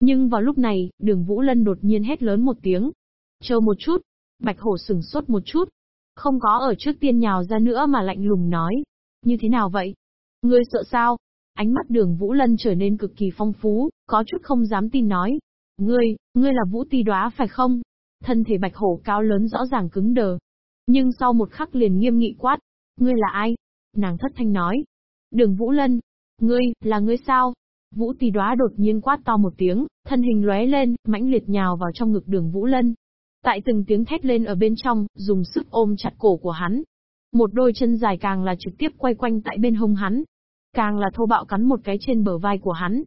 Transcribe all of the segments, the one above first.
Nhưng vào lúc này, đường Vũ Lân đột nhiên hét lớn một tiếng. Chờ một chút. Bạch hổ sừng sốt một chút. Không có ở trước tiên nhào ra nữa mà lạnh lùng nói. Như thế nào vậy? Ngươi sợ sao? Ánh mắt đường Vũ Lân trở nên cực kỳ phong phú, có chút không dám tin nói. Ngươi, ngươi là Vũ Ti Đoá phải không? Thân thể bạch hổ cao lớn rõ ràng cứng đờ. Nhưng sau một khắc liền nghiêm nghị quát. Ngươi là ai? Nàng thất thanh nói. Đường Vũ Lân. Ngươi, là ngươi sao? Vũ Tỳ Đóa đột nhiên quát to một tiếng, thân hình lóe lên, mãnh liệt nhào vào trong ngực đường Vũ Lân. Tại từng tiếng thét lên ở bên trong, dùng sức ôm chặt cổ của hắn. Một đôi chân dài càng là trực tiếp quay quanh tại bên hông hắn. Càng là thô bạo cắn một cái trên bờ vai của hắn.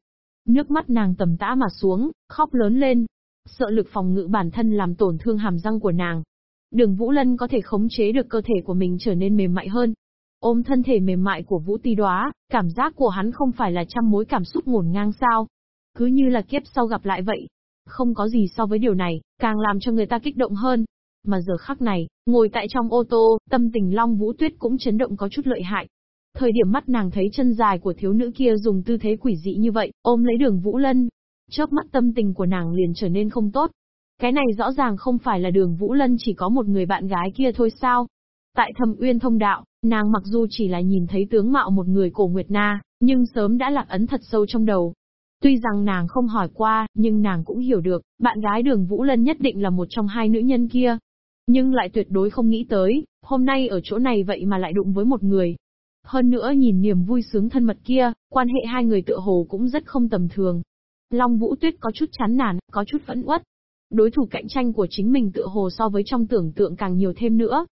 Nước mắt nàng tầm tã mà xuống, khóc lớn lên. Sợ lực phòng ngự bản thân làm tổn thương hàm răng của nàng. Đường Vũ Lân có thể khống chế được cơ thể của mình trở nên mềm mại hơn, Ôm thân thể mềm mại của Vũ Ti đóa cảm giác của hắn không phải là trăm mối cảm xúc ngổn ngang sao. Cứ như là kiếp sau gặp lại vậy. Không có gì so với điều này, càng làm cho người ta kích động hơn. Mà giờ khắc này, ngồi tại trong ô tô, tâm tình Long Vũ Tuyết cũng chấn động có chút lợi hại. Thời điểm mắt nàng thấy chân dài của thiếu nữ kia dùng tư thế quỷ dị như vậy, ôm lấy đường Vũ Lân. Chớp mắt tâm tình của nàng liền trở nên không tốt. Cái này rõ ràng không phải là đường Vũ Lân chỉ có một người bạn gái kia thôi sao. Tại thầm uyên thông đạo, Nàng mặc dù chỉ là nhìn thấy tướng mạo một người cổ Nguyệt Na, nhưng sớm đã lạc ấn thật sâu trong đầu. Tuy rằng nàng không hỏi qua, nhưng nàng cũng hiểu được, bạn gái đường Vũ Lân nhất định là một trong hai nữ nhân kia. Nhưng lại tuyệt đối không nghĩ tới, hôm nay ở chỗ này vậy mà lại đụng với một người. Hơn nữa nhìn niềm vui sướng thân mật kia, quan hệ hai người tựa hồ cũng rất không tầm thường. Long Vũ Tuyết có chút chán nản, có chút phẫn uất. Đối thủ cạnh tranh của chính mình tựa hồ so với trong tưởng tượng càng nhiều thêm nữa.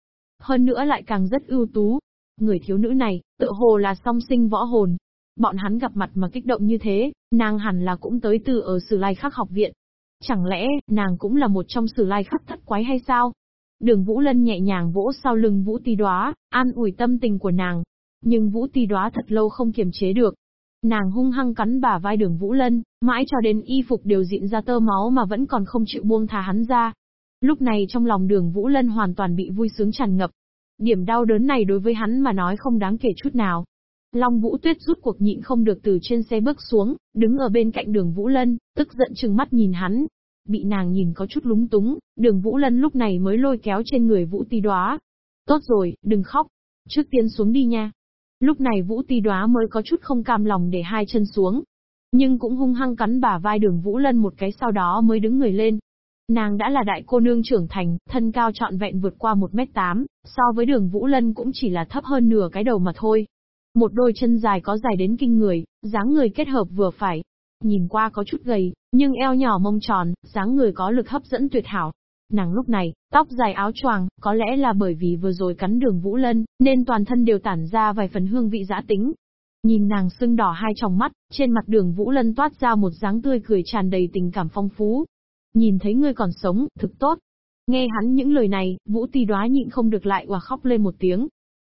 Hơn nữa lại càng rất ưu tú. Người thiếu nữ này, tự hồ là song sinh võ hồn. Bọn hắn gặp mặt mà kích động như thế, nàng hẳn là cũng tới từ ở Sử Lai Khắc học viện. Chẳng lẽ, nàng cũng là một trong Sử Lai Khắc thất quái hay sao? Đường Vũ Lân nhẹ nhàng vỗ sau lưng Vũ Tì Đóa, an ủi tâm tình của nàng. Nhưng Vũ Tì Đóa thật lâu không kiềm chế được. Nàng hung hăng cắn bả vai đường Vũ Lân, mãi cho đến y phục đều dịn ra tơ máu mà vẫn còn không chịu buông thả hắn ra. Lúc này trong lòng đường Vũ Lân hoàn toàn bị vui sướng tràn ngập, Điểm đau đớn này đối với hắn mà nói không đáng kể chút nào. Long Vũ Tuyết rút cuộc nhịn không được từ trên xe bước xuống, đứng ở bên cạnh đường Vũ Lân, tức giận chừng mắt nhìn hắn. Bị nàng nhìn có chút lúng túng, đường Vũ Lân lúc này mới lôi kéo trên người Vũ Ti Đoá. Tốt rồi, đừng khóc. Trước tiên xuống đi nha. Lúc này Vũ Ti Đoá mới có chút không cam lòng để hai chân xuống. Nhưng cũng hung hăng cắn bả vai đường Vũ Lân một cái sau đó mới đứng người lên. Nàng đã là đại cô nương trưởng thành, thân cao trọn vẹn vượt qua 1m8, so với đường Vũ Lân cũng chỉ là thấp hơn nửa cái đầu mà thôi. Một đôi chân dài có dài đến kinh người, dáng người kết hợp vừa phải. Nhìn qua có chút gầy, nhưng eo nhỏ mông tròn, dáng người có lực hấp dẫn tuyệt hảo. Nàng lúc này, tóc dài áo choàng, có lẽ là bởi vì vừa rồi cắn đường Vũ Lân, nên toàn thân đều tản ra vài phần hương vị giã tính. Nhìn nàng sưng đỏ hai tròng mắt, trên mặt đường Vũ Lân toát ra một dáng tươi cười tràn đầy tình cảm phong phú, Nhìn thấy ngươi còn sống, thực tốt. Nghe hắn những lời này, Vũ Tì đoá nhịn không được lại và khóc lên một tiếng.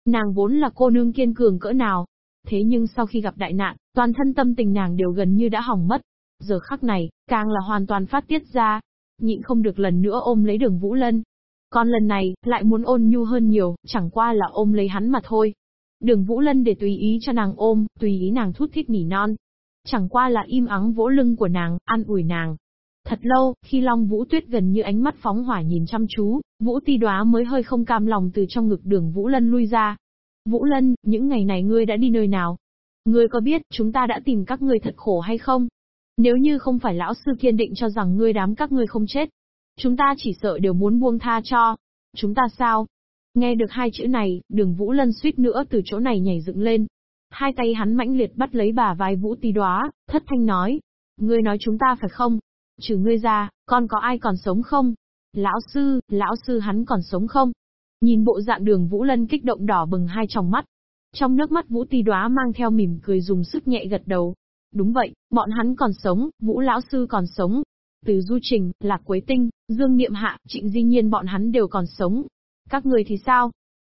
Nàng vốn là cô nương kiên cường cỡ nào. Thế nhưng sau khi gặp đại nạn, toàn thân tâm tình nàng đều gần như đã hỏng mất. Giờ khắc này, càng là hoàn toàn phát tiết ra. Nhịn không được lần nữa ôm lấy đường Vũ Lân. Còn lần này, lại muốn ôn nhu hơn nhiều, chẳng qua là ôm lấy hắn mà thôi. Đường Vũ Lân để tùy ý cho nàng ôm, tùy ý nàng thút thít nỉ non. Chẳng qua là im ắng vỗ lưng của nàng, an ủi nàng, Thật lâu, khi Long Vũ Tuyết gần như ánh mắt phóng hỏa nhìn chăm chú, Vũ Ti Đoá mới hơi không cam lòng từ trong ngực đường Vũ Lân lui ra. Vũ Lân, những ngày này ngươi đã đi nơi nào? Ngươi có biết chúng ta đã tìm các ngươi thật khổ hay không? Nếu như không phải lão sư kiên định cho rằng ngươi đám các ngươi không chết, chúng ta chỉ sợ đều muốn buông tha cho. Chúng ta sao? Nghe được hai chữ này, đường Vũ Lân suýt nữa từ chỗ này nhảy dựng lên. Hai tay hắn mãnh liệt bắt lấy bà vai Vũ Ti Đoá, thất thanh nói. Ngươi nói chúng ta phải không? Trừ ngươi ra, con có ai còn sống không? Lão sư, lão sư hắn còn sống không? Nhìn bộ dạng đường Vũ Lân kích động đỏ bừng hai tròng mắt. Trong nước mắt Vũ Ti Đoá mang theo mỉm cười dùng sức nhẹ gật đầu. Đúng vậy, bọn hắn còn sống, Vũ lão sư còn sống. Từ Du Trình, Lạc Quế Tinh, Dương Niệm Hạ, Trịnh Di Nhiên bọn hắn đều còn sống. Các người thì sao?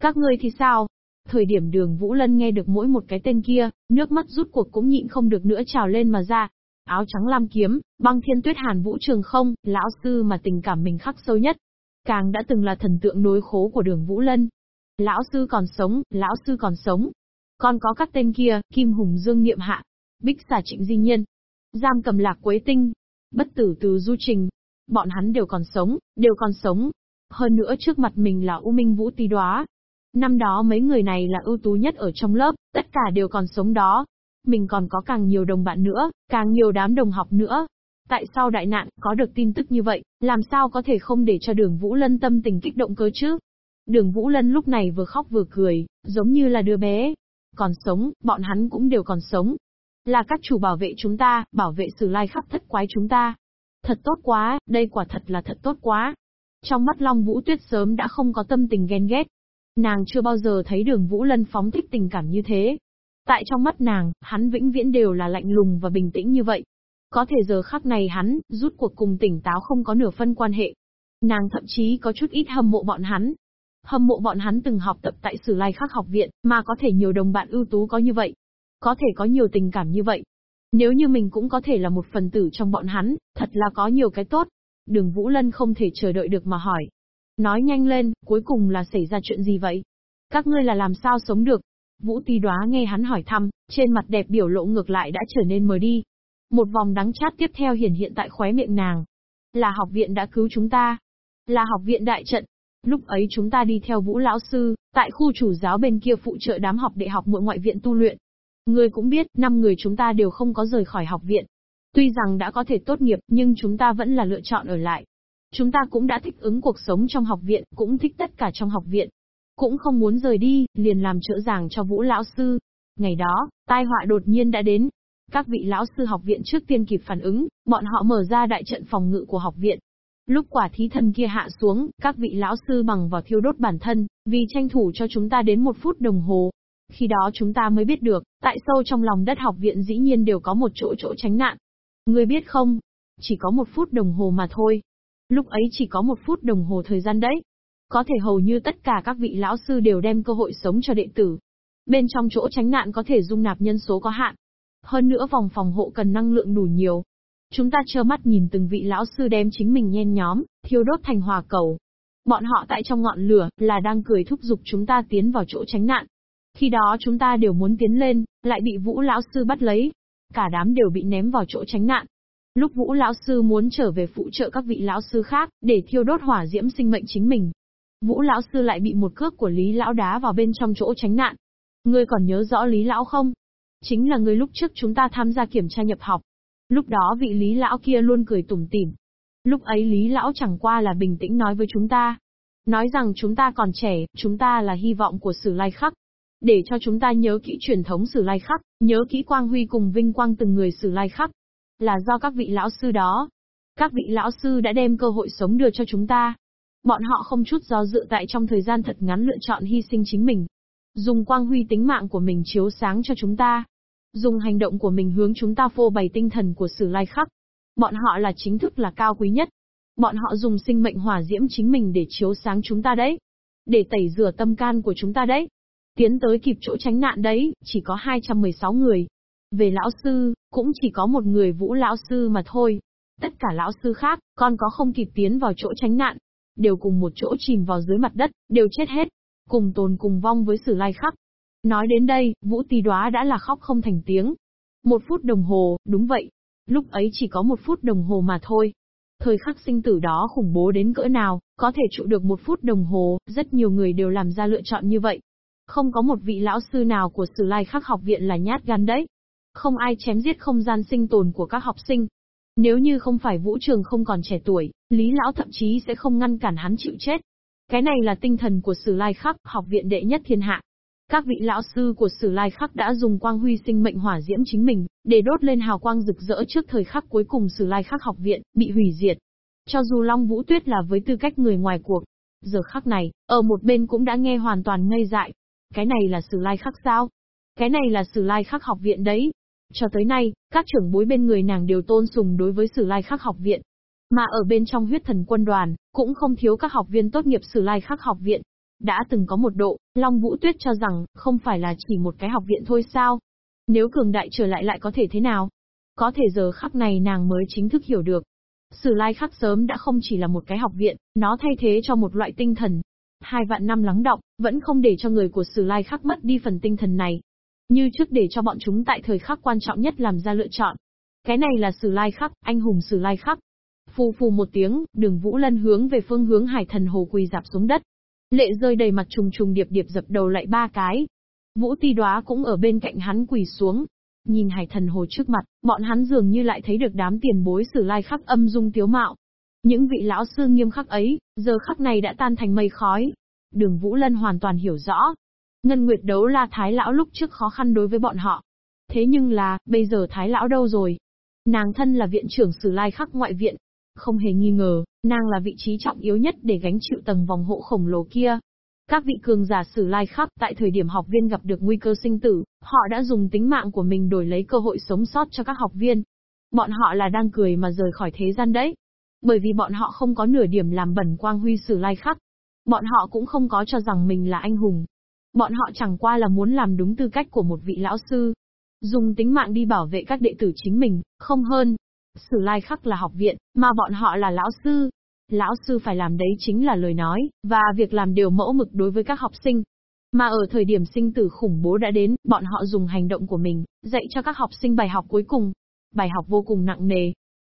Các người thì sao? Thời điểm đường Vũ Lân nghe được mỗi một cái tên kia, nước mắt rút cuộc cũng nhịn không được nữa trào lên mà ra, áo trắng lam kiếm, băng thiên tuyết hàn vũ trường không, lão sư mà tình cảm mình khắc sâu nhất. Càng đã từng là thần tượng đối khố của đường Vũ Lân. Lão sư còn sống, lão sư còn sống. Còn có các tên kia, Kim Hùng Dương Niệm Hạ, Bích xà Trịnh Di Nhiên, Giam cầm lạc quế tinh. bất tử từ du trình. Bọn hắn đều còn sống, đều còn sống. Hơn nữa trước mặt mình là U Minh Vũ Tý Đoá. Năm đó mấy người này là ưu tú nhất ở trong lớp, tất cả đều còn sống đó. Mình còn có càng nhiều đồng bạn nữa, càng nhiều đám đồng học nữa. Tại sao đại nạn, có được tin tức như vậy, làm sao có thể không để cho đường Vũ Lân tâm tình kích động cơ chứ? Đường Vũ Lân lúc này vừa khóc vừa cười, giống như là đứa bé. Còn sống, bọn hắn cũng đều còn sống. Là các chủ bảo vệ chúng ta, bảo vệ sử lai khắp thất quái chúng ta. Thật tốt quá, đây quả thật là thật tốt quá. Trong mắt Long Vũ Tuyết sớm đã không có tâm tình ghen ghét. Nàng chưa bao giờ thấy đường Vũ Lân phóng thích tình cảm như thế. Tại trong mắt nàng, hắn vĩnh viễn đều là lạnh lùng và bình tĩnh như vậy. Có thể giờ khắc này hắn, rút cuộc cùng tỉnh táo không có nửa phân quan hệ. Nàng thậm chí có chút ít hâm mộ bọn hắn, Hâm mộ bọn hắn từng học tập tại Sử Lai Khắc học viện, mà có thể nhiều đồng bạn ưu tú có như vậy. Có thể có nhiều tình cảm như vậy. Nếu như mình cũng có thể là một phần tử trong bọn hắn, thật là có nhiều cái tốt. Đường Vũ Lân không thể chờ đợi được mà hỏi. Nói nhanh lên, cuối cùng là xảy ra chuyện gì vậy? Các ngươi là làm sao sống được? Vũ Tí Đóa nghe hắn hỏi thăm, trên mặt đẹp biểu lộ ngược lại đã trở nên mờ đi. Một vòng đắng chát tiếp theo hiển hiện tại khóe miệng nàng. Là học viện đã cứu chúng ta. Là học viện đại trận, Lúc ấy chúng ta đi theo Vũ lão sư, tại khu chủ giáo bên kia phụ trợ đám học đệ học mỗi ngoại viện tu luyện. Người cũng biết, năm người chúng ta đều không có rời khỏi học viện. Tuy rằng đã có thể tốt nghiệp, nhưng chúng ta vẫn là lựa chọn ở lại. Chúng ta cũng đã thích ứng cuộc sống trong học viện, cũng thích tất cả trong học viện. Cũng không muốn rời đi, liền làm trợ giảng cho Vũ lão sư. Ngày đó, tai họa đột nhiên đã đến. Các vị lão sư học viện trước tiên kịp phản ứng, bọn họ mở ra đại trận phòng ngự của học viện, Lúc quả thí thần kia hạ xuống, các vị lão sư bằng vào thiêu đốt bản thân, vì tranh thủ cho chúng ta đến một phút đồng hồ. Khi đó chúng ta mới biết được, tại sâu trong lòng đất học viện dĩ nhiên đều có một chỗ chỗ tránh nạn. Ngươi biết không? Chỉ có một phút đồng hồ mà thôi. Lúc ấy chỉ có một phút đồng hồ thời gian đấy. Có thể hầu như tất cả các vị lão sư đều đem cơ hội sống cho đệ tử. Bên trong chỗ tránh nạn có thể dung nạp nhân số có hạn. Hơn nữa vòng phòng hộ cần năng lượng đủ nhiều, Chúng ta trơ mắt nhìn từng vị lão sư đem chính mình nhen nhóm, thiêu đốt thành hòa cầu. Bọn họ tại trong ngọn lửa, là đang cười thúc giục chúng ta tiến vào chỗ tránh nạn. Khi đó chúng ta đều muốn tiến lên, lại bị vũ lão sư bắt lấy. Cả đám đều bị ném vào chỗ tránh nạn. Lúc vũ lão sư muốn trở về phụ trợ các vị lão sư khác, để thiêu đốt hỏa diễm sinh mệnh chính mình. Vũ lão sư lại bị một cước của Lý lão đá vào bên trong chỗ tránh nạn. Ngươi còn nhớ rõ Lý lão không? Chính là người lúc trước chúng ta tham gia kiểm tra nhập học, Lúc đó vị Lý Lão kia luôn cười tủm tỉm. Lúc ấy Lý Lão chẳng qua là bình tĩnh nói với chúng ta. Nói rằng chúng ta còn trẻ, chúng ta là hy vọng của Sử Lai Khắc. Để cho chúng ta nhớ kỹ truyền thống Sử Lai Khắc, nhớ kỹ quang huy cùng vinh quang từng người Sử Lai Khắc. Là do các vị lão sư đó. Các vị lão sư đã đem cơ hội sống đưa cho chúng ta. Bọn họ không chút do dự tại trong thời gian thật ngắn lựa chọn hy sinh chính mình. Dùng quang huy tính mạng của mình chiếu sáng cho chúng ta, dùng hành động của mình hướng chúng ta phô bày tinh thần của sử lai khắc. Bọn họ là chính thức là cao quý nhất. Bọn họ dùng sinh mệnh hỏa diễm chính mình để chiếu sáng chúng ta đấy. Để tẩy rửa tâm can của chúng ta đấy. Tiến tới kịp chỗ tránh nạn đấy, chỉ có 216 người. Về lão sư, cũng chỉ có một người vũ lão sư mà thôi. Tất cả lão sư khác, con có không kịp tiến vào chỗ tránh nạn. Đều cùng một chỗ chìm vào dưới mặt đất, đều chết hết. Cùng tồn cùng vong với sử lai khắc. Nói đến đây, Vũ Tì Đoá đã là khóc không thành tiếng. Một phút đồng hồ, đúng vậy. Lúc ấy chỉ có một phút đồng hồ mà thôi. Thời khắc sinh tử đó khủng bố đến cỡ nào, có thể trụ được một phút đồng hồ, rất nhiều người đều làm ra lựa chọn như vậy. Không có một vị lão sư nào của Sử Lai Khắc học viện là nhát gan đấy. Không ai chém giết không gian sinh tồn của các học sinh. Nếu như không phải vũ trường không còn trẻ tuổi, Lý Lão thậm chí sẽ không ngăn cản hắn chịu chết. Cái này là tinh thần của Sử Lai Khắc, học viện đệ nhất thiên hạ. Các vị lão sư của Sử Lai Khắc đã dùng quang huy sinh mệnh hỏa diễm chính mình, để đốt lên hào quang rực rỡ trước thời khắc cuối cùng Sử Lai Khắc học viện, bị hủy diệt. Cho dù Long Vũ Tuyết là với tư cách người ngoài cuộc, giờ khắc này, ở một bên cũng đã nghe hoàn toàn ngây dại. Cái này là Sử Lai Khắc sao? Cái này là Sử Lai Khắc học viện đấy. Cho tới nay, các trưởng bối bên người nàng đều tôn sùng đối với Sử Lai Khắc học viện. Mà ở bên trong huyết thần quân đoàn, cũng không thiếu các học viên tốt nghiệp Sử Lai Khắc học viện, đã từng có một độ, Long Vũ Tuyết cho rằng, không phải là chỉ một cái học viện thôi sao? Nếu cường đại trở lại lại có thể thế nào? Có thể giờ khắc này nàng mới chính thức hiểu được. Sử lai khắc sớm đã không chỉ là một cái học viện, nó thay thế cho một loại tinh thần. Hai vạn năm lắng động, vẫn không để cho người của sử lai khắc mất đi phần tinh thần này. Như trước để cho bọn chúng tại thời khắc quan trọng nhất làm ra lựa chọn. Cái này là Sử Lai Khắc, anh hùng Sử Lai Khắc. Phù phù một tiếng, đường Vũ Lân hướng về phương hướng hải thần hồ quỳ dạp xuống đất. Lệ rơi đầy mặt trùng trùng điệp điệp dập đầu lại ba cái. Vũ ti đoá cũng ở bên cạnh hắn quỳ xuống. Nhìn hải thần hồ trước mặt, bọn hắn dường như lại thấy được đám tiền bối Sử Lai Khắc âm dung tiếu mạo. Những vị lão sư nghiêm khắc ấy, giờ khắc này đã tan thành mây khói. Đường Vũ Lân hoàn toàn hiểu rõ. Ngân Nguyệt đấu la Thái Lão lúc trước khó khăn đối với bọn họ. Thế nhưng là, bây giờ Thái Lão đâu rồi? Nàng thân là viện trưởng Sử Lai Khắc ngoại viện. Không hề nghi ngờ, nàng là vị trí trọng yếu nhất để gánh chịu tầng vòng hộ khổng lồ kia. Các vị cường giả Sử Lai Khắc tại thời điểm học viên gặp được nguy cơ sinh tử, họ đã dùng tính mạng của mình đổi lấy cơ hội sống sót cho các học viên. Bọn họ là đang cười mà rời khỏi thế gian đấy. Bởi vì bọn họ không có nửa điểm làm bẩn quang huy Sử Lai Khắc. Bọn họ cũng không có cho rằng mình là anh hùng. Bọn họ chẳng qua là muốn làm đúng tư cách của một vị lão sư, Dùng tính mạng đi bảo vệ các đệ tử chính mình, không hơn. Sử lai khắc là học viện, mà bọn họ là lão sư. Lão sư phải làm đấy chính là lời nói, và việc làm điều mẫu mực đối với các học sinh. Mà ở thời điểm sinh tử khủng bố đã đến, bọn họ dùng hành động của mình, dạy cho các học sinh bài học cuối cùng. Bài học vô cùng nặng nề.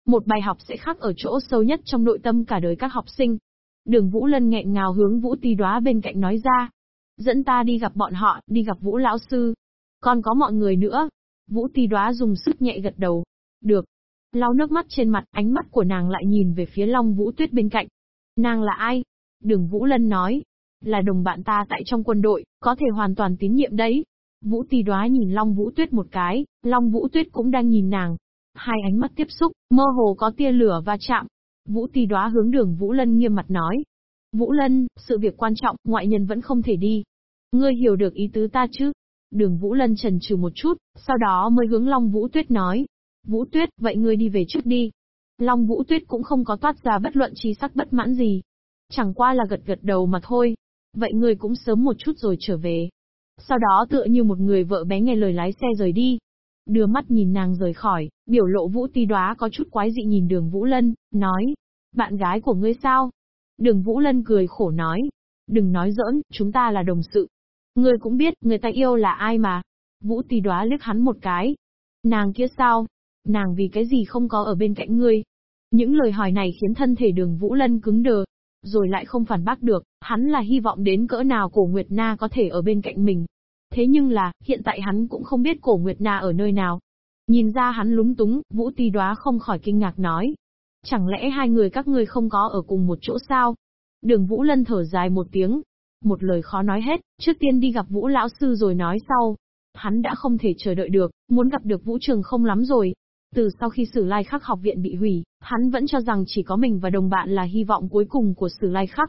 Một bài học sẽ khắc ở chỗ sâu nhất trong nội tâm cả đời các học sinh. Đường Vũ Lân nghẹn ngào hướng Vũ Ti Đoá bên cạnh nói ra. Dẫn ta đi gặp bọn họ, đi gặp Vũ Lão Sư. Còn có mọi người nữa. Vũ Ti Đoá dùng sức nhẹ gật đầu. Được. Lau nước mắt trên mặt, ánh mắt của nàng lại nhìn về phía Long Vũ Tuyết bên cạnh. Nàng là ai? Đường Vũ Lân nói. Là đồng bạn ta tại trong quân đội, có thể hoàn toàn tín nhiệm đấy. Vũ Ti Đoá nhìn Long Vũ Tuyết một cái, Long Vũ Tuyết cũng đang nhìn nàng. Hai ánh mắt tiếp xúc, mơ hồ có tia lửa va chạm. Vũ Ti Đoá hướng đường Vũ Lân nghiêm mặt nói. Vũ Lân, sự việc quan trọng, ngoại nhân vẫn không thể đi. Ngươi hiểu được ý tứ ta chứ? Đường Vũ Lân trần trừ một chút, sau đó mới hướng Long Vũ Tuyết nói. Vũ Tuyết, vậy ngươi đi về trước đi. Long Vũ Tuyết cũng không có toát ra bất luận chi sắc bất mãn gì. Chẳng qua là gật gật đầu mà thôi. Vậy ngươi cũng sớm một chút rồi trở về. Sau đó tựa như một người vợ bé nghe lời lái xe rời đi. Đưa mắt nhìn nàng rời khỏi, biểu lộ Vũ Ti Đoá có chút quái dị nhìn đường Vũ Lân, nói. Bạn gái của ngươi sao? Đường Vũ Lân cười khổ nói. Đừng nói giỡn, chúng ta là đồng sự, Ngươi cũng biết, người ta yêu là ai mà. Vũ tì đoá liếc hắn một cái. Nàng kia sao? Nàng vì cái gì không có ở bên cạnh ngươi? Những lời hỏi này khiến thân thể đường Vũ Lân cứng đờ. Rồi lại không phản bác được, hắn là hy vọng đến cỡ nào cổ Nguyệt Na có thể ở bên cạnh mình. Thế nhưng là, hiện tại hắn cũng không biết cổ Nguyệt Na ở nơi nào. Nhìn ra hắn lúng túng, Vũ tì đoá không khỏi kinh ngạc nói. Chẳng lẽ hai người các ngươi không có ở cùng một chỗ sao? Đường Vũ Lân thở dài một tiếng, một lời khó nói hết, trước tiên đi gặp Vũ lão sư rồi nói sau. Hắn đã không thể chờ đợi được, muốn gặp được Vũ Trường không lắm rồi. Từ sau khi Sử Lai Khắc học viện bị hủy, hắn vẫn cho rằng chỉ có mình và đồng bạn là hy vọng cuối cùng của Sử Lai Khắc.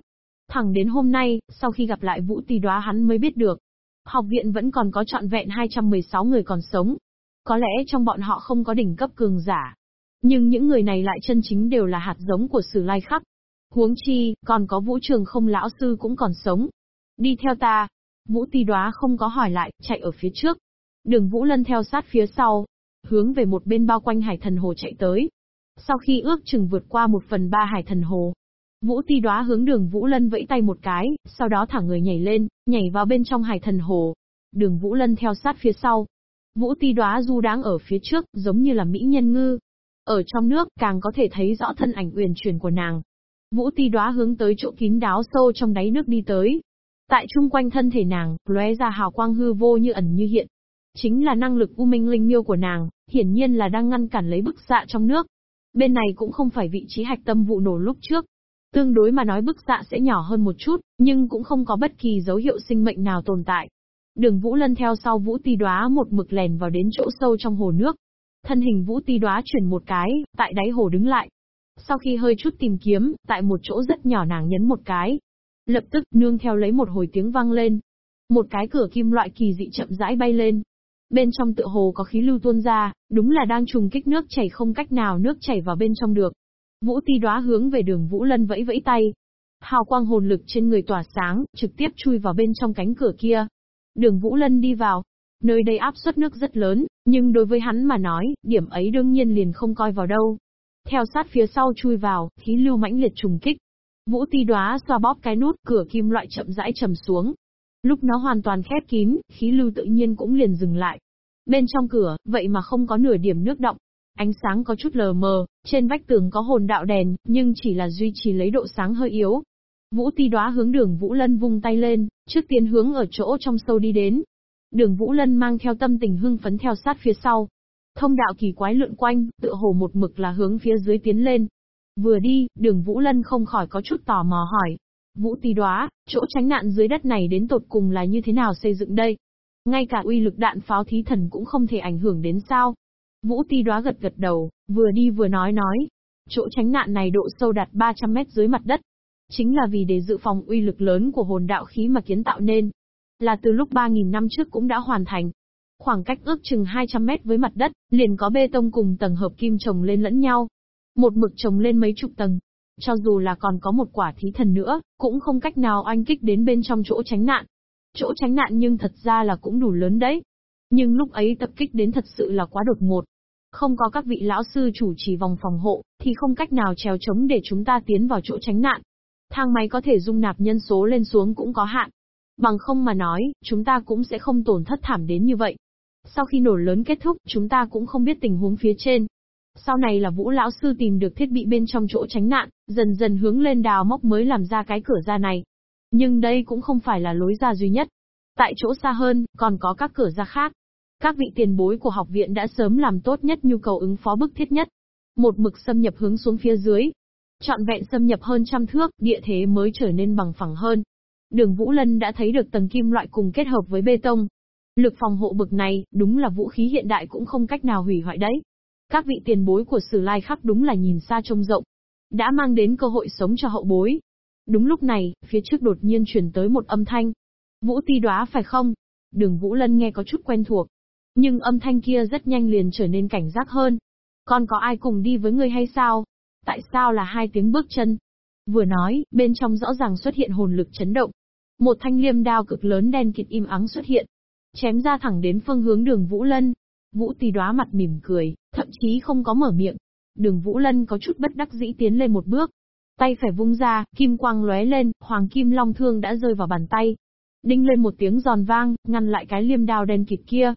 Thẳng đến hôm nay, sau khi gặp lại Vũ Tì Đoá hắn mới biết được. Học viện vẫn còn có trọn vẹn 216 người còn sống. Có lẽ trong bọn họ không có đỉnh cấp cường giả. Nhưng những người này lại chân chính đều là hạt giống của Sử Lai Khắc. Huống chi, còn có vũ trường không lão sư cũng còn sống, Đi theo ta. Vũ ti đoá không có hỏi lại, chạy ở phía trước. Đường Vũ Lân theo sát phía sau, hướng về một bên bao quanh hải thần hồ chạy tới. Sau khi ước chừng vượt qua một phần ba hải thần hồ, Vũ ti đoá hướng đường Vũ Lân vẫy tay một cái, sau đó thả người nhảy lên, nhảy vào bên trong hải thần hồ. Đường Vũ Lân theo sát phía sau. Vũ ti đoá du đáng ở phía trước, giống như là mỹ nhân ngư. Ở trong nước, càng có thể thấy rõ thân ảnh uyển chuyển của nàng. Vũ ti Đóa hướng tới chỗ kín đáo sâu trong đáy nước đi tới, Tại chung quanh thân thể nàng, lóe ra hào quang hư vô như ẩn như hiện. Chính là năng lực u minh linh miêu của nàng, hiển nhiên là đang ngăn cản lấy bức xạ trong nước. Bên này cũng không phải vị trí hạch tâm vụ nổ lúc trước. Tương đối mà nói bức xạ sẽ nhỏ hơn một chút, nhưng cũng không có bất kỳ dấu hiệu sinh mệnh nào tồn tại. Đường Vũ Lân theo sau Vũ Ti Đóa một mực lèn vào đến chỗ sâu trong hồ nước. Thân hình Vũ Ti Đóa chuyển một cái, tại đáy hồ đứng lại. Sau khi hơi chút tìm kiếm, tại một chỗ rất nhỏ nàng nhấn một cái, Lập tức, nương theo lấy một hồi tiếng vang lên. Một cái cửa kim loại kỳ dị chậm rãi bay lên. Bên trong tựa hồ có khí lưu tuôn ra, đúng là đang trùng kích nước chảy không cách nào nước chảy vào bên trong được. Vũ ti đóa hướng về đường Vũ Lân vẫy vẫy tay. Hào quang hồn lực trên người tỏa sáng, trực tiếp chui vào bên trong cánh cửa kia. Đường Vũ Lân đi vào. Nơi đây áp suất nước rất lớn, nhưng đối với hắn mà nói, điểm ấy đương nhiên liền không coi vào đâu. Theo sát phía sau chui vào, khí lưu mãnh liệt trùng kích, Vũ ti đoá xoa bóp cái nút, cửa kim loại chậm rãi trầm xuống. Lúc nó hoàn toàn khép kín, khí lưu tự nhiên cũng liền dừng lại. Bên trong cửa, vậy mà không có nửa điểm nước động. Ánh sáng có chút lờ mờ, trên vách tường có hồn đạo đèn, nhưng chỉ là duy trì lấy độ sáng hơi yếu. Vũ ti đóa hướng đường Vũ Lân vung tay lên, trước tiên hướng ở chỗ trong sâu đi đến. Đường Vũ Lân mang theo tâm tình hưng phấn theo sát phía sau. Thông đạo kỳ quái lượn quanh, tựa hồ một mực là hướng phía dưới tiến lên. Vừa đi, đường Vũ Lân không khỏi có chút tò mò hỏi. Vũ Tì đóa, chỗ tránh nạn dưới đất này đến tột cùng là như thế nào xây dựng đây? Ngay cả uy lực đạn pháo thí thần cũng không thể ảnh hưởng đến sao? Vũ ti đóa gật gật đầu, vừa đi vừa nói nói. Chỗ tránh nạn này độ sâu đạt 300 mét dưới mặt đất. Chính là vì để dự phòng uy lực lớn của hồn đạo khí mà kiến tạo nên. Là từ lúc 3.000 năm trước cũng đã hoàn thành. Khoảng cách ước chừng 200 mét với mặt đất, liền có bê tông cùng tầng hợp kim trồng lên lẫn nhau. Một mực trồng lên mấy chục tầng. Cho dù là còn có một quả thí thần nữa, cũng không cách nào oanh kích đến bên trong chỗ tránh nạn. Chỗ tránh nạn nhưng thật ra là cũng đủ lớn đấy. Nhưng lúc ấy tập kích đến thật sự là quá đột ngột. Không có các vị lão sư chủ trì vòng phòng hộ, thì không cách nào trèo chống để chúng ta tiến vào chỗ tránh nạn. Thang máy có thể dung nạp nhân số lên xuống cũng có hạn. Bằng không mà nói, chúng ta cũng sẽ không tổn thất thảm đến như vậy. Sau khi nổ lớn kết thúc, chúng ta cũng không biết tình huống phía trên. Sau này là Vũ lão sư tìm được thiết bị bên trong chỗ tránh nạn, dần dần hướng lên đào móc mới làm ra cái cửa ra này. Nhưng đây cũng không phải là lối ra duy nhất. Tại chỗ xa hơn, còn có các cửa ra khác. Các vị tiền bối của học viện đã sớm làm tốt nhất nhu cầu ứng phó bức thiết nhất. Một mực xâm nhập hướng xuống phía dưới. Chọn vẹn xâm nhập hơn trăm thước, địa thế mới trở nên bằng phẳng hơn. Đường Vũ Lân đã thấy được tầng kim loại cùng kết hợp với bê tông. Lực phòng hộ bực này, đúng là vũ khí hiện đại cũng không cách nào hủy hoại đấy. Các vị tiền bối của Sử Lai Khắc đúng là nhìn xa trông rộng. Đã mang đến cơ hội sống cho hậu bối. Đúng lúc này, phía trước đột nhiên truyền tới một âm thanh. Vũ ti đoá phải không? Đường Vũ Lân nghe có chút quen thuộc. Nhưng âm thanh kia rất nhanh liền trở nên cảnh giác hơn. Con có ai cùng đi với người hay sao? Tại sao là hai tiếng bước chân? Vừa nói, bên trong rõ ràng xuất hiện hồn lực chấn động. Một thanh liêm đao cực lớn đen kịt im ắng xuất hiện. Chém ra thẳng đến phương hướng đường Vũ Lân. Vũ tì đoá mặt mỉm cười, thậm chí không có mở miệng. Đường Vũ Lân có chút bất đắc dĩ tiến lên một bước. Tay phải vung ra, kim quang lóe lên, hoàng kim long thương đã rơi vào bàn tay. Đinh lên một tiếng giòn vang, ngăn lại cái liêm đao đen kịt kia.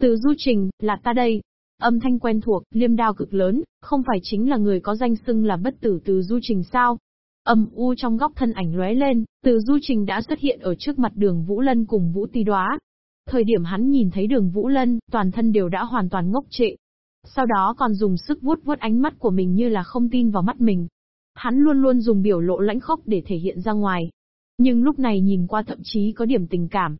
Từ du trình, là ta đây. Âm thanh quen thuộc, liêm đao cực lớn, không phải chính là người có danh xưng là bất tử từ du trình sao? Âm u trong góc thân ảnh lóe lên, từ du trình đã xuất hiện ở trước mặt đường Vũ Lân cùng Vũ Ti Đoá. Thời điểm hắn nhìn thấy đường Vũ Lân, toàn thân đều đã hoàn toàn ngốc trệ. Sau đó còn dùng sức vuốt vuốt ánh mắt của mình như là không tin vào mắt mình. Hắn luôn luôn dùng biểu lộ lãnh khốc để thể hiện ra ngoài. Nhưng lúc này nhìn qua thậm chí có điểm tình cảm,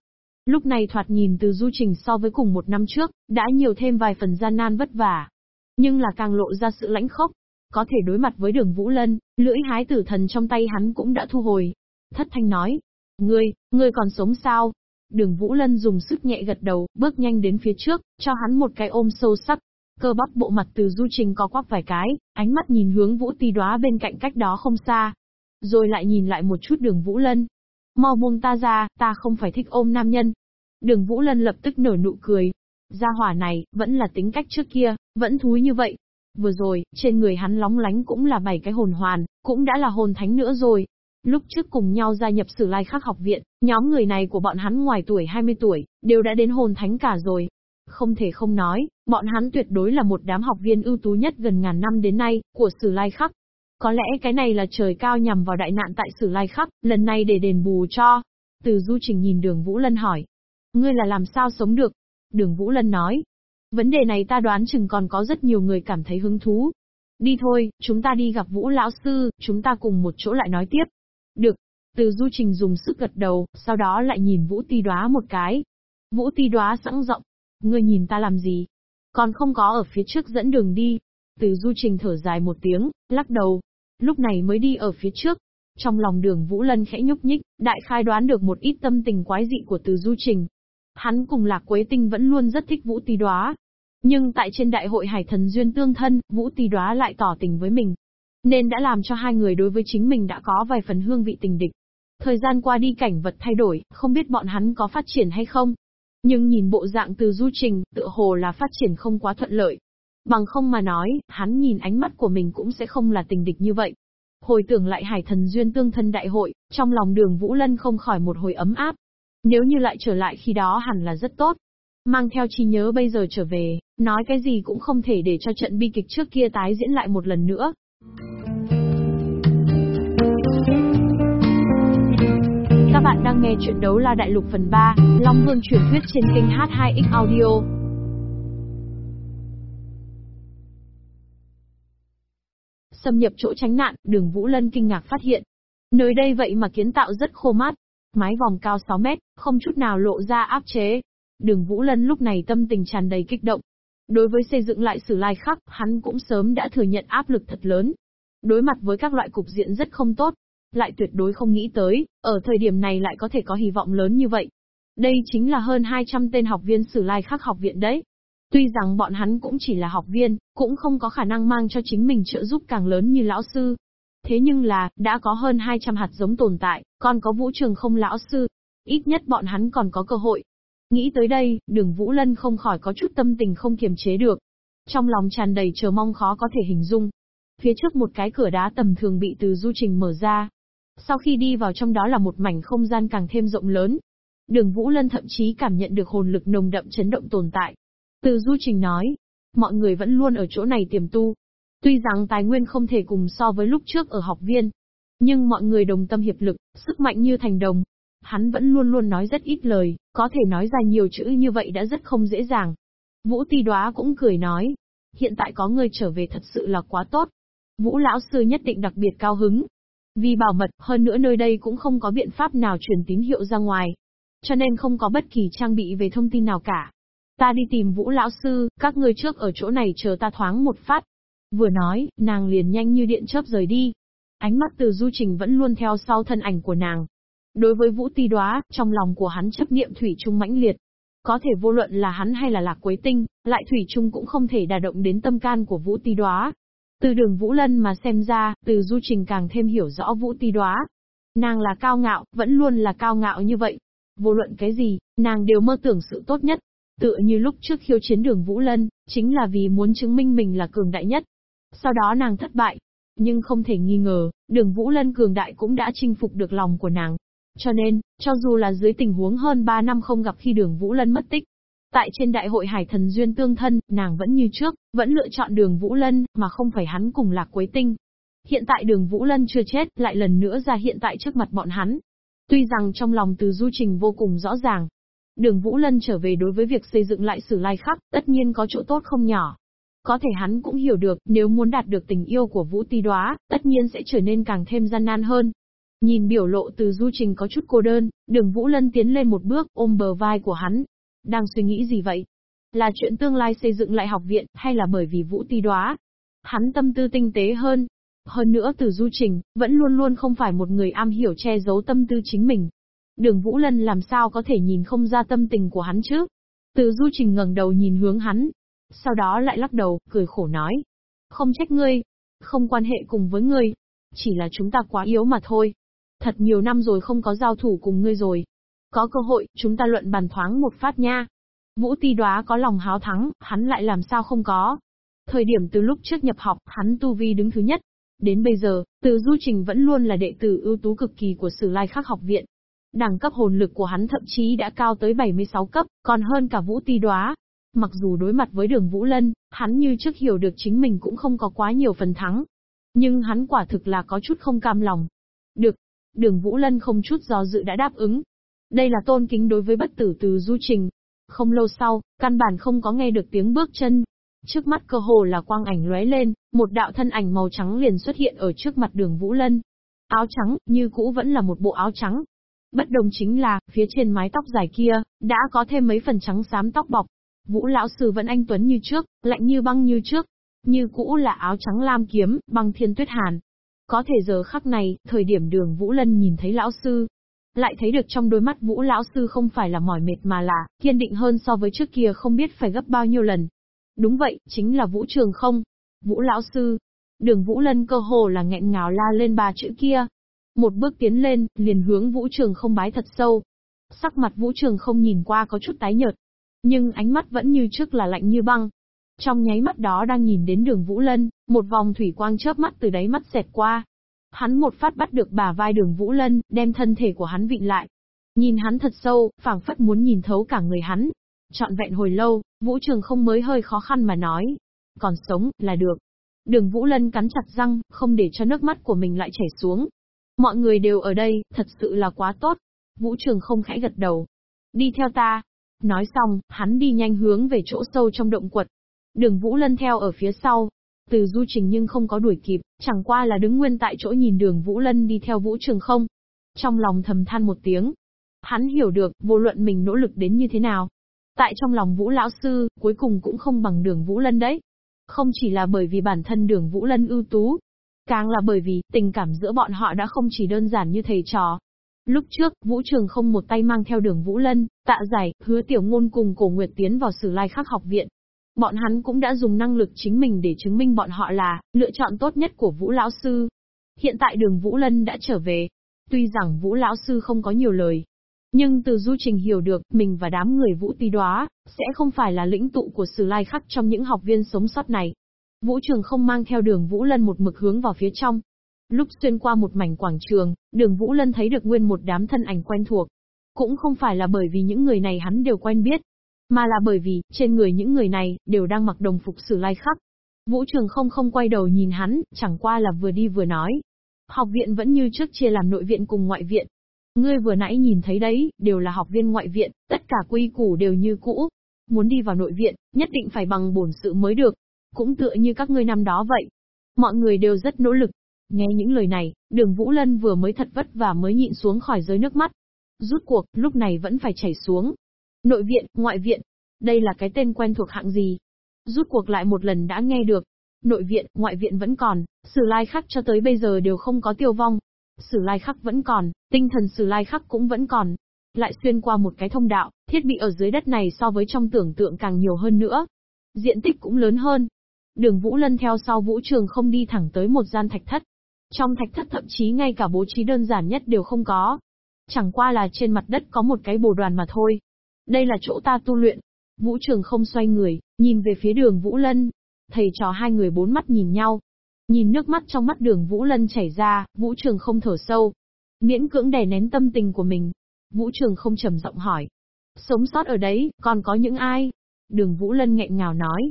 Lúc này thoạt nhìn từ du trình so với cùng một năm trước, đã nhiều thêm vài phần gian nan vất vả. Nhưng là càng lộ ra sự lãnh khốc. Có thể đối mặt với đường Vũ Lân, lưỡi hái tử thần trong tay hắn cũng đã thu hồi. Thất thanh nói. Ngươi, ngươi còn sống sao? Đường Vũ Lân dùng sức nhẹ gật đầu, bước nhanh đến phía trước, cho hắn một cái ôm sâu sắc. Cơ bắp bộ mặt từ du trình có quắc vài cái, ánh mắt nhìn hướng Vũ ti Đóa bên cạnh cách đó không xa. Rồi lại nhìn lại một chút đường Vũ Lân, Mau buông ta ra, ta không phải thích ôm nam nhân. Đường Vũ Lân lập tức nở nụ cười. Gia hỏa này, vẫn là tính cách trước kia, vẫn thúi như vậy. Vừa rồi, trên người hắn lóng lánh cũng là bảy cái hồn hoàn, cũng đã là hồn thánh nữa rồi. Lúc trước cùng nhau gia nhập sử lai khắc học viện, nhóm người này của bọn hắn ngoài tuổi 20 tuổi, đều đã đến hồn thánh cả rồi. Không thể không nói, bọn hắn tuyệt đối là một đám học viên ưu tú nhất gần ngàn năm đến nay, của sử lai khắc. Có lẽ cái này là trời cao nhằm vào đại nạn tại Sử Lai Khắc, lần này để đền bù cho. Từ Du Trình nhìn đường Vũ Lân hỏi. Ngươi là làm sao sống được? Đường Vũ Lân nói. Vấn đề này ta đoán chừng còn có rất nhiều người cảm thấy hứng thú. Đi thôi, chúng ta đi gặp Vũ Lão Sư, chúng ta cùng một chỗ lại nói tiếp. Được. Từ Du Trình dùng sức gật đầu, sau đó lại nhìn Vũ Ti Đoá một cái. Vũ Ti Đoá sẵn rộng. Ngươi nhìn ta làm gì? Còn không có ở phía trước dẫn đường đi. Từ Du Trình thở dài một tiếng, lắc đầu, lúc này mới đi ở phía trước. Trong lòng đường Vũ Lân khẽ nhúc nhích, đại khai đoán được một ít tâm tình quái dị của từ du trình. Hắn cùng Lạc Quế Tinh vẫn luôn rất thích Vũ Tì đóa, Nhưng tại trên đại hội Hải Thần Duyên Tương Thân, Vũ Tì đóa lại tỏ tình với mình. Nên đã làm cho hai người đối với chính mình đã có vài phần hương vị tình địch. Thời gian qua đi cảnh vật thay đổi, không biết bọn hắn có phát triển hay không. Nhưng nhìn bộ dạng từ du trình, tựa hồ là phát triển không quá thuận lợi. Bằng không mà nói, hắn nhìn ánh mắt của mình cũng sẽ không là tình địch như vậy. Hồi tưởng lại hải thần duyên tương thân đại hội, trong lòng đường Vũ Lân không khỏi một hồi ấm áp. Nếu như lại trở lại khi đó hẳn là rất tốt. mang theo trí nhớ bây giờ trở về, nói cái gì cũng không thể để cho trận bi kịch trước kia tái diễn lại một lần nữa. Các bạn đang nghe chuyện đấu la đại lục phần 3, Long Vương truyền thuyết trên kênh H2X Audio. Xâm nhập chỗ tránh nạn, đường Vũ Lân kinh ngạc phát hiện. Nơi đây vậy mà kiến tạo rất khô mát. Mái vòng cao 6 mét, không chút nào lộ ra áp chế. Đường Vũ Lân lúc này tâm tình tràn đầy kích động. Đối với xây dựng lại sử lai khắc, hắn cũng sớm đã thừa nhận áp lực thật lớn. Đối mặt với các loại cục diện rất không tốt, lại tuyệt đối không nghĩ tới, ở thời điểm này lại có thể có hy vọng lớn như vậy. Đây chính là hơn 200 tên học viên sử lai khắc học viện đấy. Tuy rằng bọn hắn cũng chỉ là học viên, cũng không có khả năng mang cho chính mình trợ giúp càng lớn như lão sư. Thế nhưng là, đã có hơn 200 hạt giống tồn tại, còn có vũ trường không lão sư. Ít nhất bọn hắn còn có cơ hội. Nghĩ tới đây, đường Vũ Lân không khỏi có chút tâm tình không kiềm chế được. Trong lòng tràn đầy chờ mong khó có thể hình dung. Phía trước một cái cửa đá tầm thường bị từ du trình mở ra, sau khi đi vào trong đó là một mảnh không gian càng thêm rộng lớn. Đường Vũ Lân thậm chí cảm nhận được hồn lực nồng đậm chấn động tồn tại. Từ Du Trình nói, mọi người vẫn luôn ở chỗ này tiềm tu. Tuy rằng tài nguyên không thể cùng so với lúc trước ở học viên, nhưng mọi người đồng tâm hiệp lực, sức mạnh như thành đồng. Hắn vẫn luôn luôn nói rất ít lời, có thể nói ra nhiều chữ như vậy đã rất không dễ dàng. Vũ Ti Đoá cũng cười nói, hiện tại có người trở về thật sự là quá tốt. Vũ lão sư nhất định đặc biệt cao hứng, vì bảo mật, hơn nữa nơi đây cũng không có biện pháp nào truyền tín hiệu ra ngoài. Cho nên không có bất kỳ trang bị về thông tin nào cả. Ta đi tìm Vũ Lão Sư, các ngươi trước ở chỗ này chờ ta thoáng một phát. Vừa nói, nàng liền nhanh như điện chớp rời đi. Ánh mắt từ du trình vẫn luôn theo sau thân ảnh của nàng. Đối với Vũ Ti Đoá, trong lòng của hắn chấp niệm thủy chung mãnh liệt. Có thể vô luận là hắn hay là lạc quấy tinh, lại thủy chung cũng không thể đả động đến tâm can của Vũ Ti Đoá. Từ đường Vũ Lân mà xem ra, từ du trình càng thêm hiểu rõ Vũ Ti Đoá. Nàng là cao ngạo, vẫn luôn là cao ngạo như vậy. Vô luận cái gì, nàng đều mơ tưởng sự tốt nhất. Tựa như lúc trước khiêu chiến đường Vũ Lân, chính là vì muốn chứng minh mình là cường đại nhất. Sau đó nàng thất bại. Nhưng không thể nghi ngờ, đường Vũ Lân cường đại cũng đã chinh phục được lòng của nàng. Cho nên, cho dù là dưới tình huống hơn 3 năm không gặp khi đường Vũ Lân mất tích, Tại trên đại hội hải thần duyên tương thân, nàng vẫn như trước, vẫn lựa chọn đường Vũ Lân, mà không phải hắn cùng lạc quấy tinh. Hiện tại đường Vũ Lân chưa chết, lại lần nữa ra hiện tại trước mặt bọn hắn. Tuy rằng trong lòng từ du trình vô cùng rõ ràng, đường Vũ Lân trở về đối với việc xây dựng lại sử lai khắc, tất nhiên có chỗ tốt không nhỏ. Có thể hắn cũng hiểu được, nếu muốn đạt được tình yêu của Vũ Ti Đoá, tất nhiên sẽ trở nên càng thêm gian nan hơn. Nhìn biểu lộ từ du trình có chút cô đơn, đường Vũ Lân tiến lên một bước, ôm bờ vai của hắn, đang suy nghĩ gì vậy? Là chuyện tương lai xây dựng lại học viện, hay là bởi vì Vũ Ti đoá? Hắn tâm tư tinh tế hơn. Hơn nữa từ du trình, vẫn luôn luôn không phải một người am hiểu che giấu tâm tư chính mình. Đường Vũ Lân làm sao có thể nhìn không ra tâm tình của hắn chứ? Từ du trình ngẩng đầu nhìn hướng hắn. Sau đó lại lắc đầu, cười khổ nói. Không trách ngươi. Không quan hệ cùng với ngươi. Chỉ là chúng ta quá yếu mà thôi. Thật nhiều năm rồi không có giao thủ cùng ngươi rồi. Có cơ hội, chúng ta luận bàn thoáng một phát nha. Vũ ti đoá có lòng háo thắng, hắn lại làm sao không có. Thời điểm từ lúc trước nhập học, hắn tu vi đứng thứ nhất. Đến bây giờ, từ du trình vẫn luôn là đệ tử ưu tú cực kỳ của sử lai khắc học viện. Đẳng cấp hồn lực của hắn thậm chí đã cao tới 76 cấp, còn hơn cả vũ ti đoá. Mặc dù đối mặt với đường Vũ Lân, hắn như trước hiểu được chính mình cũng không có quá nhiều phần thắng. Nhưng hắn quả thực là có chút không cam lòng. Được. Đường Vũ Lân không chút do dự đã đáp ứng, đây là tôn kính đối với bất tử từ du trình. Không lâu sau, căn bản không có nghe được tiếng bước chân. Trước mắt cơ hồ là quang ảnh lóe lên, một đạo thân ảnh màu trắng liền xuất hiện ở trước mặt đường Vũ Lân. Áo trắng, như cũ vẫn là một bộ áo trắng. Bất đồng chính là, phía trên mái tóc dài kia, đã có thêm mấy phần trắng xám tóc bọc. Vũ lão sư vẫn anh tuấn như trước, lạnh như băng như trước. Như cũ là áo trắng lam kiếm, băng thiên tuyết hàn. Có thể giờ khắc này, thời điểm đường Vũ Lân nhìn thấy lão sư, lại thấy được trong đôi mắt Vũ lão sư không phải là mỏi mệt mà là kiên định hơn so với trước kia không biết phải gấp bao nhiêu lần. Đúng vậy, chính là Vũ Trường không? Vũ lão sư. Đường Vũ Lân cơ hồ là nghẹn ngào la lên ba chữ kia. Một bước tiến lên, liền hướng Vũ Trường không bái thật sâu. Sắc mặt Vũ Trường không nhìn qua có chút tái nhợt, nhưng ánh mắt vẫn như trước là lạnh như băng. Trong nháy mắt đó đang nhìn đến đường Vũ Lân, một vòng thủy quang chớp mắt từ đáy mắt xẹt qua, Hắn một phát bắt được bà vai đường Vũ Lân, đem thân thể của hắn vịn lại. Nhìn hắn thật sâu, phảng phất muốn nhìn thấu cả người hắn. Chọn vẹn hồi lâu, Vũ Trường không mới hơi khó khăn mà nói. Còn sống, là được. Đường Vũ Lân cắn chặt răng, không để cho nước mắt của mình lại chảy xuống. Mọi người đều ở đây, thật sự là quá tốt. Vũ Trường không khẽ gật đầu. Đi theo ta. Nói xong, hắn đi nhanh hướng về chỗ sâu trong động quật. Đường Vũ Lân theo ở phía sau. Từ du trình nhưng không có đuổi kịp, chẳng qua là đứng nguyên tại chỗ nhìn đường Vũ Lân đi theo Vũ Trường không. Trong lòng thầm than một tiếng. Hắn hiểu được, vô luận mình nỗ lực đến như thế nào. Tại trong lòng Vũ Lão Sư, cuối cùng cũng không bằng đường Vũ Lân đấy. Không chỉ là bởi vì bản thân đường Vũ Lân ưu tú, càng là bởi vì tình cảm giữa bọn họ đã không chỉ đơn giản như thầy trò. Lúc trước, Vũ Trường không một tay mang theo đường Vũ Lân, tạ giải, hứa tiểu ngôn cùng cổ nguyệt tiến vào sử lai khắc học viện. Bọn hắn cũng đã dùng năng lực chính mình để chứng minh bọn họ là lựa chọn tốt nhất của Vũ Lão Sư. Hiện tại đường Vũ Lân đã trở về. Tuy rằng Vũ Lão Sư không có nhiều lời, nhưng từ du trình hiểu được, mình và đám người Vũ Tý Đoá, sẽ không phải là lĩnh tụ của Sử Lai Khắc trong những học viên sống sót này. Vũ Trường không mang theo đường Vũ Lân một mực hướng vào phía trong. Lúc xuyên qua một mảnh quảng trường, đường Vũ Lân thấy được nguyên một đám thân ảnh quen thuộc. Cũng không phải là bởi vì những người này hắn đều quen biết, mà là bởi vì, trên người những người này, đều đang mặc đồng phục Sử Lai Khắc. Vũ Trường không không quay đầu nhìn hắn, chẳng qua là vừa đi vừa nói. Học viện vẫn như trước chia làm nội viện cùng ngoại viện, Ngươi vừa nãy nhìn thấy đấy, đều là học viên ngoại viện, tất cả quy củ đều như cũ. Muốn đi vào nội viện, nhất định phải bằng bổn sự mới được. Cũng tựa như các ngươi năm đó vậy. Mọi người đều rất nỗ lực. Nghe những lời này, đường Vũ Lân vừa mới thật vất và mới nhịn xuống khỏi dưới nước mắt. Rút cuộc, lúc này vẫn phải chảy xuống. Nội viện, ngoại viện. Đây là cái tên quen thuộc hạng gì? Rút cuộc lại một lần đã nghe được. Nội viện, ngoại viện vẫn còn, sử lai khắc cho tới bây giờ đều không có tiêu vong. Sử lai khắc vẫn còn, tinh thần sử lai khắc cũng vẫn còn. Lại xuyên qua một cái thông đạo, thiết bị ở dưới đất này so với trong tưởng tượng càng nhiều hơn nữa. Diện tích cũng lớn hơn. Đường Vũ Lân theo sau Vũ Trường không đi thẳng tới một gian thạch thất. Trong thạch thất thậm chí ngay cả bố trí đơn giản nhất đều không có. Chẳng qua là trên mặt đất có một cái bồ đoàn mà thôi. Đây là chỗ ta tu luyện. Vũ Trường không xoay người, nhìn về phía đường Vũ Lân. Thầy trò hai người bốn mắt nhìn nhau, Nhìn nước mắt trong mắt đường Vũ Lân chảy ra, Vũ Trường không thở sâu. Miễn cưỡng đè nén tâm tình của mình. Vũ Trường không trầm giọng hỏi. Sống sót ở đấy, còn có những ai? Đường Vũ Lân nghẹn ngào nói.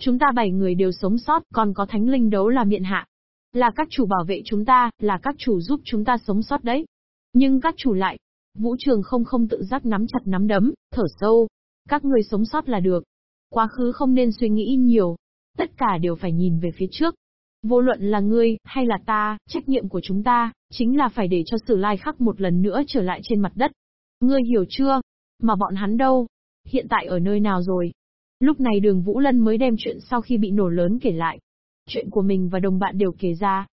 Chúng ta bảy người đều sống sót, còn có thánh linh đấu là miện hạ. Là các chủ bảo vệ chúng ta, là các chủ giúp chúng ta sống sót đấy. Nhưng các chủ lại. Vũ Trường không không tự giác nắm chặt nắm đấm, thở sâu. Các người sống sót là được. Quá khứ không nên suy nghĩ nhiều. Tất cả đều phải nhìn về phía trước. Vô luận là ngươi, hay là ta, trách nhiệm của chúng ta, chính là phải để cho sử lai khắc một lần nữa trở lại trên mặt đất. Ngươi hiểu chưa? Mà bọn hắn đâu? Hiện tại ở nơi nào rồi? Lúc này đường Vũ Lân mới đem chuyện sau khi bị nổ lớn kể lại. Chuyện của mình và đồng bạn đều kể ra.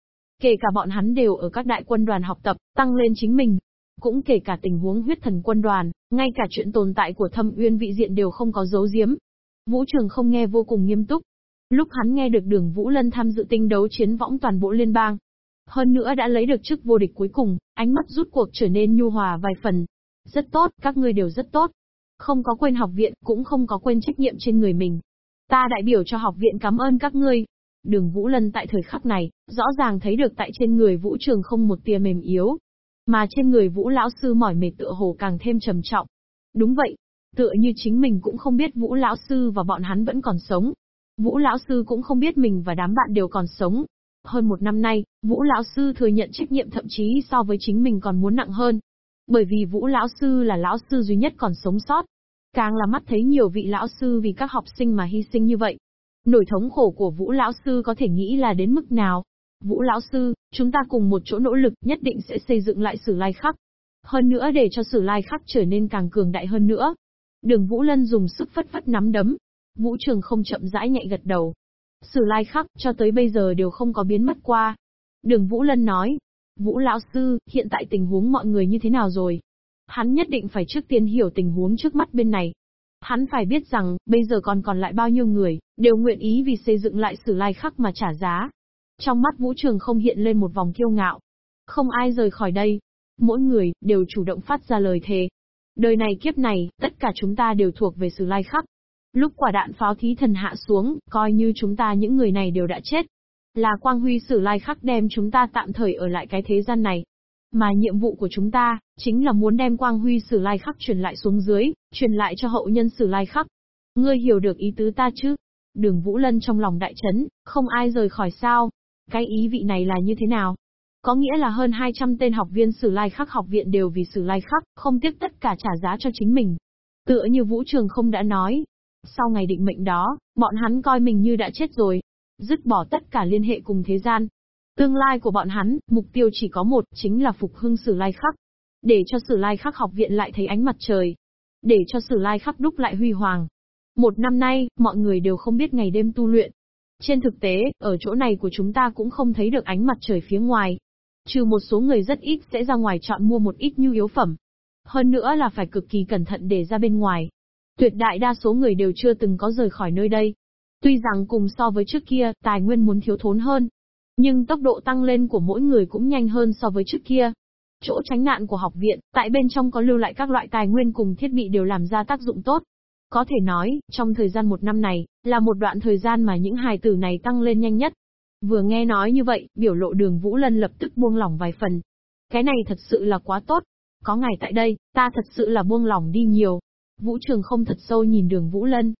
Kể cả bọn hắn đều ở các đại quân đoàn học tập, tăng lên chính mình. Cũng kể cả tình huống huyết thần quân đoàn, ngay cả chuyện tồn tại của thâm uyên vị diện đều không có giấu giếm. Vũ Trường không nghe vô cùng nghiêm túc, Lúc hắn nghe được đường Vũ Lân tham dự tinh đấu chiến võng toàn bộ liên bang. Hơn nữa đã lấy được chức vô địch cuối cùng, ánh mắt rút cuộc trở nên nhu hòa vài phần. Rất tốt, các ngươi đều rất tốt. Không có quên học viện, cũng không có quên trách nhiệm trên người mình. Ta đại biểu cho học viện cảm ơn các ngươi. Đường Vũ Lân tại thời khắc này, rõ ràng thấy được tại trên người Vũ Trường không một tia mềm yếu. Mà trên người Vũ Lão Sư mỏi mệt tựa hồ càng thêm trầm trọng. Đúng vậy, tựa như chính mình cũng không biết Vũ Lão Sư và bọn hắn vẫn còn sống, Vũ lão sư cũng không biết mình và đám bạn đều còn sống. Hơn một năm nay, Vũ lão sư thừa nhận trách nhiệm thậm chí so với chính mình còn muốn nặng hơn. Bởi vì Vũ lão sư là lão sư duy nhất còn sống sót. Càng là mắt thấy nhiều vị lão sư vì các học sinh mà hy sinh như vậy. Nổi thống khổ của Vũ lão sư có thể nghĩ là đến mức nào. Vũ lão sư, chúng ta cùng một chỗ nỗ lực nhất định sẽ xây dựng lại sử lai khắc. Hơn nữa để cho sử lai khắc trở nên càng cường đại hơn nữa. Đường Vũ Lân dùng sức phất phất nắm đấm, Vũ Trường không chậm rãi nhạy gật đầu. Sử lai khắc, cho tới bây giờ đều không có biến mất qua. Đường Vũ Lân nói, Vũ Lão Sư, hiện tại tình huống mọi người như thế nào rồi? Hắn nhất định phải trước tiên hiểu tình huống trước mắt bên này. Hắn phải biết rằng, bây giờ còn còn lại bao nhiêu người, đều nguyện ý vì xây dựng lại sử lai khắc mà trả giá. Trong mắt Vũ Trường không hiện lên một vòng kiêu ngạo. Không ai rời khỏi đây. Mỗi người, đều chủ động phát ra lời thề. Đời này kiếp này, tất cả chúng ta đều thuộc về sử lai khắc. Lúc quả đạn pháo thí thần hạ xuống, coi như chúng ta những người này đều đã chết. Là quang huy sử lai khắc đem chúng ta tạm thời ở lại cái thế gian này. Mà nhiệm vụ của chúng ta, chính là muốn đem quang huy sử lai khắc truyền lại xuống dưới, truyền lại cho hậu nhân sử lai khắc. Ngươi hiểu được ý tứ ta chứ? Đường Vũ Lân trong lòng đại chấn, không ai rời khỏi sao. Cái ý vị này là như thế nào? Có nghĩa là hơn 200 tên học viên Sử Lai Khắc học viện đều vì Sử Lai Khắc, không tiếc tất cả trả giá cho chính mình. Tựa như Vũ Trường không đã nói. Sau ngày định mệnh đó, bọn hắn coi mình như đã chết rồi. Dứt bỏ tất cả liên hệ cùng thế gian. Tương lai của bọn hắn, mục tiêu chỉ có một, chính là phục hưng Sử Lai Khắc. Để cho Sử Lai Khắc học viện lại thấy ánh mặt trời. Để cho Sử Lai Khắc đúc lại huy hoàng. Một năm nay, mọi người đều không biết ngày đêm tu luyện. Trên thực tế, ở chỗ này của chúng ta cũng không thấy được ánh mặt trời phía ngoài. Trừ một số người rất ít sẽ ra ngoài chọn mua một ít nhu yếu phẩm. Hơn nữa là phải cực kỳ cẩn thận để ra bên ngoài. Tuyệt đại đa số người đều chưa từng có rời khỏi nơi đây. Tuy rằng cùng so với trước kia, tài nguyên muốn thiếu thốn hơn. Nhưng tốc độ tăng lên của mỗi người cũng nhanh hơn so với trước kia. Chỗ tránh nạn của học viện, tại bên trong có lưu lại các loại tài nguyên cùng thiết bị đều làm ra tác dụng tốt. Có thể nói, trong thời gian một năm này, là một đoạn thời gian mà những hài tử này tăng lên nhanh nhất. Vừa nghe nói như vậy, biểu lộ đường Vũ Lân lập tức buông lỏng vài phần. Cái này thật sự là quá tốt. Có ngài tại đây, ta thật sự là buông lỏng đi nhiều. Vũ Trường không thật sâu nhìn đường Vũ Lân.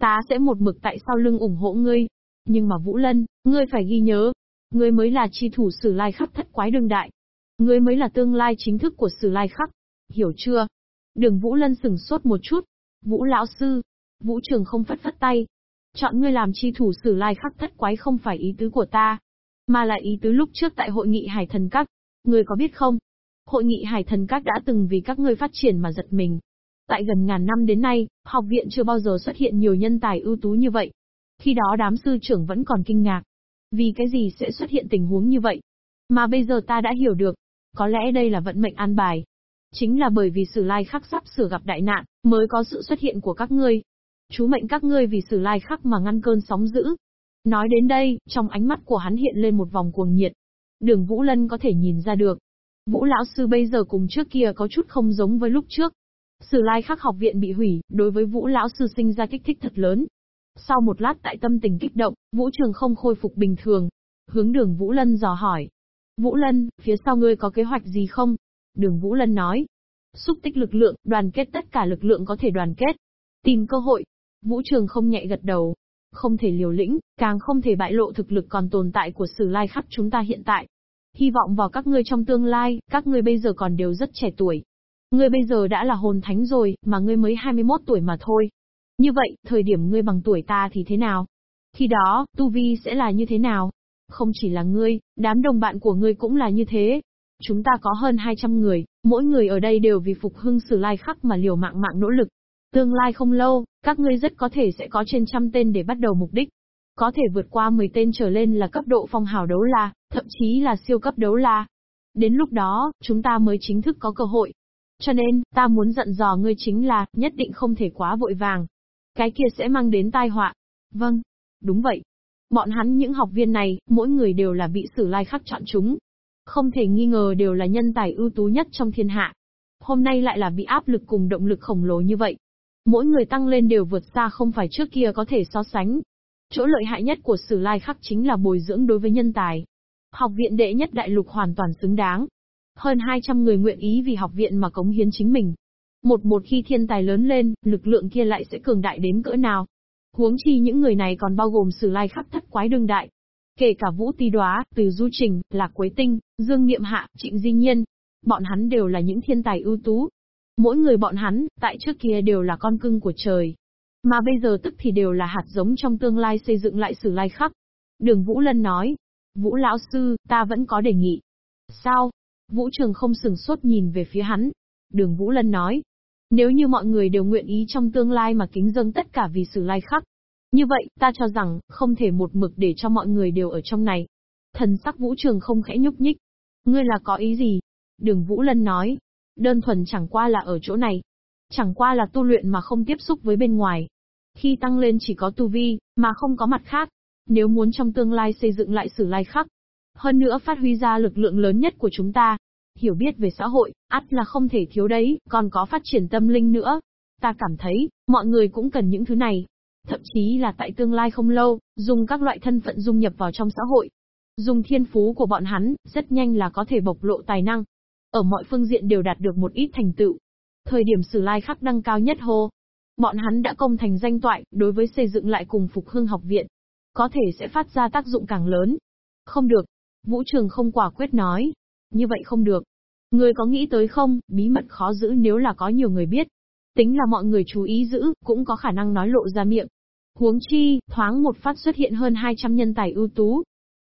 Ta sẽ một mực tại sau lưng ủng hộ ngươi. Nhưng mà Vũ Lân, ngươi phải ghi nhớ. Ngươi mới là chi thủ sử lai khắc thất quái đương đại. Ngươi mới là tương lai chính thức của sử lai khắc. Hiểu chưa? Đường Vũ Lân sừng sốt một chút. Vũ lão sư. Vũ Trường không phất phất tay, Chọn ngươi làm chi thủ sử lai khắc thất quái không phải ý tứ của ta, mà là ý tứ lúc trước tại hội nghị Hải Thần Các. Ngươi có biết không? Hội nghị Hải Thần Các đã từng vì các ngươi phát triển mà giật mình. Tại gần ngàn năm đến nay, học viện chưa bao giờ xuất hiện nhiều nhân tài ưu tú như vậy. Khi đó đám sư trưởng vẫn còn kinh ngạc. Vì cái gì sẽ xuất hiện tình huống như vậy? Mà bây giờ ta đã hiểu được. Có lẽ đây là vận mệnh an bài. Chính là bởi vì sử lai khắc sắp sửa gặp đại nạn, mới có sự xuất hiện của các ngươi chú mệnh các ngươi vì sử lai khắc mà ngăn cơn sóng dữ. Nói đến đây, trong ánh mắt của hắn hiện lên một vòng cuồng nhiệt. Đường Vũ Lân có thể nhìn ra được. Vũ lão sư bây giờ cùng trước kia có chút không giống với lúc trước. Sử lai khắc học viện bị hủy, đối với Vũ lão sư sinh ra kích thích thật lớn. Sau một lát tại tâm tình kích động, Vũ Trường không khôi phục bình thường. Hướng đường Vũ Lân dò hỏi. Vũ Lân, phía sau ngươi có kế hoạch gì không? Đường Vũ Lân nói. Xúc tích lực lượng, đoàn kết tất cả lực lượng có thể đoàn kết. Tìm cơ hội, Vũ Trường không nhẹ gật đầu. Không thể liều lĩnh, càng không thể bại lộ thực lực còn tồn tại của sử lai khắp chúng ta hiện tại. Hy vọng vào các ngươi trong tương lai, các ngươi bây giờ còn đều rất trẻ tuổi. Ngươi bây giờ đã là hồn thánh rồi, mà ngươi mới 21 tuổi mà thôi. Như vậy, thời điểm ngươi bằng tuổi ta thì thế nào? Khi đó, Tu Vi sẽ là như thế nào? Không chỉ là ngươi, đám đồng bạn của ngươi cũng là như thế. Chúng ta có hơn 200 người, mỗi người ở đây đều vì phục hưng sử lai khắc mà liều mạng mạng nỗ lực. Tương lai không lâu, các ngươi rất có thể sẽ có trên trăm tên để bắt đầu mục đích. Có thể vượt qua 10 tên trở lên là cấp độ phong hào đấu la, thậm chí là siêu cấp đấu la. Đến lúc đó, chúng ta mới chính thức có cơ hội. Cho nên, ta muốn dặn dò ngươi chính là, nhất định không thể quá vội vàng. Cái kia sẽ mang đến tai họa. Vâng, đúng vậy. Bọn hắn những học viên này, mỗi người đều là bị sử lai khắc chọn chúng. Không thể nghi ngờ đều là nhân tài ưu tú nhất trong thiên hạ. Hôm nay lại là bị áp lực cùng động lực khổng lồ như vậy. Mỗi người tăng lên đều vượt xa không phải trước kia có thể so sánh. Chỗ lợi hại nhất của Sử Lai Khắc chính là bồi dưỡng đối với nhân tài. Học viện đệ nhất đại lục hoàn toàn xứng đáng. Hơn 200 người nguyện ý vì học viện mà cống hiến chính mình. Một một khi thiên tài lớn lên, lực lượng kia lại sẽ cường đại đến cỡ nào. Huống chi những người này còn bao gồm Sử Lai khắp thất quái đương đại. Kể cả Vũ Tý Đoá, Từ Du Trình, Lạc Quế Tinh, Dương Niệm Hạ, Trịnh Di Nhiên. Bọn hắn đều là những thiên tài ưu tú, Mỗi người bọn hắn, tại trước kia đều là con cưng của trời. Mà bây giờ tức thì đều là hạt giống trong tương lai xây dựng lại sử lai khắc. Đường Vũ Lân nói. Vũ lão sư, ta vẫn có đề nghị. Sao? Vũ Trường không sừng sốt nhìn về phía hắn. Đường Vũ Lân nói. Nếu như mọi người đều nguyện ý trong tương lai mà kính dâng tất cả vì sử lai khắc. Như vậy, ta cho rằng, không thể một mực để cho mọi người đều ở trong này. Thần sắc Vũ Trường không khẽ nhúc nhích. Ngươi là có ý gì? Đường Vũ Lân nói, Đơn thuần chẳng qua là ở chỗ này. Chẳng qua là tu luyện mà không tiếp xúc với bên ngoài. Khi tăng lên chỉ có tu vi, mà không có mặt khác. Nếu muốn trong tương lai xây dựng lại sử lai khắc. Hơn nữa phát huy ra lực lượng lớn nhất của chúng ta. Hiểu biết về xã hội, ắt là không thể thiếu đấy, còn có phát triển tâm linh nữa. Ta cảm thấy, mọi người cũng cần những thứ này. Thậm chí là tại tương lai không lâu, dùng các loại thân phận dung nhập vào trong xã hội. Dùng thiên phú của bọn hắn, rất nhanh là có thể bộc lộ tài năng. ở mọi phương diện đều đạt được một ít thành tựu. Thời điểm Sử Lai Khắc đăng cao nhất hô, bọn hắn đã công thành danh toại, đối với xây dựng lại cùng phục hưng học viện, có thể sẽ phát ra tác dụng càng lớn. Không được. Vũ Trường không quả quyết nói. Như vậy không được. Người có nghĩ tới không, bí mật khó giữ nếu là có nhiều người biết. Tính là mọi người chú ý giữ, cũng có khả năng nói lộ ra miệng. Huống chi, thoáng một phát xuất hiện hơn 200 nhân tài ưu tú.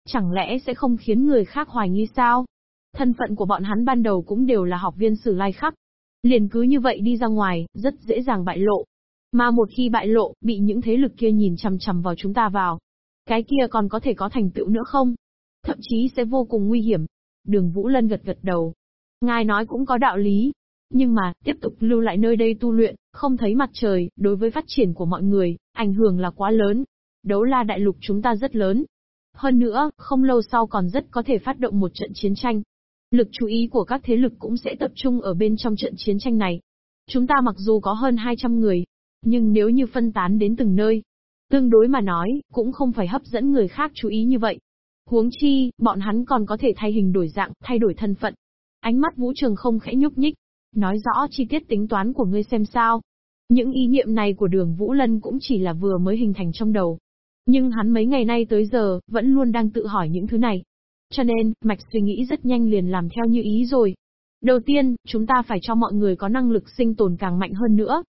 Chẳng lẽ sẽ không khiến người khác hoài nghi sao? Thân phận của bọn hắn ban đầu cũng đều là học viên sử lai khắc. Liền cứ như vậy đi ra ngoài, rất dễ dàng bại lộ. Mà một khi bại lộ, bị những thế lực kia nhìn chằm chằm vào chúng ta vào. Cái kia còn có thể có thành tựu nữa không? Thậm chí sẽ vô cùng nguy hiểm. Đường Vũ Lân gật gật đầu. Ngài nói cũng có đạo lý. Nhưng mà, tiếp tục lưu lại nơi đây tu luyện, không thấy mặt trời, đối với phát triển của mọi người, ảnh hưởng là quá lớn. Đấu la đại lục chúng ta rất lớn. Hơn nữa, không lâu sau còn rất có thể phát động một trận chiến tranh. Lực chú ý của các thế lực cũng sẽ tập trung ở bên trong trận chiến tranh này. Chúng ta mặc dù có hơn 200 người, nhưng nếu như phân tán đến từng nơi, tương đối mà nói, cũng không phải hấp dẫn người khác chú ý như vậy. Huống chi, bọn hắn còn có thể thay hình đổi dạng, thay đổi thân phận. Ánh mắt Vũ Trường không khẽ nhúc nhích. Nói rõ chi tiết tính toán của ngươi xem sao. Những ý niệm này của đường Vũ Lân cũng chỉ là vừa mới hình thành trong đầu. Nhưng hắn mấy ngày nay tới giờ, vẫn luôn đang tự hỏi những thứ này. Cho nên, mạch suy nghĩ rất nhanh liền làm theo như ý rồi. Đầu tiên, chúng ta phải cho mọi người có năng lực sinh tồn càng mạnh hơn nữa.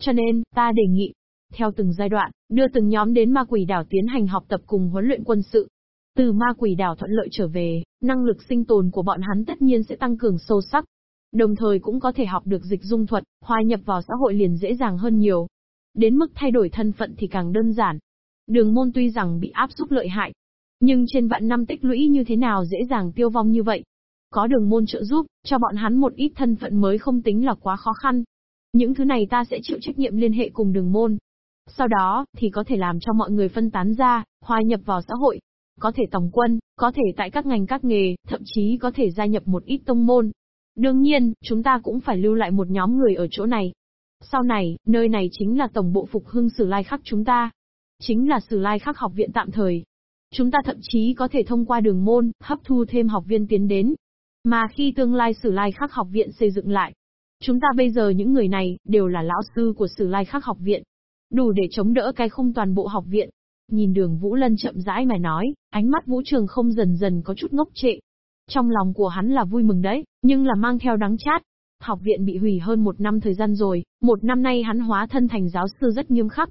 Cho nên, ta đề nghị, theo từng giai đoạn, đưa từng nhóm đến ma quỷ đảo tiến hành học tập cùng huấn luyện quân sự. Từ ma quỷ đảo thuận lợi trở về, năng lực sinh tồn của bọn hắn tất nhiên sẽ tăng cường sâu sắc. Đồng thời cũng có thể học được dịch dung thuật, hòa nhập vào xã hội liền dễ dàng hơn nhiều. Đến mức thay đổi thân phận thì càng đơn giản. Đường môn tuy rằng bị áp xúc lợi hại, nhưng trên vạn năm tích lũy như thế nào dễ dàng tiêu vong như vậy. Có đường môn trợ giúp, cho bọn hắn một ít thân phận mới không tính là quá khó khăn. Những thứ này ta sẽ chịu trách nhiệm liên hệ cùng đường môn. Sau đó, thì có thể làm cho mọi người phân tán ra, hòa nhập vào xã hội. Có thể tổng quân, có thể tại các ngành các nghề, thậm chí có thể gia nhập một ít tông môn. Đương nhiên, chúng ta cũng phải lưu lại một nhóm người ở chỗ này. Sau này, nơi này chính là tổng bộ phục hưng sử lai khắc chúng ta. Chính là sử lai khắc học viện tạm thời. Chúng ta thậm chí có thể thông qua đường môn, hấp thu thêm học viên tiến đến. Mà khi tương lai sử lai khắc học viện xây dựng lại, chúng ta bây giờ những người này, đều là lão sư của sử lai khắc học viện đủ để chống đỡ cái không toàn bộ học viện. Nhìn đường Vũ Lân chậm rãi mà nói, ánh mắt Vũ Trường không dần dần có chút ngốc trệ. Trong lòng của hắn là vui mừng đấy, nhưng là mang theo đắng chát. Học viện bị hủy hơn một năm thời gian rồi, một năm nay hắn hóa thân thành giáo sư rất nghiêm khắc.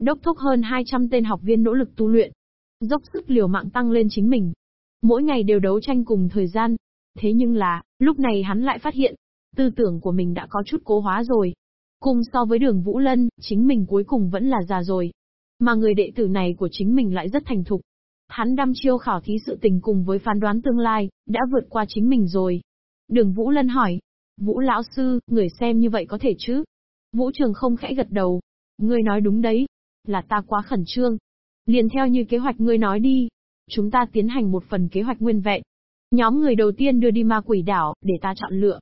Đốc thúc hơn 200 tên học viên nỗ lực tu luyện. Dốc sức liều mạng tăng lên chính mình. Mỗi ngày đều đấu tranh cùng thời gian. Thế nhưng là, lúc này hắn lại phát hiện, tư tưởng của mình đã có chút cố hóa rồi, Cùng so với đường Vũ Lân, chính mình cuối cùng vẫn là già rồi. Mà người đệ tử này của chính mình lại rất thành thục. Hắn đăm chiêu khảo thí sự tình cùng với phán đoán tương lai, đã vượt qua chính mình rồi. Đường Vũ Lân hỏi. Vũ lão sư, người xem như vậy có thể chứ? Vũ Trường không khẽ gật đầu. Ngươi nói đúng đấy. Là ta quá khẩn trương. Liền theo như kế hoạch ngươi nói đi. Chúng ta tiến hành một phần kế hoạch nguyên vẹn. Nhóm người đầu tiên đưa đi ma quỷ đảo, để ta chọn lựa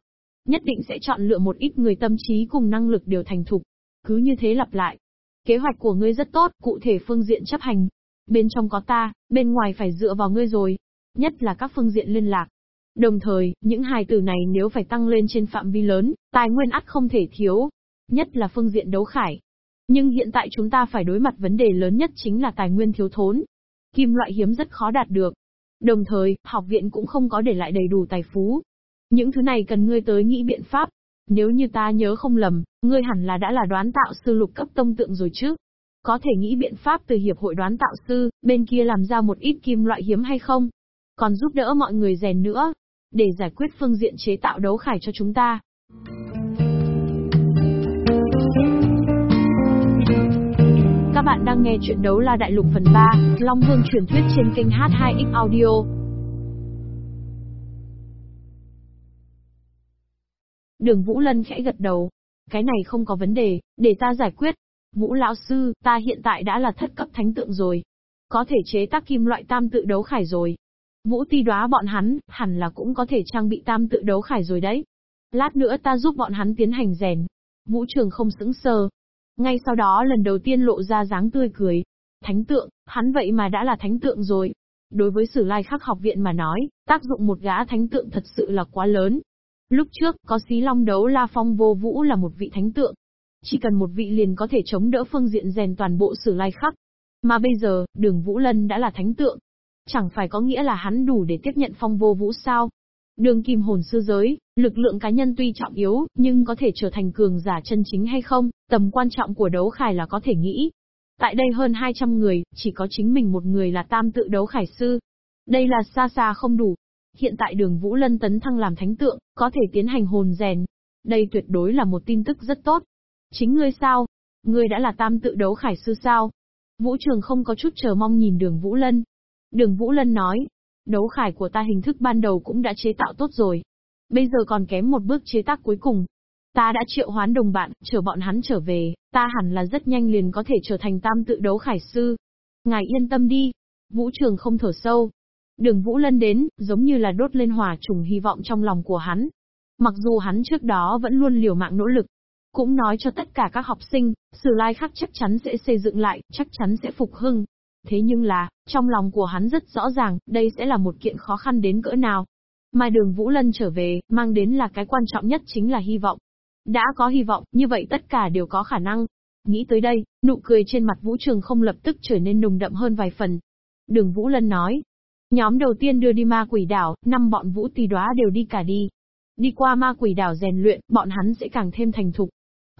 nhất định sẽ chọn lựa một ít người tâm trí cùng năng lực đều thành thục. Cứ như thế lặp lại. Kế hoạch của ngươi rất tốt, cụ thể phương diện chấp hành. Bên trong có ta, bên ngoài phải dựa vào ngươi rồi. Nhất là các phương diện liên lạc. Đồng thời, những hài tử này nếu phải tăng lên trên phạm vi lớn, tài nguyên ắt không thể thiếu. Nhất là phương diện đấu khải. Nhưng hiện tại chúng ta phải đối mặt vấn đề lớn nhất chính là tài nguyên thiếu thốn. Kim loại hiếm rất khó đạt được. Đồng thời, học viện cũng không có để lại đầy đủ tài phú, những thứ này cần ngươi tới nghĩ biện pháp. Nếu như ta nhớ không lầm, ngươi hẳn là đã là đoán tạo sư lục cấp tông tượng rồi chứ. Có thể nghĩ biện pháp từ hiệp hội đoán tạo sư, bên kia làm ra một ít kim loại hiếm hay không? Còn giúp đỡ mọi người rèn nữa, để giải quyết phương diện chế tạo đấu khải cho chúng ta. Các bạn đang nghe chuyện đấu la đại lục phần 3, Long Vương truyền thuyết trên kênh H2X Audio. Đường Vũ Lân khẽ gật đầu. Cái này không có vấn đề, để ta giải quyết. Vũ lão sư, ta hiện tại đã là thất cấp thánh tượng rồi. Có thể chế tác kim loại tam tự đấu khải rồi. Vũ ti đoá bọn hắn, hẳn là cũng có thể trang bị tam tự đấu khải rồi đấy. Lát nữa ta giúp bọn hắn tiến hành rèn. Vũ trường không sững sờ. Ngay sau đó lần đầu tiên lộ ra dáng tươi cười. Thánh tượng, hắn vậy mà đã là thánh tượng rồi. Đối với sử lai khắc học viện mà nói, tác dụng một gã thánh tượng thật sự là quá lớn. Lúc trước, có xí long đấu la phong vô vũ là một vị thánh tượng. Chỉ cần một vị liền có thể chống đỡ phương diện rèn toàn bộ sử lai khắc. Mà bây giờ, đường Vũ Lân đã là thánh tượng. Chẳng phải có nghĩa là hắn đủ để tiếp nhận phong vô vũ sao? Đường kim hồn sư giới, lực lượng cá nhân tuy trọng yếu, nhưng có thể trở thành cường giả chân chính hay không, tầm quan trọng của đấu khải là có thể nghĩ. Tại đây hơn 200 người, chỉ có chính mình một người là tam tự đấu khải sư. Đây là xa xa không đủ. Hiện tại đường Vũ Lân tấn thăng làm thánh tượng, có thể tiến hành hồn rèn. Đây tuyệt đối là một tin tức rất tốt. Chính ngươi sao? Ngươi đã là tam tự đấu khải sư sao? Vũ Trường không có chút chờ mong nhìn đường Vũ Lân. Đường Vũ Lân nói, đấu khải của ta hình thức ban đầu cũng đã chế tạo tốt rồi. Bây giờ còn kém một bước chế tác cuối cùng. Ta đã triệu hoán đồng bạn, chờ bọn hắn trở về, ta hẳn là rất nhanh liền có thể trở thành tam tự đấu khải sư. Ngài yên tâm đi. Vũ Trường không thở sâu. Đường Vũ Lân đến, giống như là đốt lên hỏa trùng hy vọng trong lòng của hắn. Mặc dù hắn trước đó vẫn luôn liều mạng nỗ lực, cũng nói cho tất cả các học sinh, Sử Lai khác chắc chắn sẽ xây dựng lại, chắc chắn sẽ phục hưng. Thế nhưng là, trong lòng của hắn rất rõ ràng, đây sẽ là một kiện khó khăn đến cỡ nào. Mà đường Vũ Lân trở về, mang đến là cái quan trọng nhất chính là hy vọng. Đã có hy vọng, như vậy tất cả đều có khả năng. Nghĩ tới đây, nụ cười trên mặt Vũ Trường không lập tức trở nên nồng đậm hơn vài phần. Đường Vũ Lân nói, nhóm đầu tiên đưa đi ma quỷ đảo, năm bọn Vũ tì đoá đều đi cả đi. Đi qua ma quỷ đảo rèn luyện, bọn hắn sẽ càng thêm thành thục,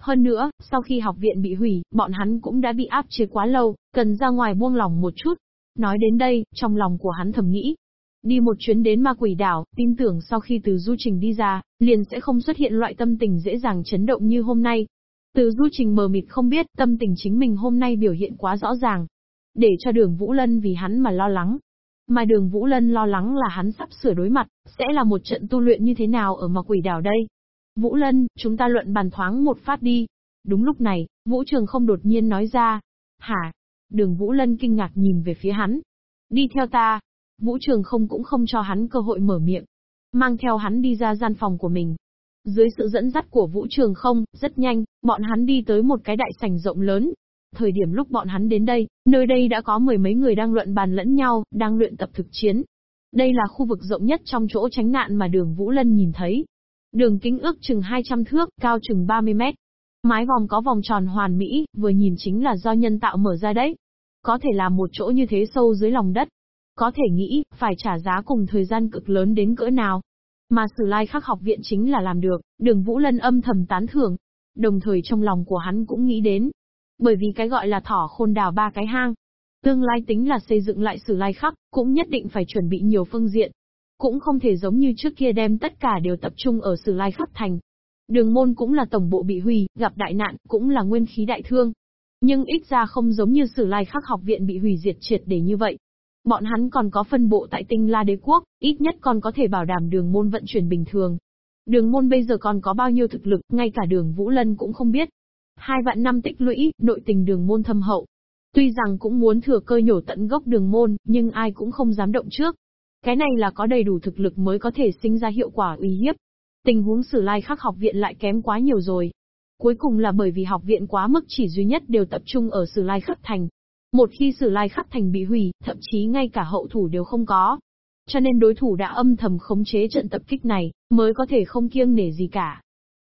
hơn nữa, sau khi học viện bị hủy, bọn hắn cũng đã bị áp chế quá lâu, cần ra ngoài buông lòng một chút. Nói đến đây, trong lòng của hắn thầm nghĩ. Đi một chuyến đến ma quỷ đảo, tin tưởng sau khi từ du trình đi ra, liền sẽ không xuất hiện loại tâm tình dễ dàng chấn động như hôm nay. Từ du trình mờ mịt không biết, tâm tình chính mình hôm nay biểu hiện quá rõ ràng. Để cho đường Vũ Lân vì hắn mà lo lắng. Mà đường Vũ Lân lo lắng là hắn sắp sửa đối mặt, sẽ là một trận tu luyện như thế nào ở ma quỷ đảo đây. Vũ Lân, chúng ta luận bàn thoáng một phát đi. Đúng lúc này, Vũ Trường không đột nhiên nói ra. Hả? Đường Vũ Lân kinh ngạc nhìn về phía hắn. Đi theo ta. Vũ Trường không cũng không cho hắn cơ hội mở miệng. Mang theo hắn đi ra gian phòng của mình. Dưới sự dẫn dắt của Vũ Trường không, rất nhanh, bọn hắn đi tới một cái đại sảnh rộng lớn. Thời điểm lúc bọn hắn đến đây, nơi đây đã có mười mấy người đang luận bàn lẫn nhau, đang luyện tập thực chiến. Đây là khu vực rộng nhất trong chỗ tránh nạn mà đường Vũ Lân nhìn thấy. Đường kính ước chừng 200 thước, cao chừng 30 mét. Mái vòng có vòng tròn hoàn mỹ, vừa nhìn chính là do nhân tạo mở ra đấy. Có thể là một chỗ như thế sâu dưới lòng đất. Có thể nghĩ, phải trả giá cùng thời gian cực lớn đến cỡ nào. Mà Sử Lai Khắc học viện chính là làm được, đường Vũ Lân âm thầm tán thưởng. Đồng thời trong lòng của hắn cũng nghĩ đến. Bởi vì cái gọi là thỏ khôn đào ba cái hang. Tương lai tính là xây dựng lại Sử Lai Khắc, cũng nhất định phải chuẩn bị nhiều phương diện, cũng không thể giống như trước kia đem tất cả đều tập trung ở Sử Lai Khắc Thành. Đường môn cũng là tổng bộ bị hủy, gặp đại nạn, cũng là nguyên khí đại thương. Nhưng ít ra không giống như Sử Lai Khắc học viện bị hủy diệt triệt để như vậy. Bọn hắn còn có phân bộ tại tinh La Đế Quốc, ít nhất còn có thể bảo đảm đường môn vận chuyển bình thường. Đường môn bây giờ còn có bao nhiêu thực lực, ngay cả đường Vũ Lân cũng không biết. Hai vạn năm tích lũy, nội tình đường môn thâm hậu. Tuy rằng cũng muốn thừa cơ nhổ tận gốc đường môn, nhưng ai cũng không dám động trước. Cái này là có đầy đủ thực lực mới có thể sinh ra hiệu quả uy hiếp. Tình huống sử lai khắc học viện lại kém quá nhiều rồi. Cuối cùng là bởi vì học viện quá mức chỉ duy nhất đều tập trung ở sử lai khắc thành. Một khi sử lai khắc thành bị hủy, thậm chí ngay cả hậu thủ đều không có. Cho nên đối thủ đã âm thầm khống chế trận tập kích này, mới có thể không kiêng nể gì cả.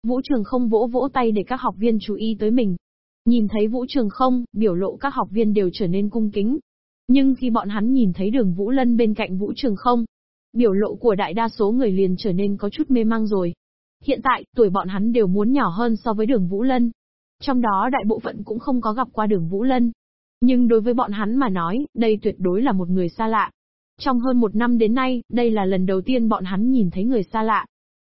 Vũ Trường không vỗ vỗ tay để các học viên chú ý tới mình. Nhìn thấy Vũ Trường không, biểu lộ các học viên đều trở nên cung kính, nhưng khi bọn hắn nhìn thấy đường Vũ Lân bên cạnh Vũ Trường không, biểu lộ của đại đa số người liền trở nên có chút mê mang rồi. Hiện tại, tuổi bọn hắn đều muốn nhỏ hơn so với đường Vũ Lân. Trong đó đại bộ phận cũng không có gặp qua đường Vũ Lân. Nhưng đối với bọn hắn mà nói, đây tuyệt đối là một người xa lạ. Trong hơn một năm đến nay, đây là lần đầu tiên bọn hắn nhìn thấy người xa lạ.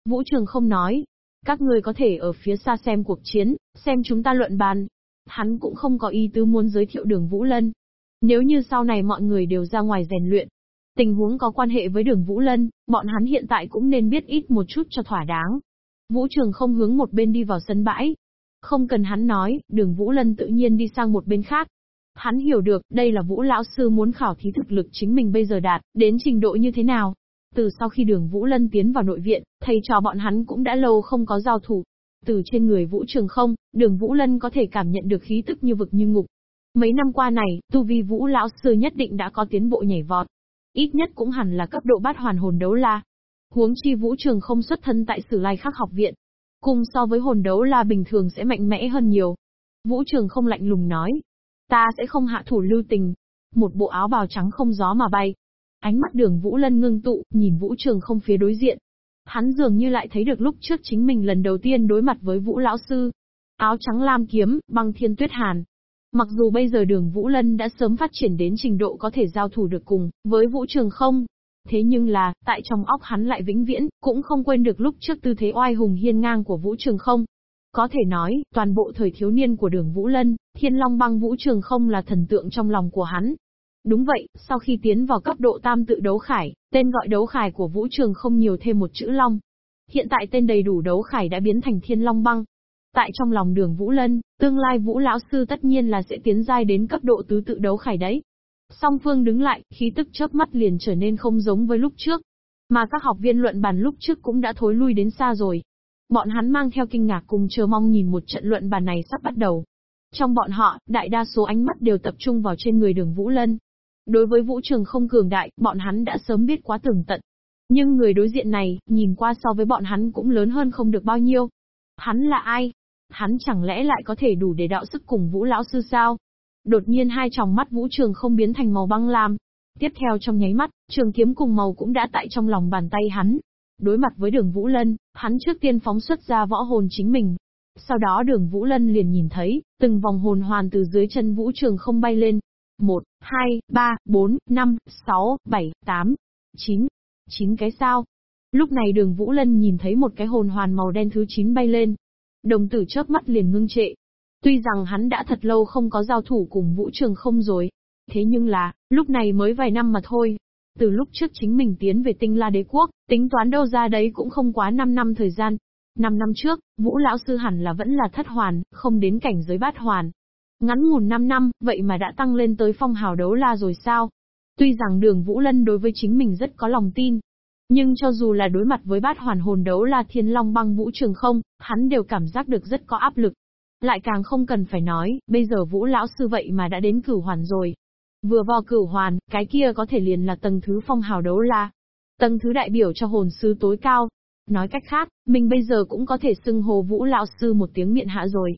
Vũ Trường không nói. Các người có thể ở phía xa xem cuộc chiến, xem chúng ta luận bàn. Hắn cũng không có ý tứ muốn giới thiệu đường Vũ Lân. Nếu như sau này mọi người đều ra ngoài rèn luyện, tình huống có quan hệ với đường Vũ Lân, bọn hắn hiện tại cũng nên biết ít một chút cho thỏa đáng. Vũ Trường không hướng một bên đi vào sân bãi. Không cần hắn nói, đường Vũ Lân tự nhiên đi sang một bên khác. Hắn hiểu được, đây là Vũ Lão Sư muốn khảo thí thực lực chính mình bây giờ đạt, đến trình độ như thế nào. Từ sau khi đường Vũ Lân tiến vào nội viện, thầy trò bọn hắn cũng đã lâu không có giao thủ. Từ trên người Vũ Trường không, đường Vũ Lân có thể cảm nhận được khí tức như vực như ngục, Mấy năm qua này, tu vi vũ lão sư nhất định đã có tiến bộ nhảy vọt. Ít nhất cũng hẳn là cấp độ bát hoàn hồn đấu la. Huống chi Vũ Trường không xuất thân tại Sử Lai Khắc học viện. Cùng so với hồn đấu la bình thường sẽ mạnh mẽ hơn nhiều. Vũ Trường không lạnh lùng nói. Ta sẽ không hạ thủ lưu tình. Một bộ áo bào trắng không gió mà bay. Ánh mắt đường Vũ Lân ngưng tụ, nhìn Vũ Trường không phía đối diện. Hắn dường như lại thấy được lúc trước chính mình lần đầu tiên đối mặt với Vũ Lão Sư. Áo trắng lam kiếm, băng thiên tuyết hàn, Mặc dù bây giờ đường Vũ Lân đã sớm phát triển đến trình độ có thể giao thủ được cùng với Vũ Trường không, thế nhưng là, tại trong óc hắn lại vĩnh viễn, cũng không quên được lúc trước tư thế oai hùng hiên ngang của Vũ Trường không. Có thể nói, toàn bộ thời thiếu niên của đường Vũ Lân, Thiên Long băng Vũ Trường không là thần tượng trong lòng của hắn. Đúng vậy, sau khi tiến vào cấp độ tam tự đấu khải, tên gọi đấu khải của Vũ Trường không nhiều thêm một chữ Long. Hiện tại tên đầy đủ đấu khải đã biến thành Thiên Long băng, Tại trong lòng đường Vũ Lân, tương lai Vũ Lão Sư tất nhiên là sẽ tiến giai đến cấp độ tứ tự đấu khải đấy. Song Phương đứng lại, khí tức chớp mắt liền trở nên không giống với lúc trước. Mà các học viên luận bàn lúc trước cũng đã thối lui đến xa rồi. Bọn hắn mang theo kinh ngạc cùng chờ mong nhìn một trận luận bàn này sắp bắt đầu. Trong bọn họ, đại đa số ánh mắt đều tập trung vào trên người đường Vũ Lân. Đối với vũ trường không cường đại, bọn hắn đã sớm biết quá tường tận. Nhưng người đối diện này, nhìn qua so với bọn hắn cũng lớn hơn không được bao nhiêu. Hắn là ai? Hắn chẳng lẽ lại có thể đủ để đạo sức cùng Vũ lão sư sao? Đột nhiên hai tròng mắt Vũ Trường không biến thành màu băng lam. Tiếp theo trong nháy mắt, trường kiếm cùng màu cũng đã tại trong lòng bàn tay hắn. Đối mặt với đường Vũ Lân, hắn trước tiên phóng xuất ra võ hồn chính mình. Sau đó đường Vũ Lân liền nhìn thấy, từng vòng hồn hoàn từ dưới chân Vũ Trường không bay lên. 1, 2, 3, 4, 5, 6, 7, 8, 9. 9 cái sao. Lúc này đường Vũ Lân nhìn thấy một cái hồn hoàn màu đen thứ 9 bay lên, Đồng tử chớp mắt liền ngưng trệ. Tuy rằng hắn đã thật lâu không có giao thủ cùng vũ trường không rồi. Thế nhưng là, lúc này mới vài năm mà thôi. Từ lúc trước chính mình tiến về tinh la đế quốc, tính toán đâu ra đấy cũng không quá 5 năm thời gian. 5 năm trước, Vũ Lão Sư hẳn là vẫn là thất hoàn, không đến cảnh giới bát hoàn. Ngắn ngủn 5 năm, vậy mà đã tăng lên tới phong hào đấu la rồi sao? Tuy rằng đường Vũ Lân đối với chính mình rất có lòng tin, nhưng cho dù là đối mặt với bát hoàn hồn đấu la thiên long băng vũ trường không, hắn đều cảm giác được rất có áp lực. Lại càng không cần phải nói, bây giờ vũ lão sư vậy mà đã đến cửu hoàn rồi. Vừa vào cửu hoàn, cái kia có thể liền là tầng thứ phong hào đấu la. Tầng thứ đại biểu cho hồn sư tối cao. Nói cách khác, mình bây giờ cũng có thể xưng hồ vũ lão sư một tiếng miệng hạ rồi.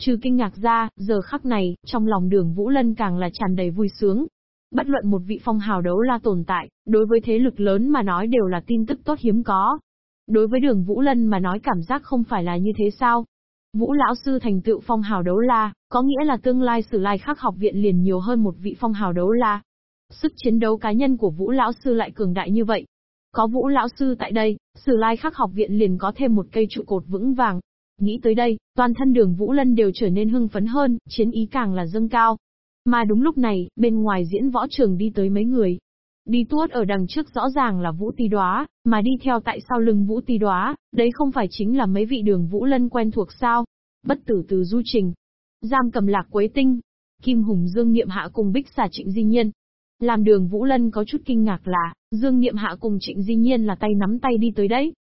Trừ kinh ngạc ra, giờ khắc này, trong lòng đường Vũ Lân càng là tràn đầy vui sướng. Bất luận một vị phong hào đấu la tồn tại, đối với thế lực lớn mà nói đều là tin tức tốt hiếm có. Đối với đường Vũ Lân mà nói cảm giác không phải là như thế sao? Vũ lão sư thành tựu phong hào đấu la, có nghĩa là tương lai sử lai khắc học viện liền nhiều hơn một vị phong hào đấu la. Sức chiến đấu cá nhân của Vũ lão sư lại cường đại như vậy. Có Vũ lão sư tại đây, sử lai khắc học viện liền có thêm một cây trụ cột vững vàng. Nghĩ tới đây, toàn thân đường Vũ Lân đều trở nên hưng phấn hơn, chiến ý càng là dâng cao. Mà đúng lúc này, bên ngoài diễn võ trường đi tới mấy người. Đi tuốt ở đằng trước rõ ràng là Vũ Tì Đoá, mà đi theo tại sau lưng Vũ Tì Đoá, đấy không phải chính là mấy vị đường Vũ Lân quen thuộc sao? Bất tử từ du trình. Giam cầm lạc quấy tinh. Kim Hùng Dương Niệm Hạ cùng Bích xà Trịnh Di Nhiên. Làm đường Vũ Lân có chút kinh ngạc là, Dương Niệm Hạ cùng Trịnh Di Nhiên là tay nắm tay đi tới đấy.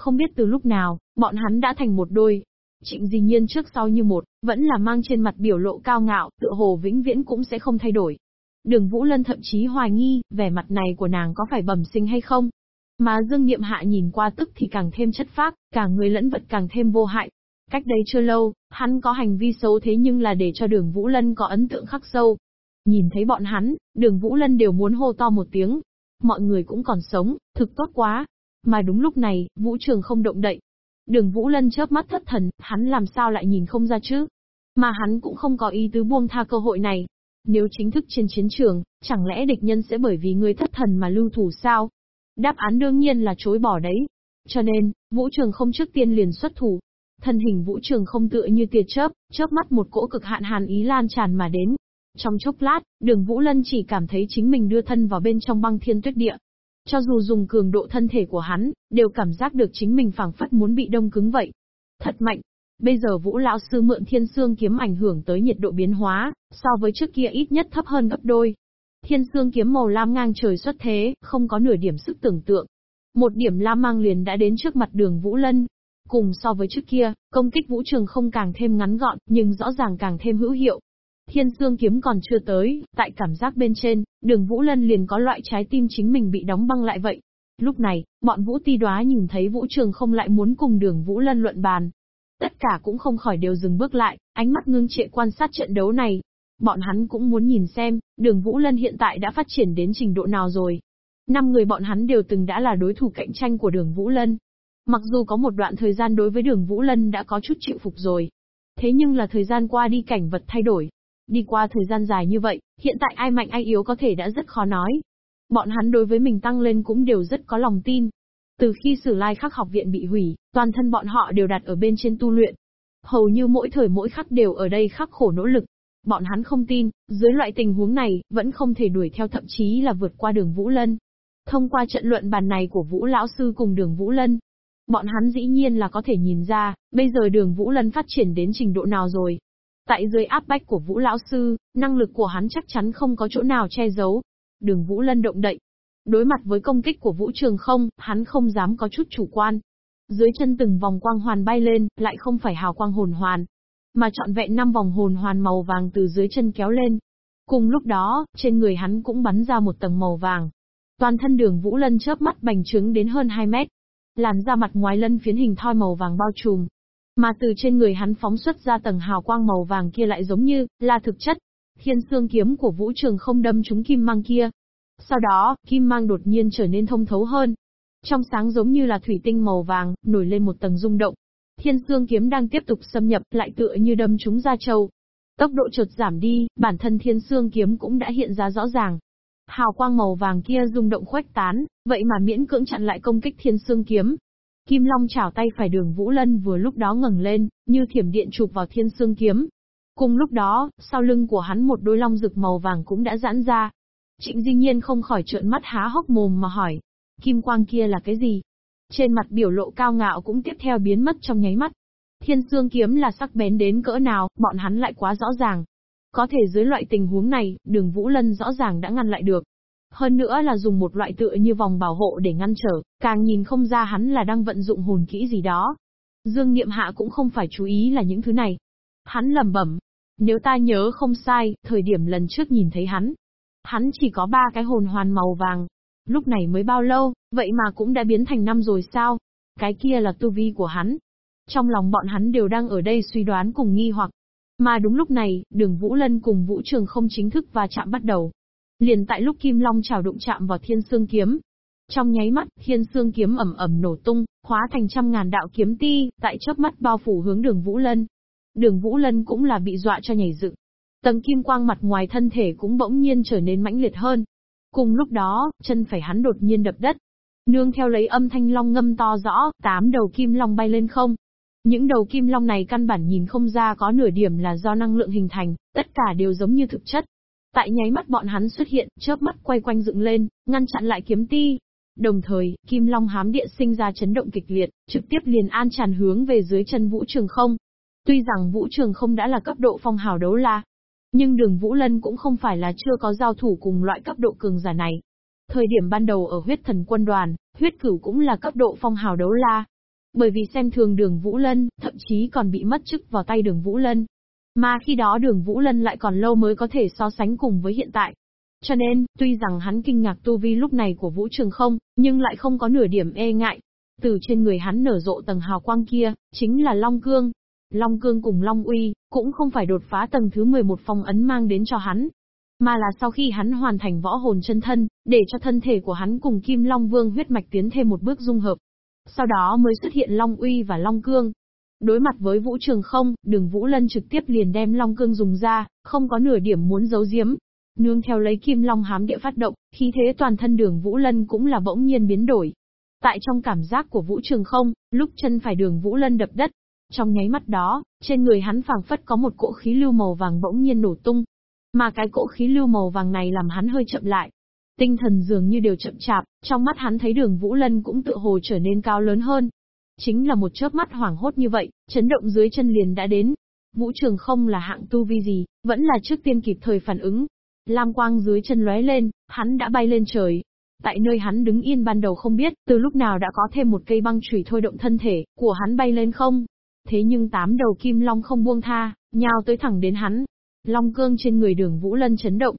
Không biết từ lúc nào, bọn hắn đã thành một đôi, Trịnh Di Nhiên trước sau như một, vẫn là mang trên mặt biểu lộ cao ngạo, tựa hồ vĩnh viễn cũng sẽ không thay đổi. Đường Vũ Lân thậm chí hoài nghi, vẻ mặt này của nàng có phải bẩm sinh hay không. Mà Dương Niệm Hạ nhìn qua tức thì càng thêm chất phác, cả người lẫn vật càng thêm vô hại. Cách đây chưa lâu, hắn có hành vi xấu thế nhưng là để cho đường Vũ Lân có ấn tượng khắc sâu. Nhìn thấy bọn hắn, đường Vũ Lân đều muốn hô to một tiếng. Mọi người cũng còn sống, thực tốt quá. Mà đúng lúc này, Vũ Trường không động đậy, Đường Vũ Lân chớp mắt thất thần, hắn làm sao lại nhìn không ra chứ? Mà hắn cũng không có ý tứ buông tha cơ hội này. Nếu chính thức trên chiến trường, chẳng lẽ địch nhân sẽ bởi vì người thất thần mà lưu thủ sao? Đáp án đương nhiên là chối bỏ đấy. Cho nên, Vũ Trường không trước tiên liền xuất thủ. Thân hình Vũ Trường không tựa như tia chớp, chớp mắt một cỗ cực hạn hàn ý lan tràn mà đến. Trong chốc lát, đường Vũ Lân chỉ cảm thấy chính mình đưa thân vào bên trong băng thiên tuyết địa, cho dù dùng cường độ thân thể của hắn, đều cảm giác được chính mình phảng phất muốn bị đông cứng vậy. Thật mạnh. Bây giờ Vũ lão sư mượn Thiên Xương kiếm ảnh hưởng tới nhiệt độ biến hóa, so với trước kia ít nhất thấp hơn gấp đôi. Thiên Xương kiếm màu lam ngang trời xuất thế, không có nửa điểm sức tưởng tượng. Một điểm lam mang liền đã đến trước mặt Đường Vũ Lân. Cùng so với trước kia, công kích vũ trường không càng thêm ngắn gọn, nhưng rõ ràng càng thêm hữu hiệu. Thiên dương kiếm còn chưa tới, tại cảm giác bên trên, đường Vũ Lân liền có loại trái tim chính mình bị đóng băng lại vậy. Lúc này, bọn Vũ Ti Đoá nhìn thấy Vũ Trường không lại muốn cùng đường Vũ Lân luận bàn. Tất cả cũng không khỏi đều dừng bước lại, ánh mắt ngưng trệ quan sát trận đấu này. Bọn hắn cũng muốn nhìn xem, đường Vũ Lân hiện tại đã phát triển đến trình độ nào rồi. Năm người bọn hắn đều từng đã là đối thủ cạnh tranh của đường Vũ Lân. Mặc dù có một đoạn thời gian đối với đường Vũ Lân đã có chút chịu phục rồi. Thế nhưng là thời gian qua đi cảnh vật thay đổi. Đi qua thời gian dài như vậy, hiện tại ai mạnh ai yếu có thể đã rất khó nói. Bọn hắn đối với mình tăng lên cũng đều rất có lòng tin. Từ khi Sử Lai Khắc học viện bị hủy, toàn thân bọn họ đều đặt ở bên trên tu luyện. Hầu như mỗi thời mỗi khắc đều ở đây khắc khổ nỗ lực. Bọn hắn không tin, dưới loại tình huống này, vẫn không thể đuổi theo thậm chí là vượt qua đường Vũ Lân. Thông qua trận luận bàn này của Vũ Lão Sư cùng đường Vũ Lân, bọn hắn dĩ nhiên là có thể nhìn ra, bây giờ đường Vũ Lân phát triển đến trình độ nào rồi. Tại dưới áp bách của Vũ Lão Sư, năng lực của hắn chắc chắn không có chỗ nào che giấu. Đường Vũ Lân động đậy. Đối mặt với công kích của Vũ Trường không, hắn không dám có chút chủ quan. Dưới chân từng vòng quang hoàn bay lên, lại không phải hào quang hồn hoàn, mà trọn vẹn năm vòng hồn hoàn màu vàng từ dưới chân kéo lên. Cùng lúc đó, trên người hắn cũng bắn ra một tầng màu vàng. Toàn thân đường Vũ Lân chớp mắt bành trướng đến hơn 2 mét. Làn da mặt ngoài lân phiến hình thoi màu vàng bao trùm. Mà từ trên người hắn phóng xuất ra tầng hào quang màu vàng kia lại giống như, là thực chất. Thiên xương kiếm của vũ trường không đâm trúng kim mang kia. Sau đó, kim mang đột nhiên trở nên thông thấu hơn. Trong sáng giống như là thủy tinh màu vàng, nổi lên một tầng rung động. Thiên xương kiếm đang tiếp tục xâm nhập, lại tựa như đâm trúng ra châu. Tốc độ chợt giảm đi, bản thân thiên xương kiếm cũng đã hiện ra rõ ràng. Hào quang màu vàng kia rung động khuếch tán, vậy mà miễn cưỡng chặn lại công kích thiên xương kiếm. Kim Long chảo tay phải đường Vũ Lân vừa lúc đó ngẩng lên, như thiểm điện chụp vào thiên xương kiếm. Cùng lúc đó, sau lưng của hắn một đôi long rực màu vàng cũng đã giãn ra. Trịnh Di Nhiên không khỏi trợn mắt há hốc mồm mà hỏi, kim quang kia là cái gì? Trên mặt biểu lộ cao ngạo cũng tiếp theo biến mất trong nháy mắt. Thiên xương kiếm là sắc bén đến cỡ nào, bọn hắn lại quá rõ ràng. Có thể dưới loại tình huống này, đường Vũ Lân rõ ràng đã ngăn lại được. Hơn nữa là dùng một loại tựa như vòng bảo hộ để ngăn trở, càng nhìn không ra hắn là đang vận dụng hồn kỹ gì đó. Dương Niệm Hạ cũng không phải chú ý là những thứ này. Hắn lẩm bẩm, nếu ta nhớ không sai, thời điểm lần trước nhìn thấy hắn, hắn chỉ có ba cái hồn hoàn màu vàng. Lúc này mới bao lâu, vậy mà cũng đã biến thành năm rồi sao? Cái kia là tu vi của hắn. Trong lòng bọn hắn đều đang ở đây suy đoán cùng nghi hoặc. Mà đúng lúc này, đường Vũ Lân cùng Vũ Trường không chính thức va chạm bắt đầu. Liền tại lúc Kim Long chảo đụng chạm vào thiên xương kiếm. Trong nháy mắt, thiên xương kiếm ẩm ẩm nổ tung, hóa thành trăm ngàn đạo kiếm ti, tại chớp mắt bao phủ hướng đường Vũ Lân. Đường Vũ Lân cũng là bị dọa cho nhảy dựng. Tầng kim quang mặt ngoài thân thể cũng bỗng nhiên trở nên mãnh liệt hơn. Cùng lúc đó, chân phải hắn đột nhiên đập đất. Nương theo lấy âm thanh long ngâm to rõ, tám đầu kim long bay lên không, những đầu kim long này căn bản nhìn không ra có nửa điểm là do năng lượng hình thành, tất cả đều giống như thực chất. Tại nháy mắt bọn hắn xuất hiện, chớp mắt quay quanh dựng lên, ngăn chặn lại kiếm ti. Đồng thời, kim long hám địa sinh ra chấn động kịch liệt, trực tiếp liền an tràn hướng về dưới chân vũ trường không. Tuy rằng vũ trường không đã là cấp độ phong hào đấu la, nhưng đường Vũ Lân cũng không phải là chưa có giao thủ cùng loại cấp độ cường giả này. Thời điểm ban đầu ở huyết thần quân đoàn, huyết cửu cũng là cấp độ phong hào đấu la, bởi vì xem thường đường Vũ Lân, thậm chí còn bị mất chức vào tay đường Vũ Lân. Mà khi đó đường Vũ Lân lại còn lâu mới có thể so sánh cùng với hiện tại. Cho nên, tuy rằng hắn kinh ngạc tu vi lúc này của Vũ Trường không, nhưng lại không có nửa điểm e ngại. Từ trên người hắn nở rộ tầng hào quang kia, chính là Long Cương. Long Cương cùng Long Uy, cũng không phải đột phá tầng thứ 11 phong ấn mang đến cho hắn. Mà là sau khi hắn hoàn thành võ hồn chân thân, để cho thân thể của hắn cùng Kim Long Vương huyết mạch tiến thêm một bước dung hợp. Sau đó mới xuất hiện Long Uy và Long Cương. Đối mặt với Vũ Trường không, đường Vũ Lân trực tiếp liền đem Long Cương dùng ra, không có nửa điểm muốn giấu giếm. Nương theo lấy Kim Long hám địa phát động, khí thế toàn thân đường Vũ Lân cũng là bỗng nhiên biến đổi. Tại trong cảm giác của Vũ Trường không, lúc chân phải đường Vũ Lân đập đất. Trong nháy mắt đó, trên người hắn phảng phất có một cỗ khí lưu màu vàng bỗng nhiên nổ tung. Mà cái cỗ khí lưu màu vàng này làm hắn hơi chậm lại, Tinh thần dường như đều chậm chạp, trong mắt hắn thấy đường Vũ Lân cũng tự hồ trở nên cao lớn hơn. Chính là một chớp mắt hoảng hốt như vậy, chấn động dưới chân liền đã đến. Vũ Trường không là hạng tu vi gì, vẫn là trước tiên kịp thời phản ứng. Lam quang dưới chân lóe lên, hắn đã bay lên trời. Tại nơi hắn đứng yên ban đầu không biết, từ lúc nào đã có thêm một cây băng chủy thôi động thân thể, của hắn bay lên không. Thế nhưng tám đầu kim long không buông tha, nhào tới thẳng đến hắn. Long cương trên người đường Vũ Lân chấn động,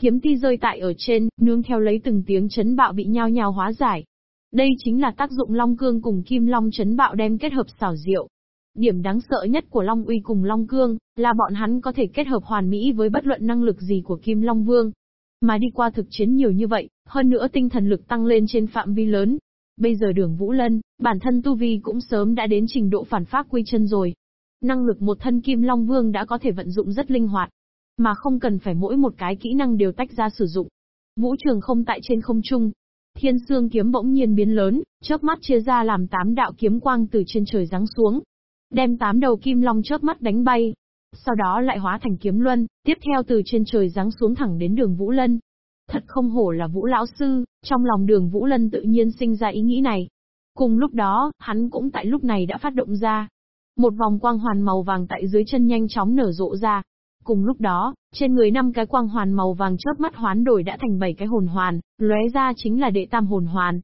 Kiếm ti rơi tại ở trên, nương theo lấy từng tiếng chấn bạo bị nhao nhao hóa giải. Đây chính là tác dụng Long Cương cùng Kim Long chấn bạo đem kết hợp xảo diệu. Điểm đáng sợ nhất của Long Uy cùng Long Cương là bọn hắn có thể kết hợp hoàn mỹ với bất luận năng lực gì của Kim Long Vương. Mà đi qua thực chiến nhiều như vậy, hơn nữa tinh thần lực tăng lên trên phạm vi lớn. Bây giờ đường Vũ Lân, bản thân Tu Vi cũng sớm đã đến trình độ phản phát quy chân rồi. Năng lực một thân Kim Long Vương đã có thể vận dụng rất linh hoạt, mà không cần phải mỗi một cái kỹ năng đều tách ra sử dụng. Vũ trường không tại trên không trung. Thiên xương kiếm bỗng nhiên biến lớn, chớp mắt chia ra làm tám đạo kiếm quang từ trên trời giáng xuống. Đem tám đầu kim long chớp mắt đánh bay. Sau đó lại hóa thành kiếm luân, tiếp theo từ trên trời giáng xuống thẳng đến đường Vũ Lân. Thật không hổ là Vũ Lão Sư, trong lòng đường Vũ Lân tự nhiên sinh ra ý nghĩ này. Cùng lúc đó, hắn cũng tại lúc này đã phát động ra. Một vòng quang hoàn màu vàng tại dưới chân nhanh chóng nở rộ ra, Cùng lúc đó, trên người năm cái quang hoàn màu vàng chớp mắt hoán đổi đã thành bảy cái hồn hoàn, lóe ra chính là đệ tam hồn hoàn.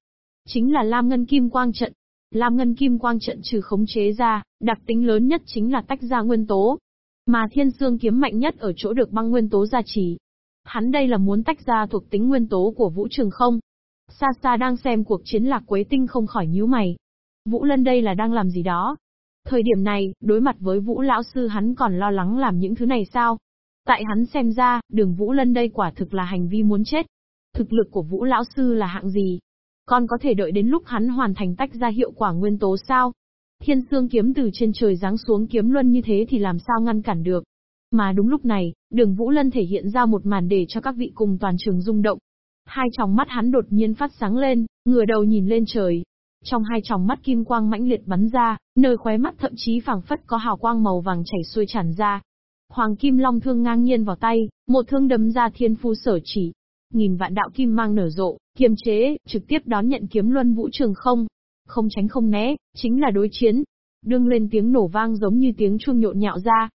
Chính là Lam Ngân Kim Quang Trận. Lam Ngân Kim Quang Trận trừ khống chế ra, đặc tính lớn nhất chính là tách ra nguyên tố. Mà Thiên Sương Kiếm mạnh nhất ở chỗ được băng nguyên tố gia trì. Hắn đây là muốn tách ra thuộc tính nguyên tố của vũ trường không. Xa xa đang xem cuộc chiến lạc quế tinh không khỏi nhíu mày. Vũ Lân đây là đang làm gì đó, Thời điểm này, đối mặt với Vũ Lão Sư hắn còn lo lắng làm những thứ này sao? Tại hắn xem ra, đường Vũ Lân đây quả thực là hành vi muốn chết. Thực lực của Vũ Lão Sư là hạng gì? con có thể đợi đến lúc hắn hoàn thành tách ra hiệu quả nguyên tố sao? Thiên xương kiếm từ trên trời giáng xuống kiếm luân như thế thì làm sao ngăn cản được? Mà đúng lúc này, đường Vũ Lân thể hiện ra một màn để cho các vị cùng toàn trường rung động. Hai tròng mắt hắn đột nhiên phát sáng lên, ngửa đầu nhìn lên trời, trong hai tròng mắt kim quang mãnh liệt bắn ra, nơi khóe mắt thậm chí phảng phất có hào quang màu vàng chảy xuôi tràn ra. Hoàng kim long thương ngang nhiên vào tay, một thương đấm ra thiên phu sở chỉ. Nghìn vạn đạo kim mang nở rộ, kiềm chế, trực tiếp đón nhận kiếm luân vũ trường không. Không tránh không né, chính là đối chiến. Đương lên tiếng nổ vang giống như tiếng chuông nhộn nhạo ra.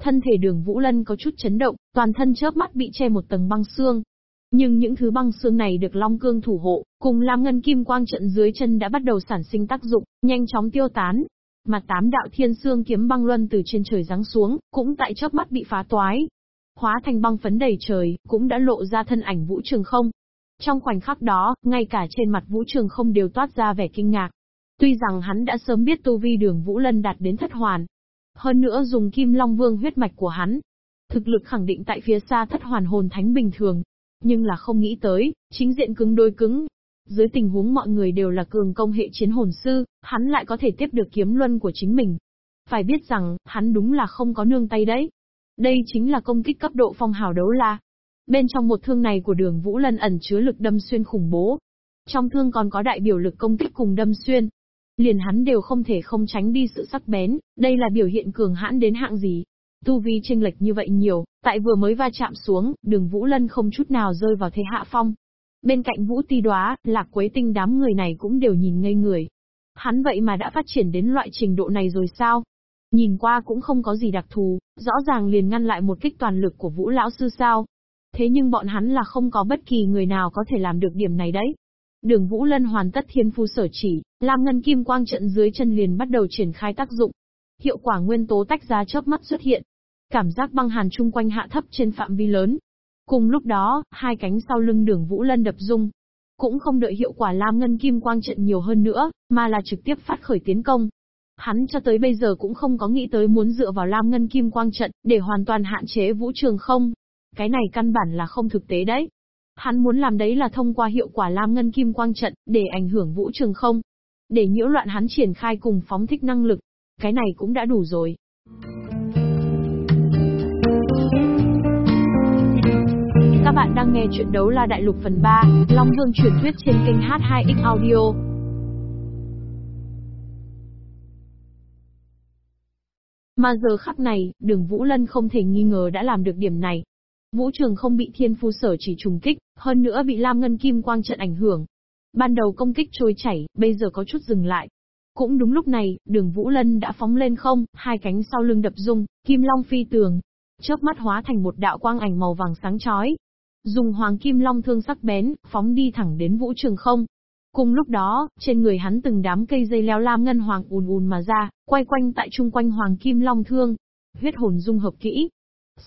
Thân thể đường Vũ Lân có chút chấn động, toàn thân chớp mắt bị che một tầng băng xương, nhưng những thứ băng xương này được Long Cương thủ hộ, cùng lam ngân kim quang trận dưới chân đã bắt đầu sản sinh tác dụng, nhanh chóng tiêu tán. Mà tám đạo thiên xương kiếm băng luân từ trên trời giáng xuống, cũng tại chớp mắt bị phá toái. Hóa thành băng phấn đầy trời, cũng đã lộ ra thân ảnh vũ trường không. Trong khoảnh khắc đó, ngay cả trên mặt vũ trường không đều toát ra vẻ kinh ngạc. Tuy rằng hắn đã sớm biết tu vi đường Vũ Lân đạt đến thất hoàn. Hơn nữa dùng kim long vương huyết mạch của hắn. Thực lực khẳng định tại phía xa thất hoàn hồn thánh bình thường, nhưng là không nghĩ tới, chính diện cứng đôi cứng. Dưới tình huống mọi người đều là cường công hệ chiến hồn sư, hắn lại có thể tiếp được kiếm luân của chính mình. Phải biết rằng, hắn đúng là không có nương tay đấy. Đây chính là công kích cấp độ phong hào đấu la. Bên trong một thương này của đường Vũ Lân ẩn chứa lực đâm xuyên khủng bố. Trong thương còn có đại biểu lực công kích cùng đâm xuyên. Liền hắn đều không thể không tránh đi sự sắc bén, đây là biểu hiện cường hãn đến hạng gì. Tu vi chênh lệch như vậy nhiều, tại vừa mới va chạm xuống, đường Vũ Lân không chút nào rơi vào thế hạ phong. Bên cạnh Vũ Ti Đoá, Lạc Quế Tinh đám người này cũng đều nhìn ngây người. Hắn vậy mà đã phát triển đến loại trình độ này rồi sao? Nhìn qua cũng không có gì đặc thù, rõ ràng liền ngăn lại một kích toàn lực của Vũ Lão Sư sao. Thế nhưng bọn hắn là không có bất kỳ người nào có thể làm được điểm này đấy. Đường Vũ Lân hoàn tất thiên phu sở chỉ, Lam Ngân Kim Quang trận dưới chân liền bắt đầu triển khai tác dụng. Hiệu quả nguyên tố tách ra chớp mắt xuất hiện, Cảm giác băng hàn chung quanh hạ thấp trên phạm vi lớn. Cùng lúc đó, hai cánh sau lưng đường Vũ Lân đập rung. Cũng không đợi hiệu quả Lam Ngân Kim Quang trận nhiều hơn nữa, mà là trực tiếp phát khởi tiến công. Hắn cho tới bây giờ cũng không có nghĩ tới muốn dựa vào Lam Ngân Kim Quang trận để hoàn toàn hạn chế vũ trường không. Cái này căn bản là không thực tế đấy. Hắn muốn làm đấy là thông qua hiệu quả Lam Ngân Kim Quang trận để ảnh hưởng vũ trường không. Để nhiễu loạn hắn triển khai cùng phóng thích năng lực. Cái này cũng đã đủ rồi. Các bạn đang nghe chuyện đấu la đại lục phần 3, Long Dương truyền thuyết trên kênh H2X Audio. Mà giờ khắc này, đường Vũ Lân không thể nghi ngờ đã làm được điểm này. Vũ trường không bị thiên phu sở chỉ trùng kích, hơn nữa bị Lam Ngân Kim Quang trận ảnh hưởng. Ban đầu công kích trôi chảy, bây giờ có chút dừng lại. Cũng đúng lúc này, đường Vũ Lân đã phóng lên không, hai cánh sau lưng đập rung, kim long phi tường. Chớp mắt hóa thành một đạo quang ảnh màu vàng sáng chói, dùng hoàng kim long thương sắc bén, phóng đi thẳng đến vũ trường không. Cùng lúc đó, trên người hắn từng đám cây dây leo lam ngân hoàng ùn ùn mà ra, quay quanh tại trung quanh hoàng kim long thương. Huyết hồn dung hợp kỹ.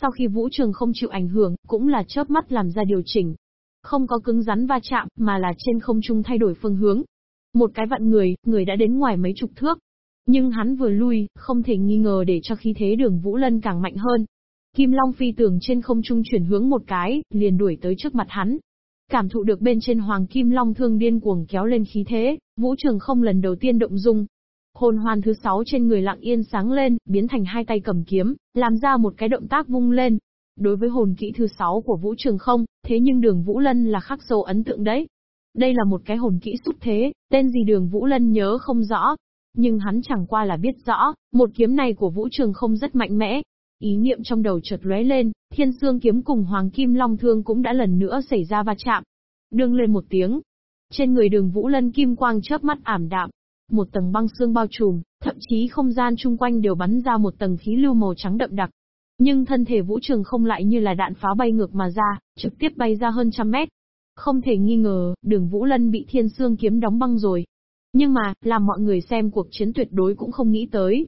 Sau khi vũ trường không chịu ảnh hưởng, cũng là chớp mắt làm ra điều chỉnh. Không có cứng rắn va chạm, mà là trên không trung thay đổi phương hướng. Một cái vặn người, người đã đến ngoài mấy chục thước. Nhưng hắn vừa lui, không thể nghi ngờ để cho khí thế đường Vũ Lân càng mạnh hơn. Kim Long phi tường trên không trung chuyển hướng một cái, liền đuổi tới trước mặt hắn. Cảm thụ được bên trên Hoàng Kim Long thương điên cuồng kéo lên khí thế, Vũ Trường không lần đầu tiên động dung. Hồn hoàn thứ sáu trên người lặng yên sáng lên, biến thành hai tay cầm kiếm, làm ra một cái động tác vung lên. Đối với hồn kỹ thứ sáu của Vũ Trường không, thế nhưng đường Vũ Lân là khắc sâu ấn tượng đấy. Đây là một cái hồn kỹ xúc thế, tên gì đường Vũ Lân nhớ không rõ. Nhưng hắn chẳng qua là biết rõ, một kiếm này của Vũ Trường không rất mạnh mẽ, Ý niệm trong đầu chợt lóe lên, thiên xương kiếm cùng hoàng kim long thương cũng đã lần nữa xảy ra va chạm. Đương lên một tiếng. Trên người đường Vũ Lân kim quang chớp mắt ảm đạm. Một tầng băng xương bao trùm, thậm chí không gian chung quanh đều bắn ra một tầng khí lưu màu trắng đậm đặc. Nhưng thân thể Vũ Trường không lại như là đạn pháo bay ngược mà ra, trực tiếp bay ra hơn trăm mét. Không thể nghi ngờ, đường Vũ Lân bị thiên xương kiếm đóng băng rồi. Nhưng mà, làm mọi người xem cuộc chiến tuyệt đối cũng không nghĩ tới,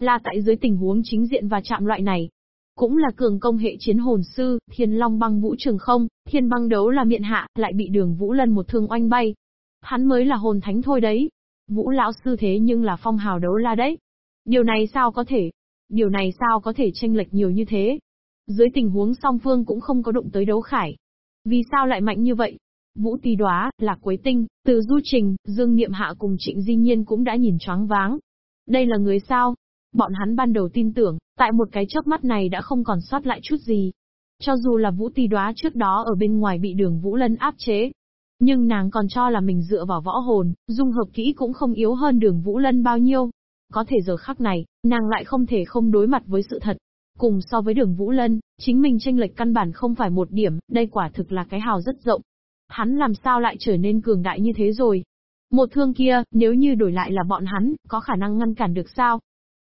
là tại dưới tình huống chính diện và chạm loại này. Cũng là cường công hệ chiến hồn sư, thiên long băng vũ trường không, thiên băng đấu là miện hạ, lại bị đường vũ lân một thương oanh bay. Hắn mới là hồn thánh thôi đấy. Vũ lão sư thế nhưng là phong hào đấu la đấy. Điều này sao có thể? Điều này sao có thể tranh lệch nhiều như thế? Dưới tình huống song phương cũng không có đụng tới đấu khải. Vì sao lại mạnh như vậy? Vũ Tì Đoá, Lạc Quế Tinh, Từ Du Trình, Dương Niệm Hạ cùng Trịnh Di Nhiên cũng đã nhìn choáng váng. Đây là người sao? Bọn hắn ban đầu tin tưởng, tại một cái chớp mắt này đã không còn sót lại chút gì. Cho dù là Vũ Tì Đoá trước đó ở bên ngoài bị đường Vũ Lân áp chế. Nhưng nàng còn cho là mình dựa vào võ hồn, dung hợp kỹ cũng không yếu hơn đường Vũ Lân bao nhiêu. Có thể giờ khắc này, nàng lại không thể không đối mặt với sự thật. Cùng so với đường Vũ Lân, chính mình tranh lệch căn bản không phải một điểm, đây quả thực là cái hào rất rộng. Hắn làm sao lại trở nên cường đại như thế rồi? Một thương kia, nếu như đổi lại là bọn hắn, có khả năng ngăn cản được sao?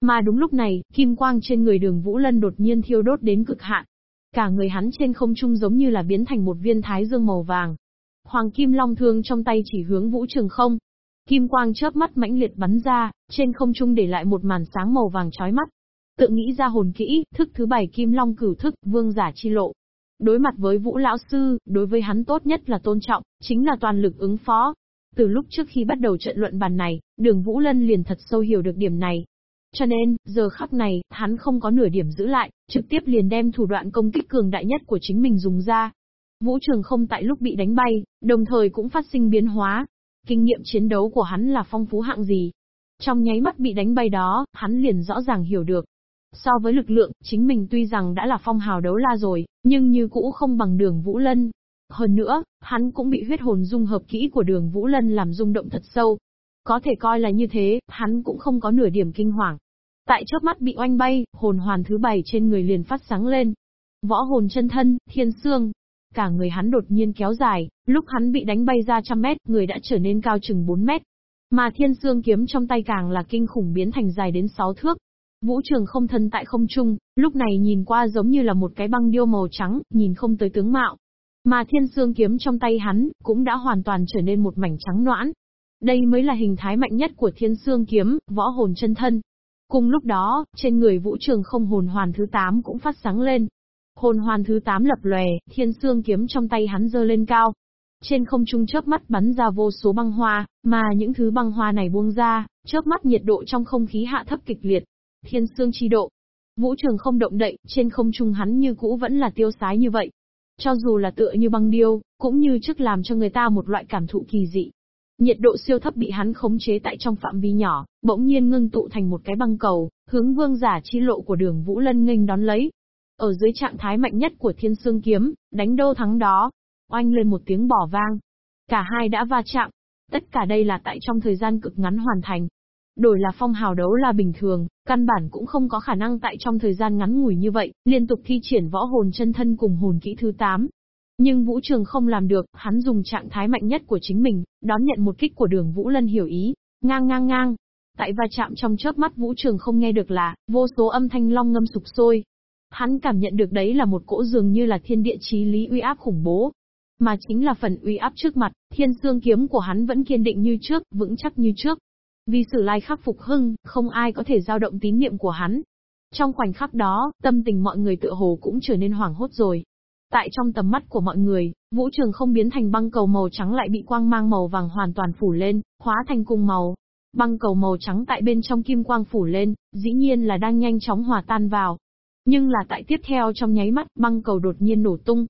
Mà đúng lúc này, kim quang trên người đường Vũ Lân đột nhiên thiêu đốt đến cực hạn. Cả người hắn trên không trung giống như là biến thành một viên thái dương màu vàng. Hoàng kim long thương trong tay chỉ hướng Vũ Trường không. Kim quang chớp mắt mãnh liệt bắn ra, trên không trung để lại một màn sáng màu vàng chói mắt. Tự nghĩ ra hồn kỹ, thức thứ bảy kim long cửu thức, vương giả chi lộ. Đối mặt với Vũ Lão Sư, đối với hắn tốt nhất là tôn trọng, chính là toàn lực ứng phó. Từ lúc trước khi bắt đầu trận luận bàn này, đường Vũ Lân liền thật sâu hiểu được điểm này, cho nên, giờ khắc này, hắn không có nửa điểm giữ lại, trực tiếp liền đem thủ đoạn công kích cường đại nhất của chính mình dùng ra. Vũ trường không tại lúc bị đánh bay, đồng thời cũng phát sinh biến hóa. Kinh nghiệm chiến đấu của hắn là phong phú hạng gì. Trong nháy mắt bị đánh bay đó, hắn liền rõ ràng hiểu được. So với lực lượng, chính mình tuy rằng đã là phong hào đấu la rồi, nhưng như cũ không bằng đường Vũ Lân. Hơn nữa, hắn cũng bị huyết hồn dung hợp kỹ của đường Vũ Lân làm rung động thật sâu. Có thể coi là như thế, hắn cũng không có nửa điểm kinh hoàng. Tại chớp mắt bị oanh bay, hồn hoàn thứ bảy trên người liền phát sáng lên. Võ hồn chân thân, thiên xương. Cả người hắn đột nhiên kéo dài, lúc hắn bị đánh bay ra trăm mét, người đã trở nên cao chừng 4 mét. Mà thiên xương kiếm trong tay càng là kinh khủng biến thành dài đến 6 thước. Vũ trường không thân tại không trung, lúc này nhìn qua giống như là một cái băng điêu màu trắng, nhìn không tới tướng mạo. Mà thiên xương kiếm trong tay hắn, cũng đã hoàn toàn trở nên một mảnh trắng noãn. Đây mới là hình thái mạnh nhất của thiên xương kiếm, võ hồn chân thân. Cùng lúc đó, trên người vũ trường không hồn hoàn thứ 8 cũng phát sáng lên. Hồn hoàn thứ 8 lập lòe, thiên xương kiếm trong tay hắn dơ lên cao. Trên không trung chớp mắt bắn ra vô số băng hoa, mà những thứ băng hoa này buông ra, chớp mắt nhiệt độ trong không khí hạ thấp kịch liệt. Thiên xương chi độ. Vũ trường không động đậy, trên không trung hắn như cũ vẫn là tiêu sái như vậy. Cho dù là tựa như băng điêu, cũng như trước làm cho người ta một loại cảm thụ kỳ dị. Nhiệt độ siêu thấp bị hắn khống chế tại trong phạm vi nhỏ, bỗng nhiên ngưng tụ thành một cái băng cầu, hướng vương giả chi lộ của đường Vũ Lân nghênh đón lấy. Ở dưới trạng thái mạnh nhất của thiên sương kiếm, đánh đô thắng đó. Oanh lên một tiếng bỏ vang. Cả hai đã va chạm. Tất cả đây là tại trong thời gian cực ngắn hoàn thành. Đổi là phong hào đấu là bình thường, căn bản cũng không có khả năng tại trong thời gian ngắn ngủi như vậy, liên tục thi triển võ hồn chân thân cùng hồn kỹ thứ 8, nhưng Vũ Trường không làm được, hắn dùng trạng thái mạnh nhất của chính mình, đón nhận một kích của đường Vũ Lân hiểu ý. Ngang ngang ngang. Tại va chạm trong chớp mắt Vũ Trường không nghe được là, vô số âm thanh long ngâm sục sôi. Hắn cảm nhận được đấy là một cỗ dường như là thiên địa chí lý uy áp khủng bố. Mà chính là phần uy áp trước mặt, thiên xương kiếm của hắn vẫn kiên định như trước, vững chắc như trước. Vì sử lai khắc phục hưng, không ai có thể giao động tín niệm của hắn. Trong khoảnh khắc đó, tâm tình mọi người tựa hồ cũng trở nên hoảng hốt rồi. Tại trong tầm mắt của mọi người, vũ trường không biến thành băng cầu màu trắng lại bị quang mang màu vàng hoàn toàn phủ lên, hóa thành cùng màu. Băng cầu màu trắng tại bên trong kim quang phủ lên, dĩ nhiên là đang nhanh chóng hòa tan vào. Nhưng là tại tiếp theo trong nháy mắt, băng cầu đột nhiên nổ tung.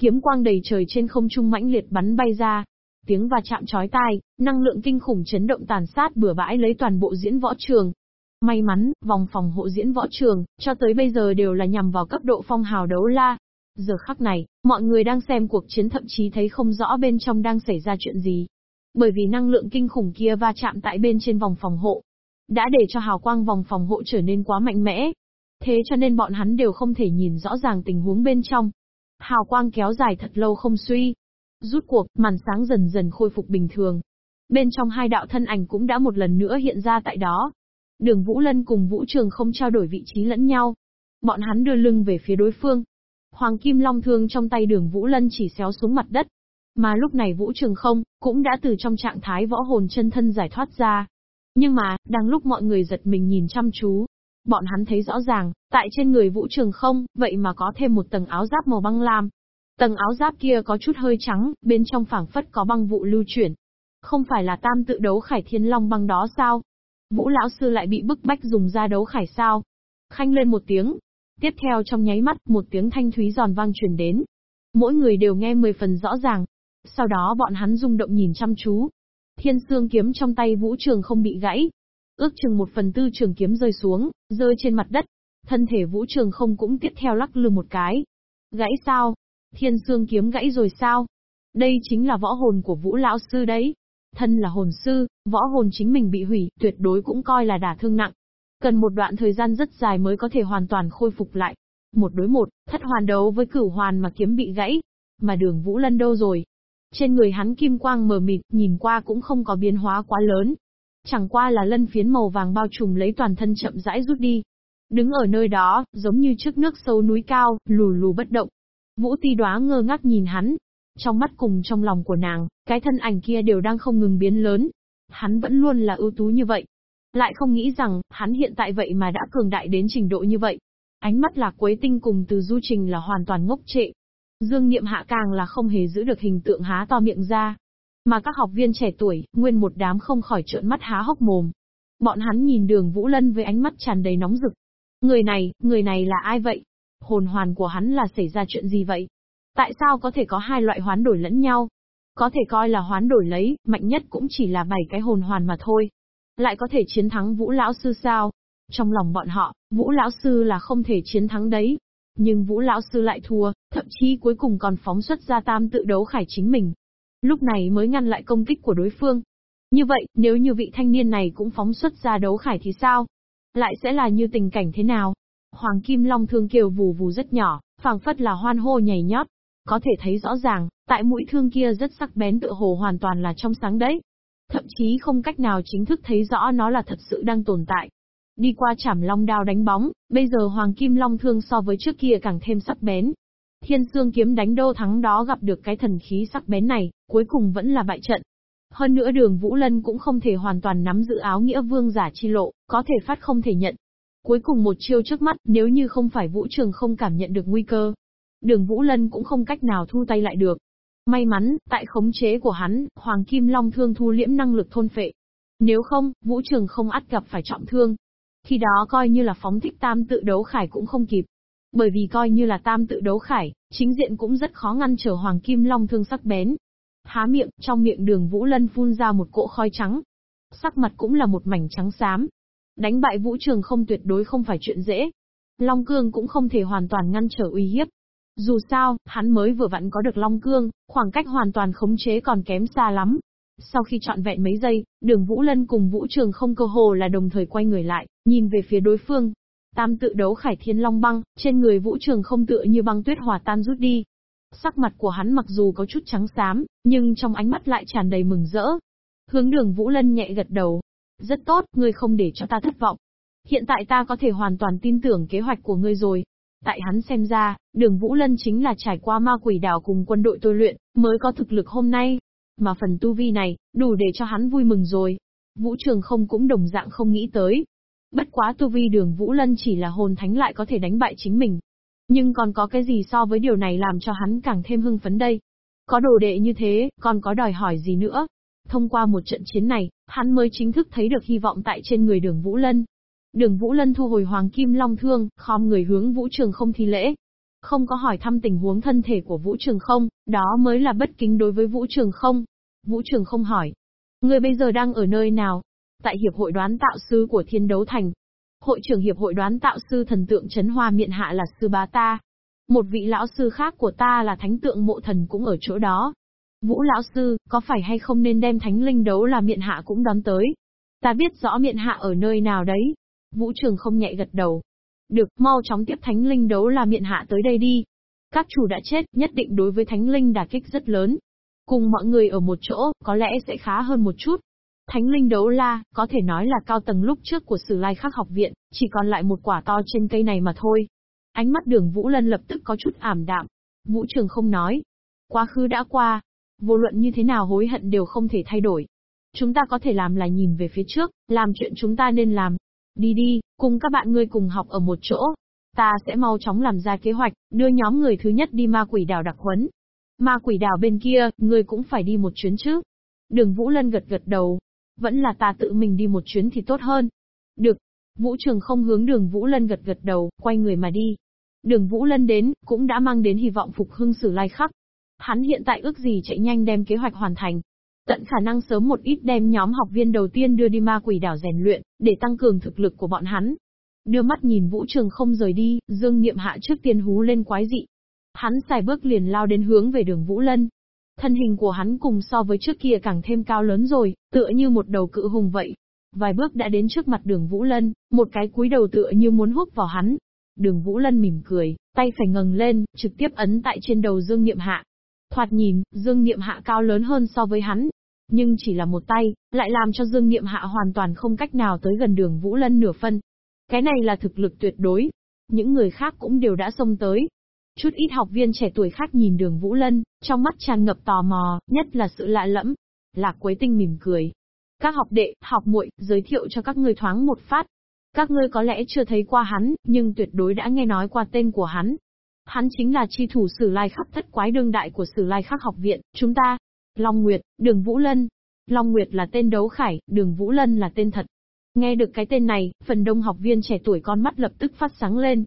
Kiếm quang đầy trời trên không trung mãnh liệt bắn bay ra. Tiếng và chạm chói tai, năng lượng kinh khủng chấn động tàn sát bừa bãi lấy toàn bộ diễn võ trường. May mắn, vòng phòng hộ diễn võ trường, cho tới bây giờ đều là nhằm vào cấp độ phong hào đấu la, Giờ khắc này, mọi người đang xem cuộc chiến thậm chí thấy không rõ bên trong đang xảy ra chuyện gì. Bởi vì năng lượng kinh khủng kia va chạm tại bên trên vòng phòng hộ. Đã để cho hào quang vòng phòng hộ trở nên quá mạnh mẽ. Thế cho nên bọn hắn đều không thể nhìn rõ ràng tình huống bên trong. Hào quang kéo dài thật lâu không suy. Rút cuộc, màn sáng dần dần khôi phục bình thường. Bên trong hai đạo thân ảnh cũng đã một lần nữa hiện ra tại đó. Đường Vũ Lân cùng Vũ Trường không trao đổi vị trí lẫn nhau. Bọn hắn đưa lưng về phía đối phương, Hoàng Kim Long thương trong tay đường Vũ Lân chỉ xéo xuống mặt đất. Mà lúc này Vũ Trường không, cũng đã từ trong trạng thái võ hồn chân thân giải thoát ra. Nhưng mà, đang lúc mọi người giật mình nhìn chăm chú, bọn hắn thấy rõ ràng, tại trên người Vũ Trường không, vậy mà có thêm một tầng áo giáp màu băng lam. Tầng áo giáp kia có chút hơi trắng, bên trong phảng phất có băng vụ lưu chuyển. Không phải là tam tự đấu khải thiên long băng đó sao? Vũ lão sư lại bị bức bách dùng ra đấu khải sao? Khanh lên một tiếng, Tiếp theo trong nháy mắt, một tiếng thanh thúy giòn vang truyền đến. Mỗi người đều nghe mười phần rõ ràng. Sau đó bọn hắn rung động nhìn chăm chú. Thiên xương kiếm trong tay vũ trường không bị gãy. Ước chừng một phần tư trường kiếm rơi xuống, rơi trên mặt đất. Thân thể vũ trường không cũng tiếp theo lắc lư một cái. Gãy sao? Thiên xương kiếm gãy rồi sao? Đây chính là võ hồn của vũ lão sư đấy. Thân là hồn sư, võ hồn chính mình bị hủy, tuyệt đối cũng coi là đả thương nặng. Cần một đoạn thời gian rất dài mới có thể hoàn toàn khôi phục lại. Một đối một, thất hoàn đấu với cửu hoàn mà kiếm bị gãy. Mà đường Vũ Lân đâu rồi? Trên người hắn kim quang mờ mịt, nhìn qua cũng không có biến hóa quá lớn. Chẳng qua là lân phiến màu vàng bao trùm lấy toàn thân chậm rãi rút đi. Đứng ở nơi đó, giống như trước nước sâu núi cao, lù lù bất động. Vũ ti đoá ngơ ngác nhìn hắn. Trong mắt cùng trong lòng của nàng, cái thân ảnh kia đều đang không ngừng biến lớn. Hắn vẫn luôn là ưu tú như vậy, lại không nghĩ rằng, hắn hiện tại vậy mà đã cường đại đến trình độ như vậy. Ánh mắt lạc quấy tinh cùng từ du trình là hoàn toàn ngốc trệ. Dương Niệm Hạ càng là không hề giữ được hình tượng há to miệng ra. Mà các học viên trẻ tuổi, nguyên một đám không khỏi trợn mắt há hốc mồm. Bọn hắn nhìn đường Vũ Lân với ánh mắt tràn đầy nóng rực. Người này, người này là ai vậy? Hồn hoàn của hắn là xảy ra chuyện gì vậy? Tại sao có thể có hai loại hoán đổi lẫn nhau? Có thể coi là hoán đổi lấy, mạnh nhất cũng chỉ là bảy cái hồn hoàn mà thôi. Lại có thể chiến thắng Vũ Lão Sư sao? Trong lòng bọn họ, Vũ Lão Sư là không thể chiến thắng đấy. Nhưng Vũ Lão Sư lại thua, thậm chí cuối cùng còn phóng xuất ra tam tự đấu khải chính mình. Lúc này mới ngăn lại công kích của đối phương. Như vậy, nếu như vị thanh niên này cũng phóng xuất ra đấu khải thì sao? Lại sẽ là như tình cảnh thế nào? Hoàng Kim Long thương kiều vù vù rất nhỏ, phảng phất là hoan hô nhảy nhót. Có thể thấy rõ ràng, tại mũi thương kia rất sắc bén tựa hồ hoàn toàn là trong sáng đấy. Thậm chí không cách nào chính thức thấy rõ nó là thật sự đang tồn tại. Đi qua chảm long đao đánh bóng, bây giờ hoàng kim long thương so với trước kia càng thêm sắc bén. Thiên xương kiếm đánh đô thắng đó gặp được cái thần khí sắc bén này, cuối cùng vẫn là bại trận. Hơn nữa đường Vũ Lân cũng không thể hoàn toàn nắm giữ áo nghĩa vương giả chi lộ, có thể phát không thể nhận. Cuối cùng một chiêu trước mắt, nếu như không phải Vũ Trường không cảm nhận được nguy cơ, đường Vũ Lân cũng không cách nào thu tay lại được. May mắn, tại khống chế của hắn, Hoàng Kim Long thương thu liễm năng lực thôn phệ. Nếu không, Vũ Trường không ắt gặp phải trọng thương. Khi đó coi như là phóng thích tam tự đấu khải cũng không kịp. Bởi vì coi như là tam tự đấu khải, chính diện cũng rất khó ngăn trở Hoàng Kim Long thương sắc bén. Há miệng, trong miệng đường Vũ Lân phun ra một cỗ khói trắng. Sắc mặt cũng là một mảnh trắng xám. Đánh bại Vũ Trường không tuyệt đối không phải chuyện dễ. Long Cương cũng không thể hoàn toàn ngăn trở uy hiếp, dù sao, hắn mới vừa vặn có được Long Cương, khoảng cách hoàn toàn khống chế còn kém xa lắm. Sau khi chọn vẹn mấy giây, đường Vũ Lân cùng Vũ Trường không cơ hồ là đồng thời quay người lại, nhìn về phía đối phương. Tam tự đấu khải thiên long băng, trên người Vũ Trường không tựa như băng tuyết hòa tan rút đi. Sắc mặt của hắn mặc dù có chút trắng xám, nhưng trong ánh mắt lại tràn đầy mừng rỡ. Hướng đường Vũ Lân nhẹ gật đầu. Rất tốt, ngươi không để cho ta thất vọng. Hiện tại ta có thể hoàn toàn tin tưởng kế hoạch của ngươi rồi. Tại hắn xem ra, đường Vũ Lân chính là trải qua ma quỷ đảo cùng quân đội tôi luyện, mới có thực lực hôm nay. Mà phần tu vi này, đủ để cho hắn vui mừng rồi. Vũ Trường không cũng đồng dạng không nghĩ tới. Bất quá tu vi đường Vũ Lân chỉ là hồn thánh lại có thể đánh bại chính mình. Nhưng còn có cái gì so với điều này làm cho hắn càng thêm hưng phấn đây? Có đồ đệ như thế, còn có đòi hỏi gì nữa? Thông qua một trận chiến này, hắn mới chính thức thấy được hy vọng tại trên người đường Vũ Lân. Đường Vũ Lân thu hồi Hoàng Kim Long Thương, khom người hướng Vũ Trường không thi lễ. Không có hỏi thăm tình huống thân thể của Vũ Trường không, đó mới là bất kính đối với Vũ Trường không. Vũ Trường không hỏi. Người bây giờ đang ở nơi nào? Tại Hiệp hội đoán tạo sư của Thiên Đấu Thành. Hội trưởng Hiệp hội đoán tạo sư thần tượng Trấn Hoa Miện Hạ là sư bá ta. Một vị lão sư khác của ta là thánh tượng mộ thần cũng ở chỗ đó. Vũ lão sư, có phải hay không nên đem thánh linh đấu là miện hạ cũng đón tới? Ta biết rõ miện hạ ở nơi nào đấy. Vũ trường không nhẹ gật đầu. Được, mau chóng tiếp thánh linh đấu là miện hạ tới đây đi. Các chủ đã chết, nhất định đối với thánh linh đả kích rất lớn. Cùng mọi người ở một chỗ, có lẽ sẽ khá hơn một chút. Thánh linh đấu la, có thể nói là cao tầng lúc trước của sử lai khắc học viện, chỉ còn lại một quả to trên cây này mà thôi. Ánh mắt đường Vũ Lân lập tức có chút ảm đạm. Vũ Trường không nói. Quá khứ đã qua. Vô luận như thế nào hối hận đều không thể thay đổi. Chúng ta có thể làm là nhìn về phía trước, làm chuyện chúng ta nên làm. Đi đi, cùng các bạn ngươi cùng học ở một chỗ. Ta sẽ mau chóng làm ra kế hoạch, đưa nhóm người thứ nhất đi ma quỷ đảo đặc huấn. Ma quỷ đảo bên kia, ngươi cũng phải đi một chuyến chứ. Đường Vũ Lân gật gật đầu. Vẫn là ta tự mình đi một chuyến thì tốt hơn. Được. Vũ Trường không hướng đường Vũ Lân gật gật đầu, quay người mà đi. Đường Vũ Lân đến, cũng đã mang đến hy vọng phục hưng sử lai khắc. Hắn hiện tại ước gì chạy nhanh đem kế hoạch hoàn thành. Tận khả năng sớm một ít đem nhóm học viên đầu tiên đưa đi ma quỷ đảo rèn luyện, để tăng cường thực lực của bọn hắn. Đưa mắt nhìn Vũ Trường không rời đi, Dương Niệm Hạ trước tiên hú lên quái dị. Hắn xài bước liền lao đến hướng về đường Vũ Lân. Thân hình của hắn cùng so với trước kia càng thêm cao lớn rồi, tựa như một đầu cự hùng vậy. Vài bước đã đến trước mặt đường Vũ Lân, một cái cúi đầu tựa như muốn hút vào hắn, Đường Vũ Lân mỉm cười, tay phải ngẩng lên, trực tiếp ấn tại trên đầu Dương Niệm Hạ. Thoạt nhìn, Dương Niệm Hạ cao lớn hơn so với hắn. Nhưng chỉ là một tay, lại làm cho Dương Niệm Hạ hoàn toàn không cách nào tới gần đường Vũ Lân nửa phân. Cái này là thực lực tuyệt đối. Những người khác cũng đều đã xông tới. Chút ít học viên trẻ tuổi khác nhìn đường Vũ Lân, trong mắt tràn ngập tò mò, nhất là sự lạ lẫm. Lạc Quế Tinh mỉm cười. Các học đệ, học muội, giới thiệu cho các người thoáng một phát. Các ngươi có lẽ chưa thấy qua hắn, nhưng tuyệt đối đã nghe nói qua tên của hắn. Hắn chính là chi thủ sử lai khắc thất quái đương đại của sử lai khắc học viện, chúng ta. Long Nguyệt, Đường Vũ Lân. Long Nguyệt là tên đấu khải, Đường Vũ Lân là tên thật. Nghe được cái tên này, phần đông học viên trẻ tuổi con mắt lập tức phát sáng lên.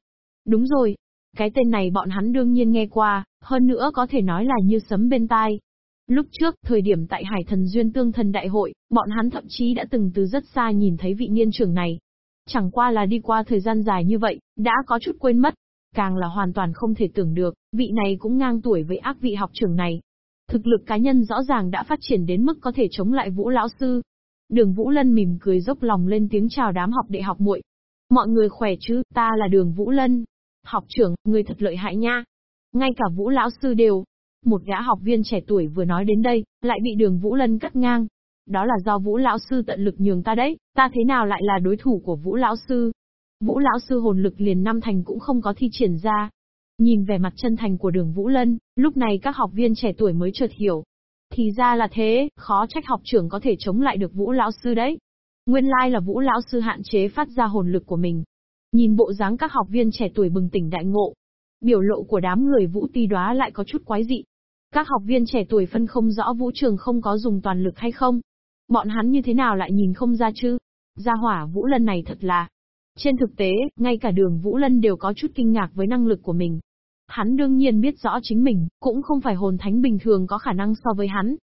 Đúng rồi. Cái tên này bọn hắn đương nhiên nghe qua, hơn nữa có thể nói là như sấm bên tai. Lúc trước, thời điểm tại Hải Thần Duyên Tương Thần Đại hội, bọn hắn thậm chí đã từng từ rất xa nhìn thấy vị niên trưởng này. Chẳng qua là đi qua thời gian dài như vậy, đã có chút quên mất. Càng là hoàn toàn không thể tưởng được, vị này cũng ngang tuổi với ác vị học trưởng này. Thực lực cá nhân rõ ràng đã phát triển đến mức có thể chống lại Vũ lão sư. Đường Vũ Lân mỉm cười dốc lòng lên tiếng chào đám học đệ học muội. Mọi người khỏe chứ, ta là Đường Vũ Lân. Học trưởng, người thật lợi hại nha. Ngay cả Vũ lão sư đều. Một gã học viên trẻ tuổi vừa nói đến đây, lại bị Đường Vũ Lân cắt ngang, đó là do Vũ lão sư tận lực nhường ta đấy, ta thế nào lại là đối thủ của Vũ lão sư? Vũ lão sư hồn lực liền năm thành cũng không có thi triển ra. Nhìn về mặt chân thành của Đường Vũ Lân, lúc này các học viên trẻ tuổi mới chợt hiểu. Thì ra là thế, khó trách học trưởng có thể chống lại được Vũ lão sư đấy. Nguyên lai là Vũ lão sư hạn chế phát ra hồn lực của mình. Nhìn bộ dáng các học viên trẻ tuổi bừng tỉnh đại ngộ, biểu lộ của đám người Vũ Ti Đóa lại có chút quái dị. Các học viên trẻ tuổi phân không rõ Vũ Trường không có dùng toàn lực hay không, Bọn hắn như thế nào lại nhìn không ra chứ? Gia hỏa Vũ Lân này thật là... Trên thực tế, ngay cả đường Vũ Lân đều có chút kinh ngạc với năng lực của mình. Hắn đương nhiên biết rõ chính mình, cũng không phải hồn thánh bình thường có khả năng so với hắn.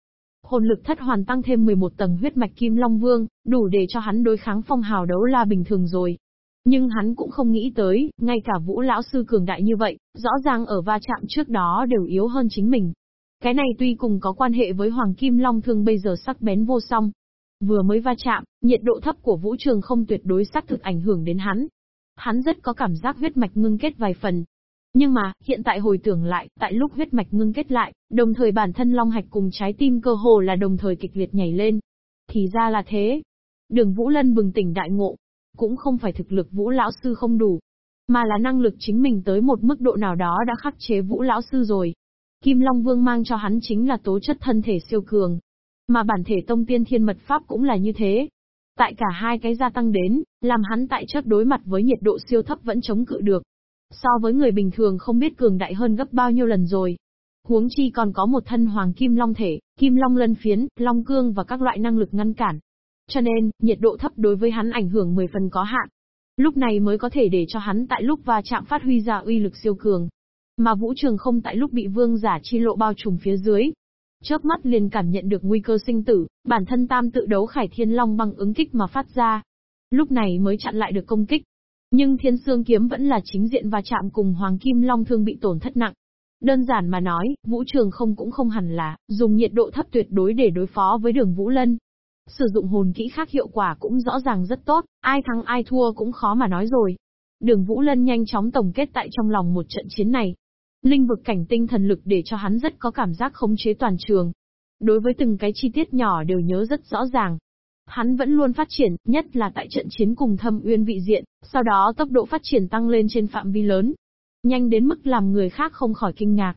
Hồn lực thất hoàn tăng thêm 11 tầng huyết mạch kim long vương, đủ để cho hắn đối kháng phong hào đấu la bình thường rồi. Nhưng hắn cũng không nghĩ tới, ngay cả vũ lão sư cường đại như vậy, rõ ràng ở va chạm trước đó đều yếu hơn chính mình. Cái này tuy cùng có quan hệ với Hoàng Kim Long Thương bây giờ sắc bén vô song. Vừa mới va chạm, nhiệt độ thấp của vũ trường không tuyệt đối xác thực ảnh hưởng đến hắn. Hắn rất có cảm giác huyết mạch ngưng kết vài phần. Nhưng mà, hiện tại hồi tưởng lại, tại lúc huyết mạch ngưng kết lại, đồng thời bản thân Long Hạch cùng trái tim cơ hồ là đồng thời kịch liệt nhảy lên. Thì ra là thế. Đường Vũ Lân bừng tỉnh đại ngộ. Cũng không phải thực lực Vũ Lão Sư không đủ, mà là năng lực chính mình tới một mức độ nào đó đã khắc chế Vũ Lão Sư rồi. Kim Long Vương mang cho hắn chính là tố chất thân thể siêu cường. Mà bản thể tông tiên thiên mật pháp cũng là như thế. Tại cả hai cái gia tăng đến, làm hắn tại chất đối mặt với nhiệt độ siêu thấp vẫn chống cự được. So với người bình thường không biết cường đại hơn gấp bao nhiêu lần rồi. Huống chi còn có một thân hoàng kim long thể, kim long lân phiến, long cương và các loại năng lực ngăn cản. Cho nên, nhiệt độ thấp đối với hắn ảnh hưởng 10 phần có hạn. Lúc này mới có thể để cho hắn tại lúc va chạm phát huy ra uy lực siêu cường. Mà vũ trường không tại lúc bị vương giả chi lộ bao trùm phía dưới. Chớp mắt liền cảm nhận được nguy cơ sinh tử, bản thân tam tự đấu khải thiên long bằng ứng kích mà phát ra. Lúc này mới chặn lại được công kích. Nhưng thiên sương kiếm vẫn là chính diện và chạm cùng hoàng kim long thương bị tổn thất nặng. Đơn giản mà nói, vũ trường không cũng không hẳn là, dùng nhiệt độ thấp tuyệt đối để đối phó với đường vũ lân. Sử dụng hồn kỹ khác hiệu quả cũng rõ ràng rất tốt, ai thắng ai thua cũng khó mà nói rồi. Đường Vũ Lân nhanh chóng tổng kết tại trong lòng một trận chiến này. Linh vực cảnh tinh thần lực để cho hắn rất có cảm giác khống chế toàn trường. Đối với từng cái chi tiết nhỏ đều nhớ rất rõ ràng. Hắn vẫn luôn phát triển, nhất là tại trận chiến cùng thâm uyên vị diện, sau đó tốc độ phát triển tăng lên trên phạm vi lớn. Nhanh đến mức làm người khác không khỏi kinh ngạc.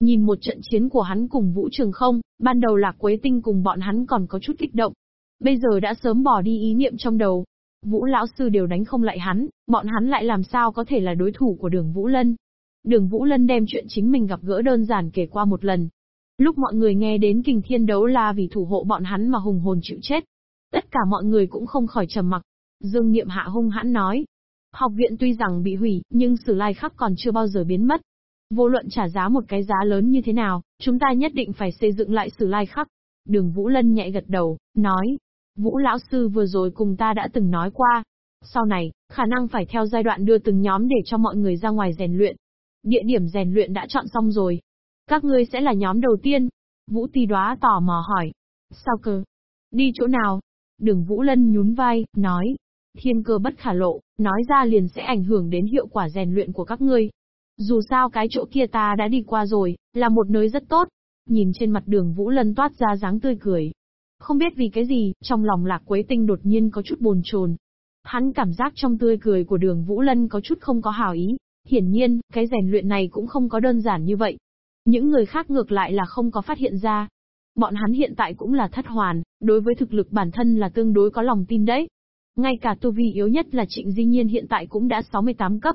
Nhìn một trận chiến của hắn cùng Vũ Trường không, ban đầu là Quế Tinh cùng bọn hắn còn có chút kích động. Bây giờ đã sớm bỏ đi ý niệm trong đầu. Vũ lão sư đều đánh không lại hắn, bọn hắn lại làm sao có thể là đối thủ của đường Vũ Lân. Đường Vũ Lân đem chuyện chính mình gặp gỡ đơn giản kể qua một lần. Lúc mọi người nghe đến kình thiên đấu la vì thủ hộ bọn hắn mà hùng hồn chịu chết. Tất cả mọi người cũng không khỏi trầm mặc. Dương Niệm Hạ hung hãn nói. Học viện tuy rằng bị hủy, nhưng sử lai khắc còn chưa bao giờ biến mất. Vô luận trả giá một cái giá lớn như thế nào, chúng ta nhất định phải xây dựng lại sử lai khắc. Đường Vũ Lân nhạy gật đầu, nói, Vũ lão sư vừa rồi cùng ta đã từng nói qua. Sau này, khả năng phải theo giai đoạn đưa từng nhóm để cho mọi người ra ngoài rèn luyện. Địa điểm rèn luyện đã chọn xong rồi. Các ngươi sẽ là nhóm đầu tiên. Vũ Tì Đoá tò mò hỏi. Sao cơ? Đi chỗ nào? Đường Vũ Lân nhún vai, nói. Thiên cơ bất khả lộ, nói ra liền sẽ ảnh hưởng đến hiệu quả rèn luyện của các ngươi. Dù sao cái chỗ kia ta đã đi qua rồi, là một nơi rất tốt. Nhìn trên mặt đường Vũ Lân toát ra dáng tươi cười, không biết vì cái gì, trong lòng lạc quế tinh đột nhiên có chút bồn chồn. Hắn cảm giác trong tươi cười của đường Vũ Lân có chút không có hào ý. Hiển nhiên, cái rèn luyện này cũng không có đơn giản như vậy. Những người khác ngược lại là không có phát hiện ra. Bọn hắn hiện tại cũng là thất hoàn, đối với thực lực bản thân là tương đối có lòng tin đấy. Ngay cả tu vi yếu nhất là Trịnh Di Nhiên hiện tại cũng đã 68 cấp.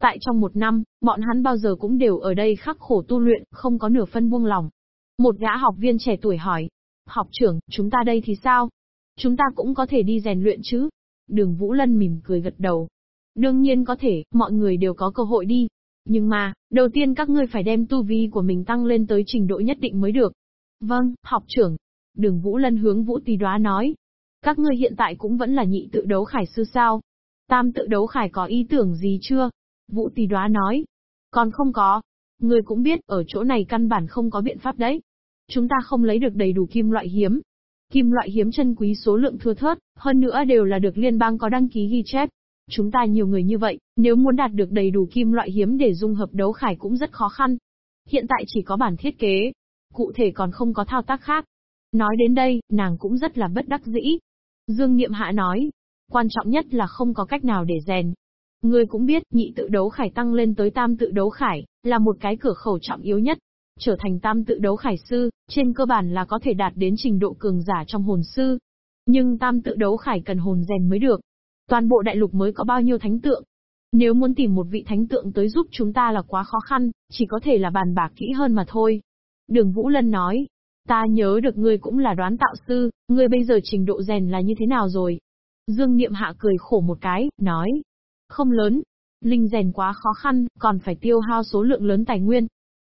Tại trong một năm, bọn hắn bao giờ cũng đều ở đây khắc khổ tu luyện, không có nửa phân buông lòng. Một gã học viên trẻ tuổi hỏi, Học trưởng, chúng ta đây thì sao? Chúng ta cũng có thể đi rèn luyện chứ? Đường Vũ Lân mỉm cười gật đầu. Đương nhiên có thể, mọi người đều có cơ hội đi. Nhưng mà, đầu tiên các ngươi phải đem tu vi của mình tăng lên tới trình độ nhất định mới được. Vâng, học trưởng. Đường Vũ Lân hướng Vũ Tì Đoá nói. Các ngươi hiện tại cũng vẫn là nhị tự đấu khải sư sao? Tam tự đấu khải có ý tưởng gì chưa? Vũ Tì Đoá nói. Còn không có. Ngươi cũng biết, ở chỗ này căn bản không có biện pháp đấy. Chúng ta không lấy được đầy đủ kim loại hiếm. Kim loại hiếm chân quý số lượng thưa thớt, hơn nữa đều là được liên bang có đăng ký ghi chép. Chúng ta nhiều người như vậy, nếu muốn đạt được đầy đủ kim loại hiếm để dung hợp đấu khải cũng rất khó khăn. Hiện tại chỉ có bản thiết kế, cụ thể còn không có thao tác khác. Nói đến đây, nàng cũng rất là bất đắc dĩ. Dương Niệm Hạ nói, quan trọng nhất là không có cách nào để rèn. Ngươi cũng biết, nhị tự đấu khải tăng lên tới tam tự đấu khải, là một cái cửa khẩu trọng yếu nhất trở thành tam tự đấu khải sư, trên cơ bản là có thể đạt đến trình độ cường giả trong hồn sư. Nhưng tam tự đấu khải cần hồn rèn mới được. Toàn bộ đại lục mới có bao nhiêu thánh tượng. Nếu muốn tìm một vị thánh tượng tới giúp chúng ta là quá khó khăn, chỉ có thể là bàn bạc kỹ hơn mà thôi. Đường Vũ Lân nói, ta nhớ được ngươi cũng là đoán tạo sư, ngươi bây giờ trình độ rèn là như thế nào rồi? Dương Niệm Hạ cười khổ một cái, nói, không lớn, linh rèn quá khó khăn, còn phải tiêu hao số lượng lớn tài nguyên,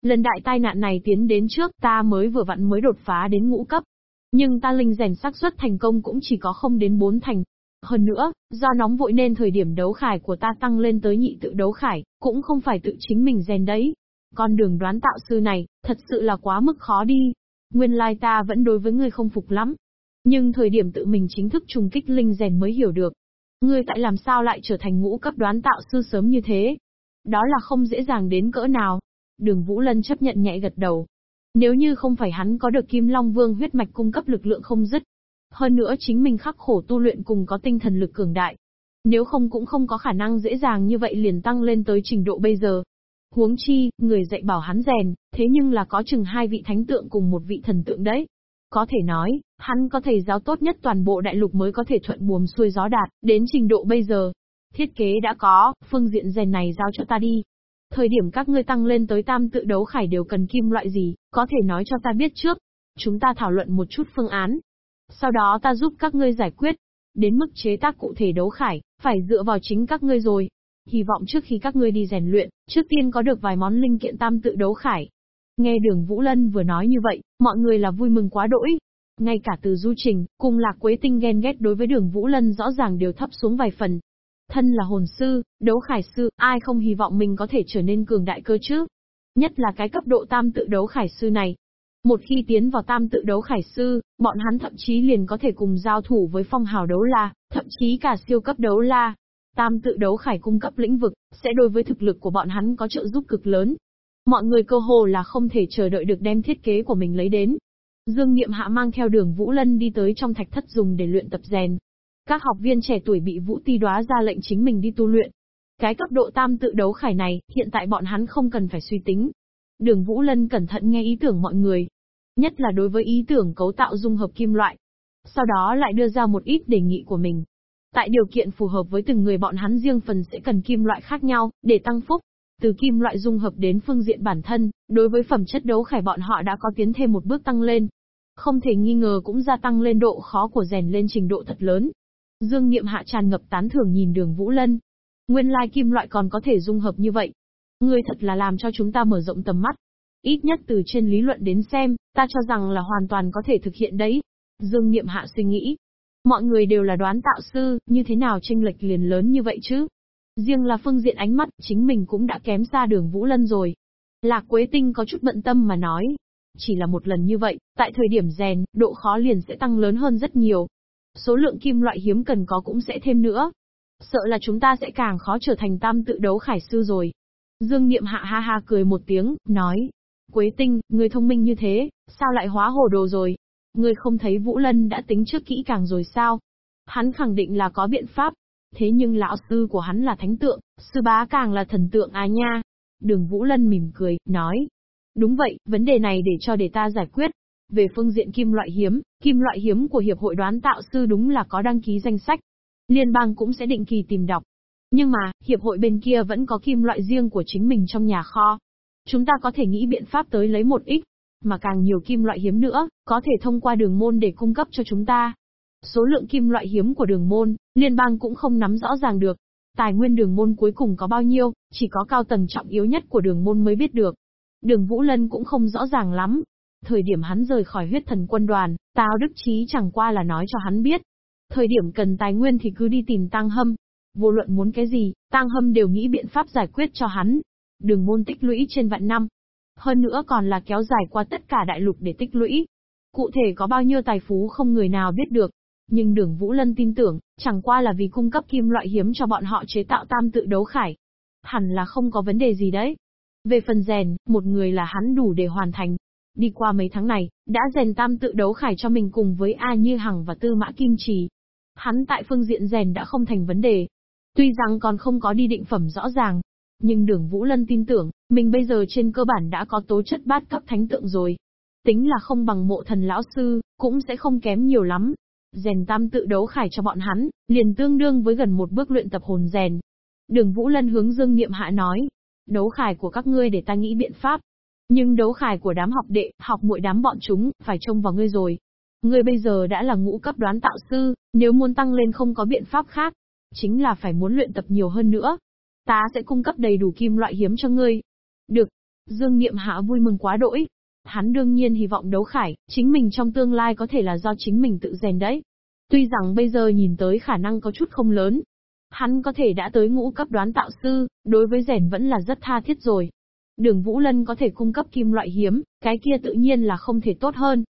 Lần đại tai nạn này tiến đến trước ta mới vừa vặn mới đột phá đến ngũ cấp. Nhưng ta linh rèn xác suất thành công cũng chỉ có không đến bốn thành. Hơn nữa, do nóng vội nên thời điểm đấu khải của ta tăng lên tới nhị tự đấu khải, cũng không phải tự chính mình rèn đấy. Con đường đoán tạo sư này, thật sự là quá mức khó đi. Nguyên lai ta vẫn đối với ngươi không phục lắm. Nhưng thời điểm tự mình chính thức trùng kích linh rèn mới hiểu được. Ngươi tại làm sao lại trở thành ngũ cấp đoán tạo sư sớm như thế? Đó là không dễ dàng đến cỡ nào. Đường Vũ Lân chấp nhận nhẹ gật đầu. Nếu như không phải hắn có được Kim Long Vương huyết mạch cung cấp lực lượng không dứt. Hơn nữa chính mình khắc khổ tu luyện cùng có tinh thần lực cường đại. Nếu không cũng không có khả năng dễ dàng như vậy liền tăng lên tới trình độ bây giờ. Huống chi, người dạy bảo hắn rèn, thế nhưng là có chừng hai vị thánh tượng cùng một vị thần tượng đấy. Có thể nói, hắn có thầy giáo tốt nhất toàn bộ đại lục mới có thể thuận buồm xuôi gió đạt, đến trình độ bây giờ. Thiết kế đã có, phương diện rèn này giao cho ta đi, Thời điểm các ngươi tăng lên tới tam tự đấu khải đều cần kim loại gì, có thể nói cho ta biết trước. Chúng ta thảo luận một chút phương án. Sau đó ta giúp các ngươi giải quyết. Đến mức chế tác cụ thể đấu khải, phải dựa vào chính các ngươi rồi. Hy vọng trước khi các ngươi đi rèn luyện, trước tiên có được vài món linh kiện tam tự đấu khải. Nghe đường Vũ Lân vừa nói như vậy, mọi người là vui mừng quá đỗi. Ngay cả từ du trình, cùng lạc quế tinh ghen ghét đối với đường Vũ Lân rõ ràng đều thấp xuống vài phần. Thân là hồn sư, đấu khải sư, ai không hy vọng mình có thể trở nên cường đại cơ chứ? Nhất là cái cấp độ tam tự đấu khải sư này. Một khi tiến vào tam tự đấu khải sư, bọn hắn thậm chí liền có thể cùng giao thủ với phong hào đấu la, thậm chí cả siêu cấp đấu la. Tam tự đấu khải cung cấp lĩnh vực, sẽ đối với thực lực của bọn hắn có trợ giúp cực lớn. Mọi người cơ hồ là không thể chờ đợi được đem thiết kế của mình lấy đến. Dương Niệm Hạ mang theo đường Vũ Lân đi tới trong thạch thất dùng để luyện tập rèn. Các học viên trẻ tuổi bị Vũ Ti đoá ra lệnh chính mình đi tu luyện. Cái cấp độ tam tự đấu khải này, hiện tại bọn hắn không cần phải suy tính. Đường Vũ Lân cẩn thận nghe ý tưởng mọi người. Nhất là đối với ý tưởng cấu tạo dung hợp kim loại. Sau đó lại đưa ra một ít đề nghị của mình. Tại điều kiện phù hợp với từng người bọn hắn riêng phần sẽ cần kim loại khác nhau, để tăng phúc. Từ kim loại dung hợp đến phương diện bản thân, đối với phẩm chất đấu khải bọn họ đã có tiến thêm một bước tăng lên. Không thể nghi ngờ cũng gia tăng lên độ khó của rèn lên trình độ thật lớn. Dương Niệm Hạ tràn ngập tán thưởng nhìn đường Vũ Lân. Nguyên lai kim loại còn có thể dung hợp như vậy. Ngươi thật là làm cho chúng ta mở rộng tầm mắt. Ít nhất từ trên lý luận đến xem, ta cho rằng là hoàn toàn có thể thực hiện đấy. Dương Niệm Hạ suy nghĩ. Mọi người đều là đoán tạo sư, như thế nào tranh lệch liền lớn như vậy chứ? Riêng là phương diện ánh mắt, chính mình cũng đã kém xa đường Vũ Lân rồi. Lạc Quế Tinh có chút bận tâm mà nói. Chỉ là một lần như vậy, tại thời điểm rèn, độ khó liền sẽ tăng lớn hơn rất nhiều. Số lượng kim loại hiếm cần có cũng sẽ thêm nữa. Sợ là chúng ta sẽ càng khó trở thành tam tự đấu khải sư rồi. Dương Niệm hạ ha ha cười một tiếng, nói. Quế Tinh, người thông minh như thế, sao lại hóa hồ đồ rồi? Người không thấy Vũ Lân đã tính trước kỹ càng rồi sao? Hắn khẳng định là có biện pháp, Thế nhưng lão sư của hắn là thánh tượng, sư bá càng là thần tượng à nha. Đường Vũ Lân mỉm cười, nói. Đúng vậy, vấn đề này để cho để ta giải quyết. Về phương diện kim loại hiếm, kim loại hiếm của Hiệp hội đoán tạo sư đúng là có đăng ký danh sách. Liên bang cũng sẽ định kỳ tìm đọc. Nhưng mà, Hiệp hội bên kia vẫn có kim loại riêng của chính mình trong nhà kho. Chúng ta có thể nghĩ biện pháp tới lấy một ít, mà càng nhiều kim loại hiếm nữa, có thể thông qua đường môn để cung cấp cho chúng ta. Số lượng kim loại hiếm của đường môn, liên bang cũng không nắm rõ ràng được. Tài nguyên đường môn cuối cùng có bao nhiêu, chỉ có cao tầng trọng yếu nhất của đường môn mới biết được. Đường Vũ Lân cũng không rõ ràng lắm. Thời điểm hắn rời khỏi huyết thần quân đoàn, Tào Đức Chí chẳng qua là nói cho hắn biết. Thời điểm cần tài nguyên thì cứ đi tìm Tăng Hâm. Vô luận muốn cái gì, Tăng Hâm đều nghĩ biện pháp giải quyết cho hắn. Đường môn tích lũy trên vạn năm. Hơn nữa còn là kéo dài qua tất cả đại lục để tích lũy. Cụ thể có bao nhiêu tài phú không người nào biết được, nhưng đường Vũ Lân tin tưởng, chẳng qua là vì cung cấp kim loại hiếm cho bọn họ chế tạo tam tự đấu khải. Hẳn là không có vấn đề gì đấy. Về phần rèn, một người là hắn đủ để hoàn thành. Đi qua mấy tháng này, đã rèn tam tự đấu khải cho mình cùng với A Như Hằng và Tư Mã Kim Trì. Hắn tại phương diện rèn đã không thành vấn đề. Tuy rằng còn không có đi định phẩm rõ ràng, nhưng đường Vũ Lân tin tưởng, mình bây giờ trên cơ bản đã có tố chất bát cấp thánh tượng rồi. Tính là không bằng mộ thần lão sư, cũng sẽ không kém nhiều lắm rèn tam tự đấu khải cho bọn hắn, liền tương đương với gần một bước luyện tập hồn rèn. Đường Vũ Lân hướng Dương Niệm Hạ nói, đấu khải của các ngươi để ta nghĩ biện pháp. Nhưng đấu khải của đám học đệ, học muội đám bọn chúng, phải trông vào ngươi rồi. Ngươi bây giờ đã là ngũ cấp đoán tạo sư, nếu muốn tăng lên không có biện pháp khác. Chính là phải muốn luyện tập nhiều hơn nữa. Ta sẽ cung cấp đầy đủ kim loại hiếm cho ngươi. Được. Dương Niệm Hạ vui mừng quá đỗi, Hắn đương nhiên hy vọng đấu khải, chính mình trong tương lai có thể là do chính mình tự rèn đấy. Tuy rằng bây giờ nhìn tới khả năng có chút không lớn. Hắn có thể đã tới ngũ cấp đoán tạo sư, đối với rèn vẫn là rất tha thiết rồi. Đường Vũ Lân có thể cung cấp kim loại hiếm, cái kia tự nhiên là không thể tốt hơn.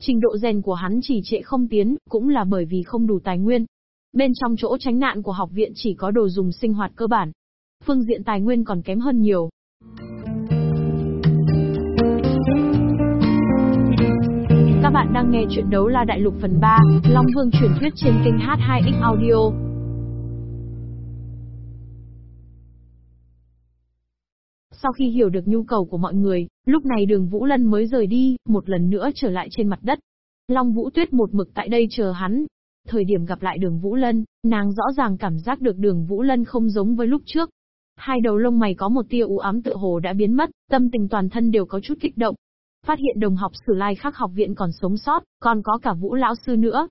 Trình độ rèn của hắn chỉ trệ không tiến, cũng là bởi vì không đủ tài nguyên. Bên trong chỗ tránh nạn của học viện chỉ có đồ dùng sinh hoạt cơ bản. Phương diện tài nguyên còn kém hơn nhiều. Các bạn đang nghe chuyện đấu la đại lục phần 3, Long Vương truyền thuyết trên kênh H2X Audio. Sau khi hiểu được nhu cầu của mọi người, lúc này đường Vũ Lân mới rời đi, một lần nữa trở lại trên mặt đất. Long Vũ Tuyết một mực tại đây chờ hắn. Thời điểm gặp lại đường Vũ Lân, nàng rõ ràng cảm giác được đường Vũ Lân không giống với lúc trước. Hai đầu lông mày có một tia u ám tựa hồ đã biến mất, tâm tình toàn thân đều có chút kích động. Phát hiện đồng học Sử Lai Khắc học viện còn sống sót, còn có cả Vũ lão sư nữa.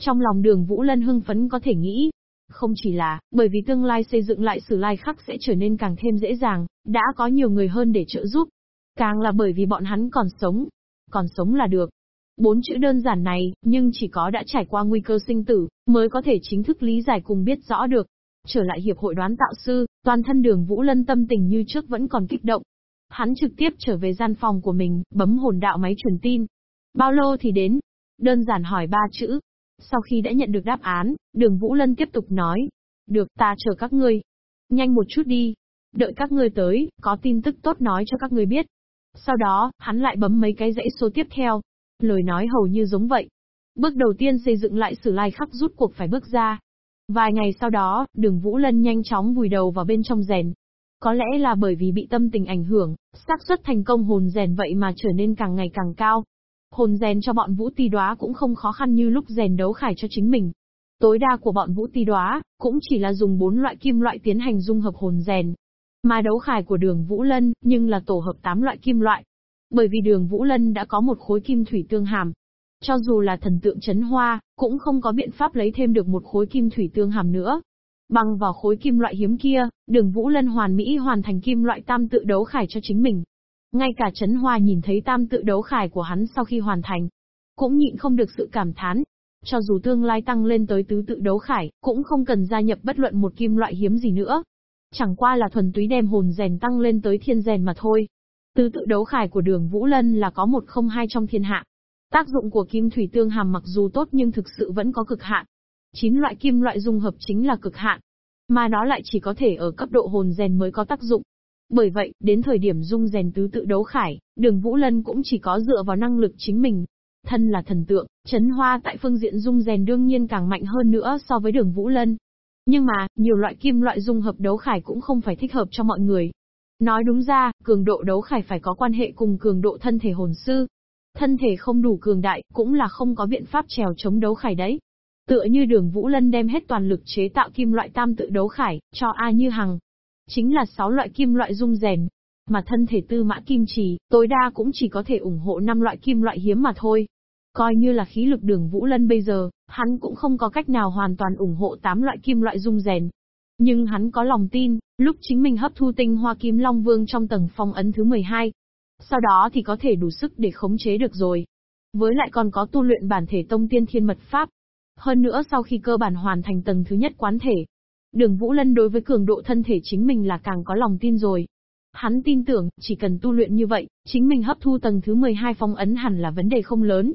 Trong lòng Đường Vũ Lân hưng phấn có thể nghĩ, không chỉ là bởi vì tương lai xây dựng lại Sử Lai Khắc sẽ trở nên càng thêm dễ dàng, đã có nhiều người hơn để trợ giúp. Càng là bởi vì bọn hắn còn sống. Còn sống là được. Bốn chữ đơn giản này, nhưng chỉ có đã trải qua nguy cơ sinh tử, mới có thể chính thức lý giải cùng biết rõ được. Trở lại hiệp hội đoán tạo sư, toàn thân đường Vũ Lân tâm tình như trước vẫn còn kích động. Hắn trực tiếp trở về gian phòng của mình, bấm hồn đạo máy truyền tin. Bao lâu thì đến? Đơn giản hỏi ba chữ. Sau khi đã nhận được đáp án, đường Vũ Lân tiếp tục nói. Được, ta chờ các ngươi. Nhanh một chút đi. Đợi các ngươi tới, có tin tức tốt nói cho các ngươi biết. Sau đó, hắn lại bấm mấy cái dãy số tiếp theo. Lời nói hầu như giống vậy. Bước đầu tiên xây dựng lại sử lai khắc rút cuộc phải bước ra. Vài ngày sau đó, đường Vũ Lân nhanh chóng vùi đầu vào bên trong rèn. Có lẽ là bởi vì bị tâm tình ảnh hưởng, xác suất thành công hồn rèn vậy mà trở nên càng ngày càng cao. Hồn rèn cho bọn Vũ Ti Đoá cũng không khó khăn như lúc rèn đấu khải cho chính mình. Tối đa của bọn Vũ Ti Đoá cũng chỉ là dùng bốn loại kim loại tiến hành dung hợp hồn rèn. Mà đấu khải của đường Vũ Lân, nhưng là tổ hợp tám loại kim loại. Bởi vì đường Vũ Lân đã có một khối kim thủy tương hàm, cho dù là thần tượng chấn hoa, cũng không có biện pháp lấy thêm được một khối kim thủy tương hàm nữa. Bằng vào khối kim loại hiếm kia, đường Vũ Lân hoàn mỹ hoàn thành kim loại tam tự đấu khải cho chính mình. Ngay cả chấn hoa nhìn thấy tam tự đấu khải của hắn sau khi hoàn thành, cũng nhịn không được sự cảm thán. Cho dù tương lai tăng lên tới tứ tự đấu khải, cũng không cần gia nhập bất luận một kim loại hiếm gì nữa. Chẳng qua là thuần túy đem hồn rèn tăng lên tới thiên rèn mà thôi. Tứ tự đấu khải của đường Vũ Lân là có một không hai trong thiên hạ. Tác dụng của kim thủy tương hàm mặc dù tốt nhưng thực sự vẫn có cực hạn. Chín loại kim loại dung hợp chính là cực hạn, mà nó lại chỉ có thể ở cấp độ hồn rèn mới có tác dụng. Bởi vậy, đến thời điểm dung rèn tứ tự đấu khải, đường Vũ Lân cũng chỉ có dựa vào năng lực chính mình. Thân là thần tượng, chấn hoa tại phương diện dung rèn đương nhiên càng mạnh hơn nữa so với đường Vũ Lân. Nhưng mà, nhiều loại kim loại dung hợp đấu khải cũng không phải thích hợp cho mọi người. Nói đúng ra, cường độ đấu khải phải có quan hệ cùng cường độ thân thể hồn sư. Thân thể không đủ cường đại, cũng là không có biện pháp trèo chống đấu khải đấy. Tựa như đường Vũ Lân đem hết toàn lực chế tạo kim loại tam tự đấu khải, cho A Như Hằng. Chính là 6 loại kim loại dung rèn. Mà thân thể tư mã kim trì, tối đa cũng chỉ có thể ủng hộ 5 loại kim loại hiếm mà thôi. Coi như là khí lực đường Vũ Lân bây giờ, hắn cũng không có cách nào hoàn toàn ủng hộ 8 loại kim loại dung rèn. Nhưng hắn có lòng tin, lúc chính mình hấp thu tinh hoa kim long vương trong tầng phong ấn thứ 12, sau đó thì có thể đủ sức để khống chế được rồi. Với lại còn có tu luyện bản thể tông tiên thiên mật pháp. Hơn nữa sau khi cơ bản hoàn thành tầng thứ nhất quán thể, đường Vũ Lân đối với cường độ thân thể chính mình là càng có lòng tin rồi. Hắn tin tưởng, chỉ cần tu luyện như vậy, chính mình hấp thu tầng thứ 12 phong ấn hẳn là vấn đề không lớn.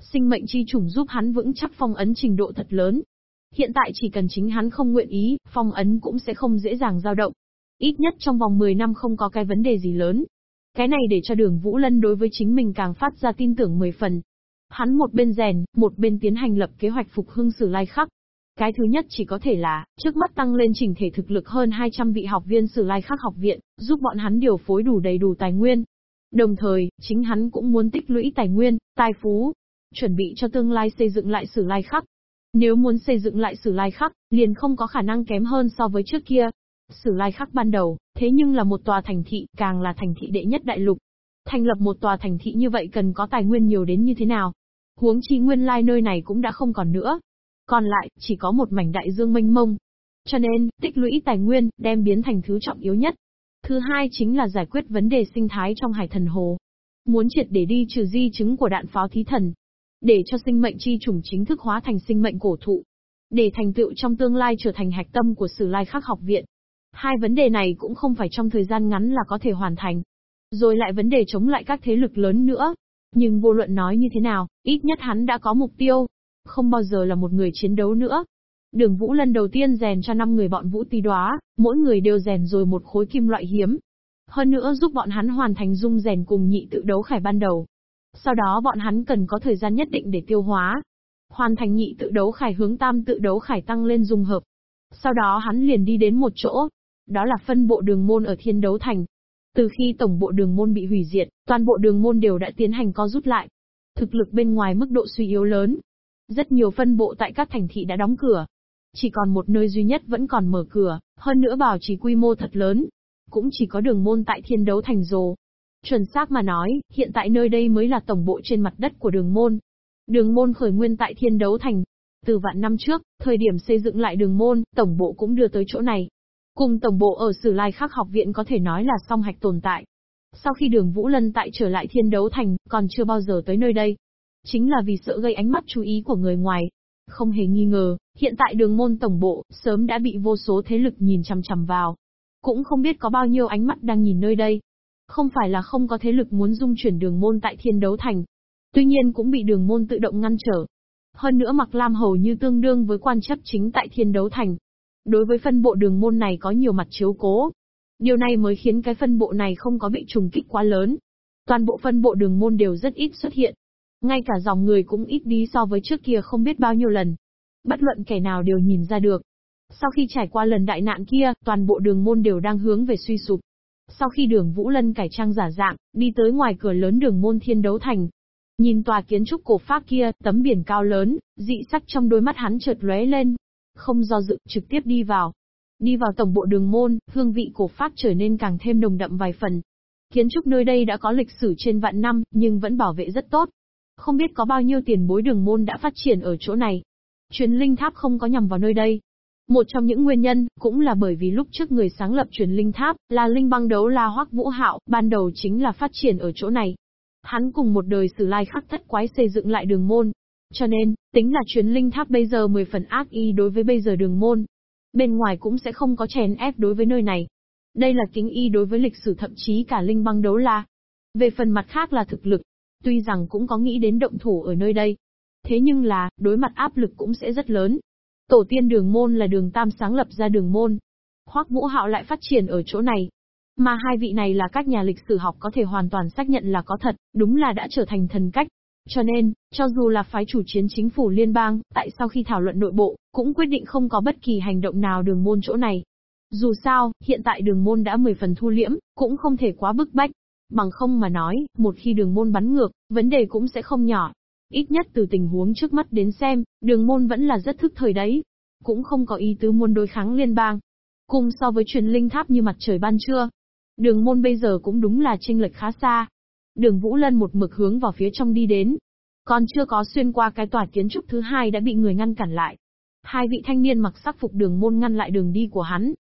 Sinh mệnh chi trùng giúp hắn vững chắc phong ấn trình độ thật lớn. Hiện tại chỉ cần chính hắn không nguyện ý, phong ấn cũng sẽ không dễ dàng dao động. Ít nhất trong vòng 10 năm không có cái vấn đề gì lớn. Cái này để cho đường Vũ Lân đối với chính mình càng phát ra tin tưởng 10 phần. Hắn một bên rèn, một bên tiến hành lập kế hoạch phục hưng sử lai khắc. Cái thứ nhất chỉ có thể là, trước mắt tăng lên trình thể thực lực hơn 200 vị học viên sử lai khắc học viện, giúp bọn hắn điều phối đủ đầy đủ tài nguyên. Đồng thời, chính hắn cũng muốn tích lũy tài nguyên, tài phú, chuẩn bị cho tương lai xây dựng lại sử lai khắc. Nếu muốn xây dựng lại sử lai khắc, liền không có khả năng kém hơn so với trước kia. Sử lai khắc ban đầu, thế nhưng là một tòa thành thị, càng là thành thị đệ nhất đại lục. Thành lập một tòa thành thị như vậy cần có tài nguyên nhiều đến như thế nào? Huống chi nguyên lai nơi này cũng đã không còn nữa. Còn lại, chỉ có một mảnh đại dương mênh mông. Cho nên, tích lũy tài nguyên, đem biến thành thứ trọng yếu nhất. Thứ hai chính là giải quyết vấn đề sinh thái trong hải thần hồ. Muốn triệt để đi trừ di chứng của đạn pháo thí thần. Để cho sinh mệnh chi trùng chính thức hóa thành sinh mệnh cổ thụ. Để thành tựu trong tương lai trở thành hạch tâm của sử lai khắc học viện. Hai vấn đề này cũng không phải trong thời gian ngắn là có thể hoàn thành. Rồi lại vấn đề chống lại các thế lực lớn nữa. Nhưng vô luận nói như thế nào, ít nhất hắn đã có mục tiêu. Không bao giờ là một người chiến đấu nữa. Đường Vũ lần đầu tiên rèn cho 5 người bọn Vũ Tý Đoá, mỗi người đều rèn rồi một khối kim loại hiếm. Hơn nữa giúp bọn hắn hoàn thành dung rèn cùng nhị tự đấu khải ban đầu. Sau đó bọn hắn cần có thời gian nhất định để tiêu hóa. Hoàn thành nhị tự đấu khải hướng tam tự đấu khải tăng lên dung hợp. Sau đó hắn liền đi đến một chỗ, đó là phân bộ đường môn ở thiên đấu thành. Từ khi tổng bộ đường môn bị hủy diệt, toàn bộ đường môn đều đã tiến hành co rút lại. Thực lực bên ngoài mức độ suy yếu lớn. Rất nhiều phân bộ tại các thành thị đã đóng cửa. Chỉ còn một nơi duy nhất vẫn còn mở cửa, hơn nữa bảo trì quy mô thật lớn. Cũng chỉ có đường môn tại thiên đấu thành rồ. Chuẩn xác mà nói, hiện tại nơi đây mới là tổng bộ trên mặt đất của đường môn. Đường môn khởi nguyên tại thiên đấu thành. Từ vạn năm trước, thời điểm xây dựng lại đường môn, tổng bộ cũng đưa tới chỗ này. Cùng tổng bộ ở Sử Lai Khắc học viện có thể nói là song hạch tồn tại. Sau khi đường Vũ Lân tại trở lại thiên đấu thành, còn chưa bao giờ tới nơi đây. Chính là vì sợ gây ánh mắt chú ý của người ngoài. Không hề nghi ngờ, hiện tại đường môn tổng bộ, sớm đã bị vô số thế lực nhìn chằm chằm vào. Cũng không biết có bao nhiêu ánh mắt đang nhìn nơi đây. Không phải là không có thế lực muốn dung chuyển đường môn tại thiên đấu thành. Tuy nhiên cũng bị đường môn tự động ngăn trở. Hơn nữa mặc lam hầu như tương đương với quan chấp chính tại thiên đấu thành. Đối với phân bộ đường môn này có nhiều mặt chiếu cố. Điều này mới khiến cái phân bộ này không có bị trùng kích quá lớn. Toàn bộ phân bộ đường môn đều rất ít xuất hiện. Ngay cả dòng người cũng ít đi so với trước kia không biết bao nhiêu lần. Bất luận kẻ nào đều nhìn ra được. Sau khi trải qua lần đại nạn kia, toàn bộ đường môn đều đang hướng về suy sụp. Sau khi đường Vũ Lân cải trang giả dạng, đi tới ngoài cửa lớn đường môn thiên đấu thành. Nhìn tòa kiến trúc cổ pháp kia, tấm biển cao lớn, dị sắc trong đôi mắt hắn chợt lóe lên. Không do dự, trực tiếp đi vào. Đi vào tổng bộ đường môn, hương vị cổ phát trở nên càng thêm nồng đậm vài phần. Kiến trúc nơi đây đã có lịch sử trên vạn năm, nhưng vẫn bảo vệ rất tốt. Không biết có bao nhiêu tiền bối đường môn đã phát triển ở chỗ này. Truyền linh tháp không có nhằm vào nơi đây. Một trong những nguyên nhân, cũng là bởi vì lúc trước người sáng lập truyền linh tháp, là linh băng đấu la hoắc vũ hạo, ban đầu chính là phát triển ở chỗ này. Hắn cùng một đời sử lai khắc thất quái xây dựng lại đường môn. Cho nên, tính là chuyến linh tháp bây giờ 10 phần ác y đối với bây giờ đường môn. Bên ngoài cũng sẽ không có chèn ép đối với nơi này. Đây là kính y đối với lịch sử thậm chí cả linh băng đấu la. Về phần mặt khác là thực lực, Tuy rằng cũng có nghĩ đến động thủ ở nơi đây. Thế nhưng là, đối mặt áp lực cũng sẽ rất lớn. Tổ tiên đường môn là đường tam sáng lập ra đường môn. khoác Vũ Hạo lại phát triển ở chỗ này. Mà hai vị này là các nhà lịch sử học có thể hoàn toàn xác nhận là có thật, đúng là đã trở thành thần cách. Cho nên, cho dù là phái chủ chiến chính phủ liên bang, tại sau khi thảo luận nội bộ, cũng quyết định không có bất kỳ hành động nào đường môn chỗ này. Dù sao, hiện tại đường môn đã 10 phần thu liễm, cũng không thể quá bức bách. Bằng không mà nói, một khi đường môn bắn ngược, vấn đề cũng sẽ không nhỏ. Ít nhất từ tình huống trước mắt đến xem, đường môn vẫn là rất thức thời đấy. Cũng không có ý tứ muốn đối kháng liên bang. Cùng so với truyền linh tháp như mặt trời ban trưa. Đường môn bây giờ cũng đúng là chênh lệch khá xa. Đường Vũ Lân một mực hướng vào phía trong đi đến. Còn chưa có xuyên qua cái tòa kiến trúc thứ hai đã bị người ngăn cản lại. Hai vị thanh niên mặc sắc phục đường môn ngăn lại đường đi của hắn,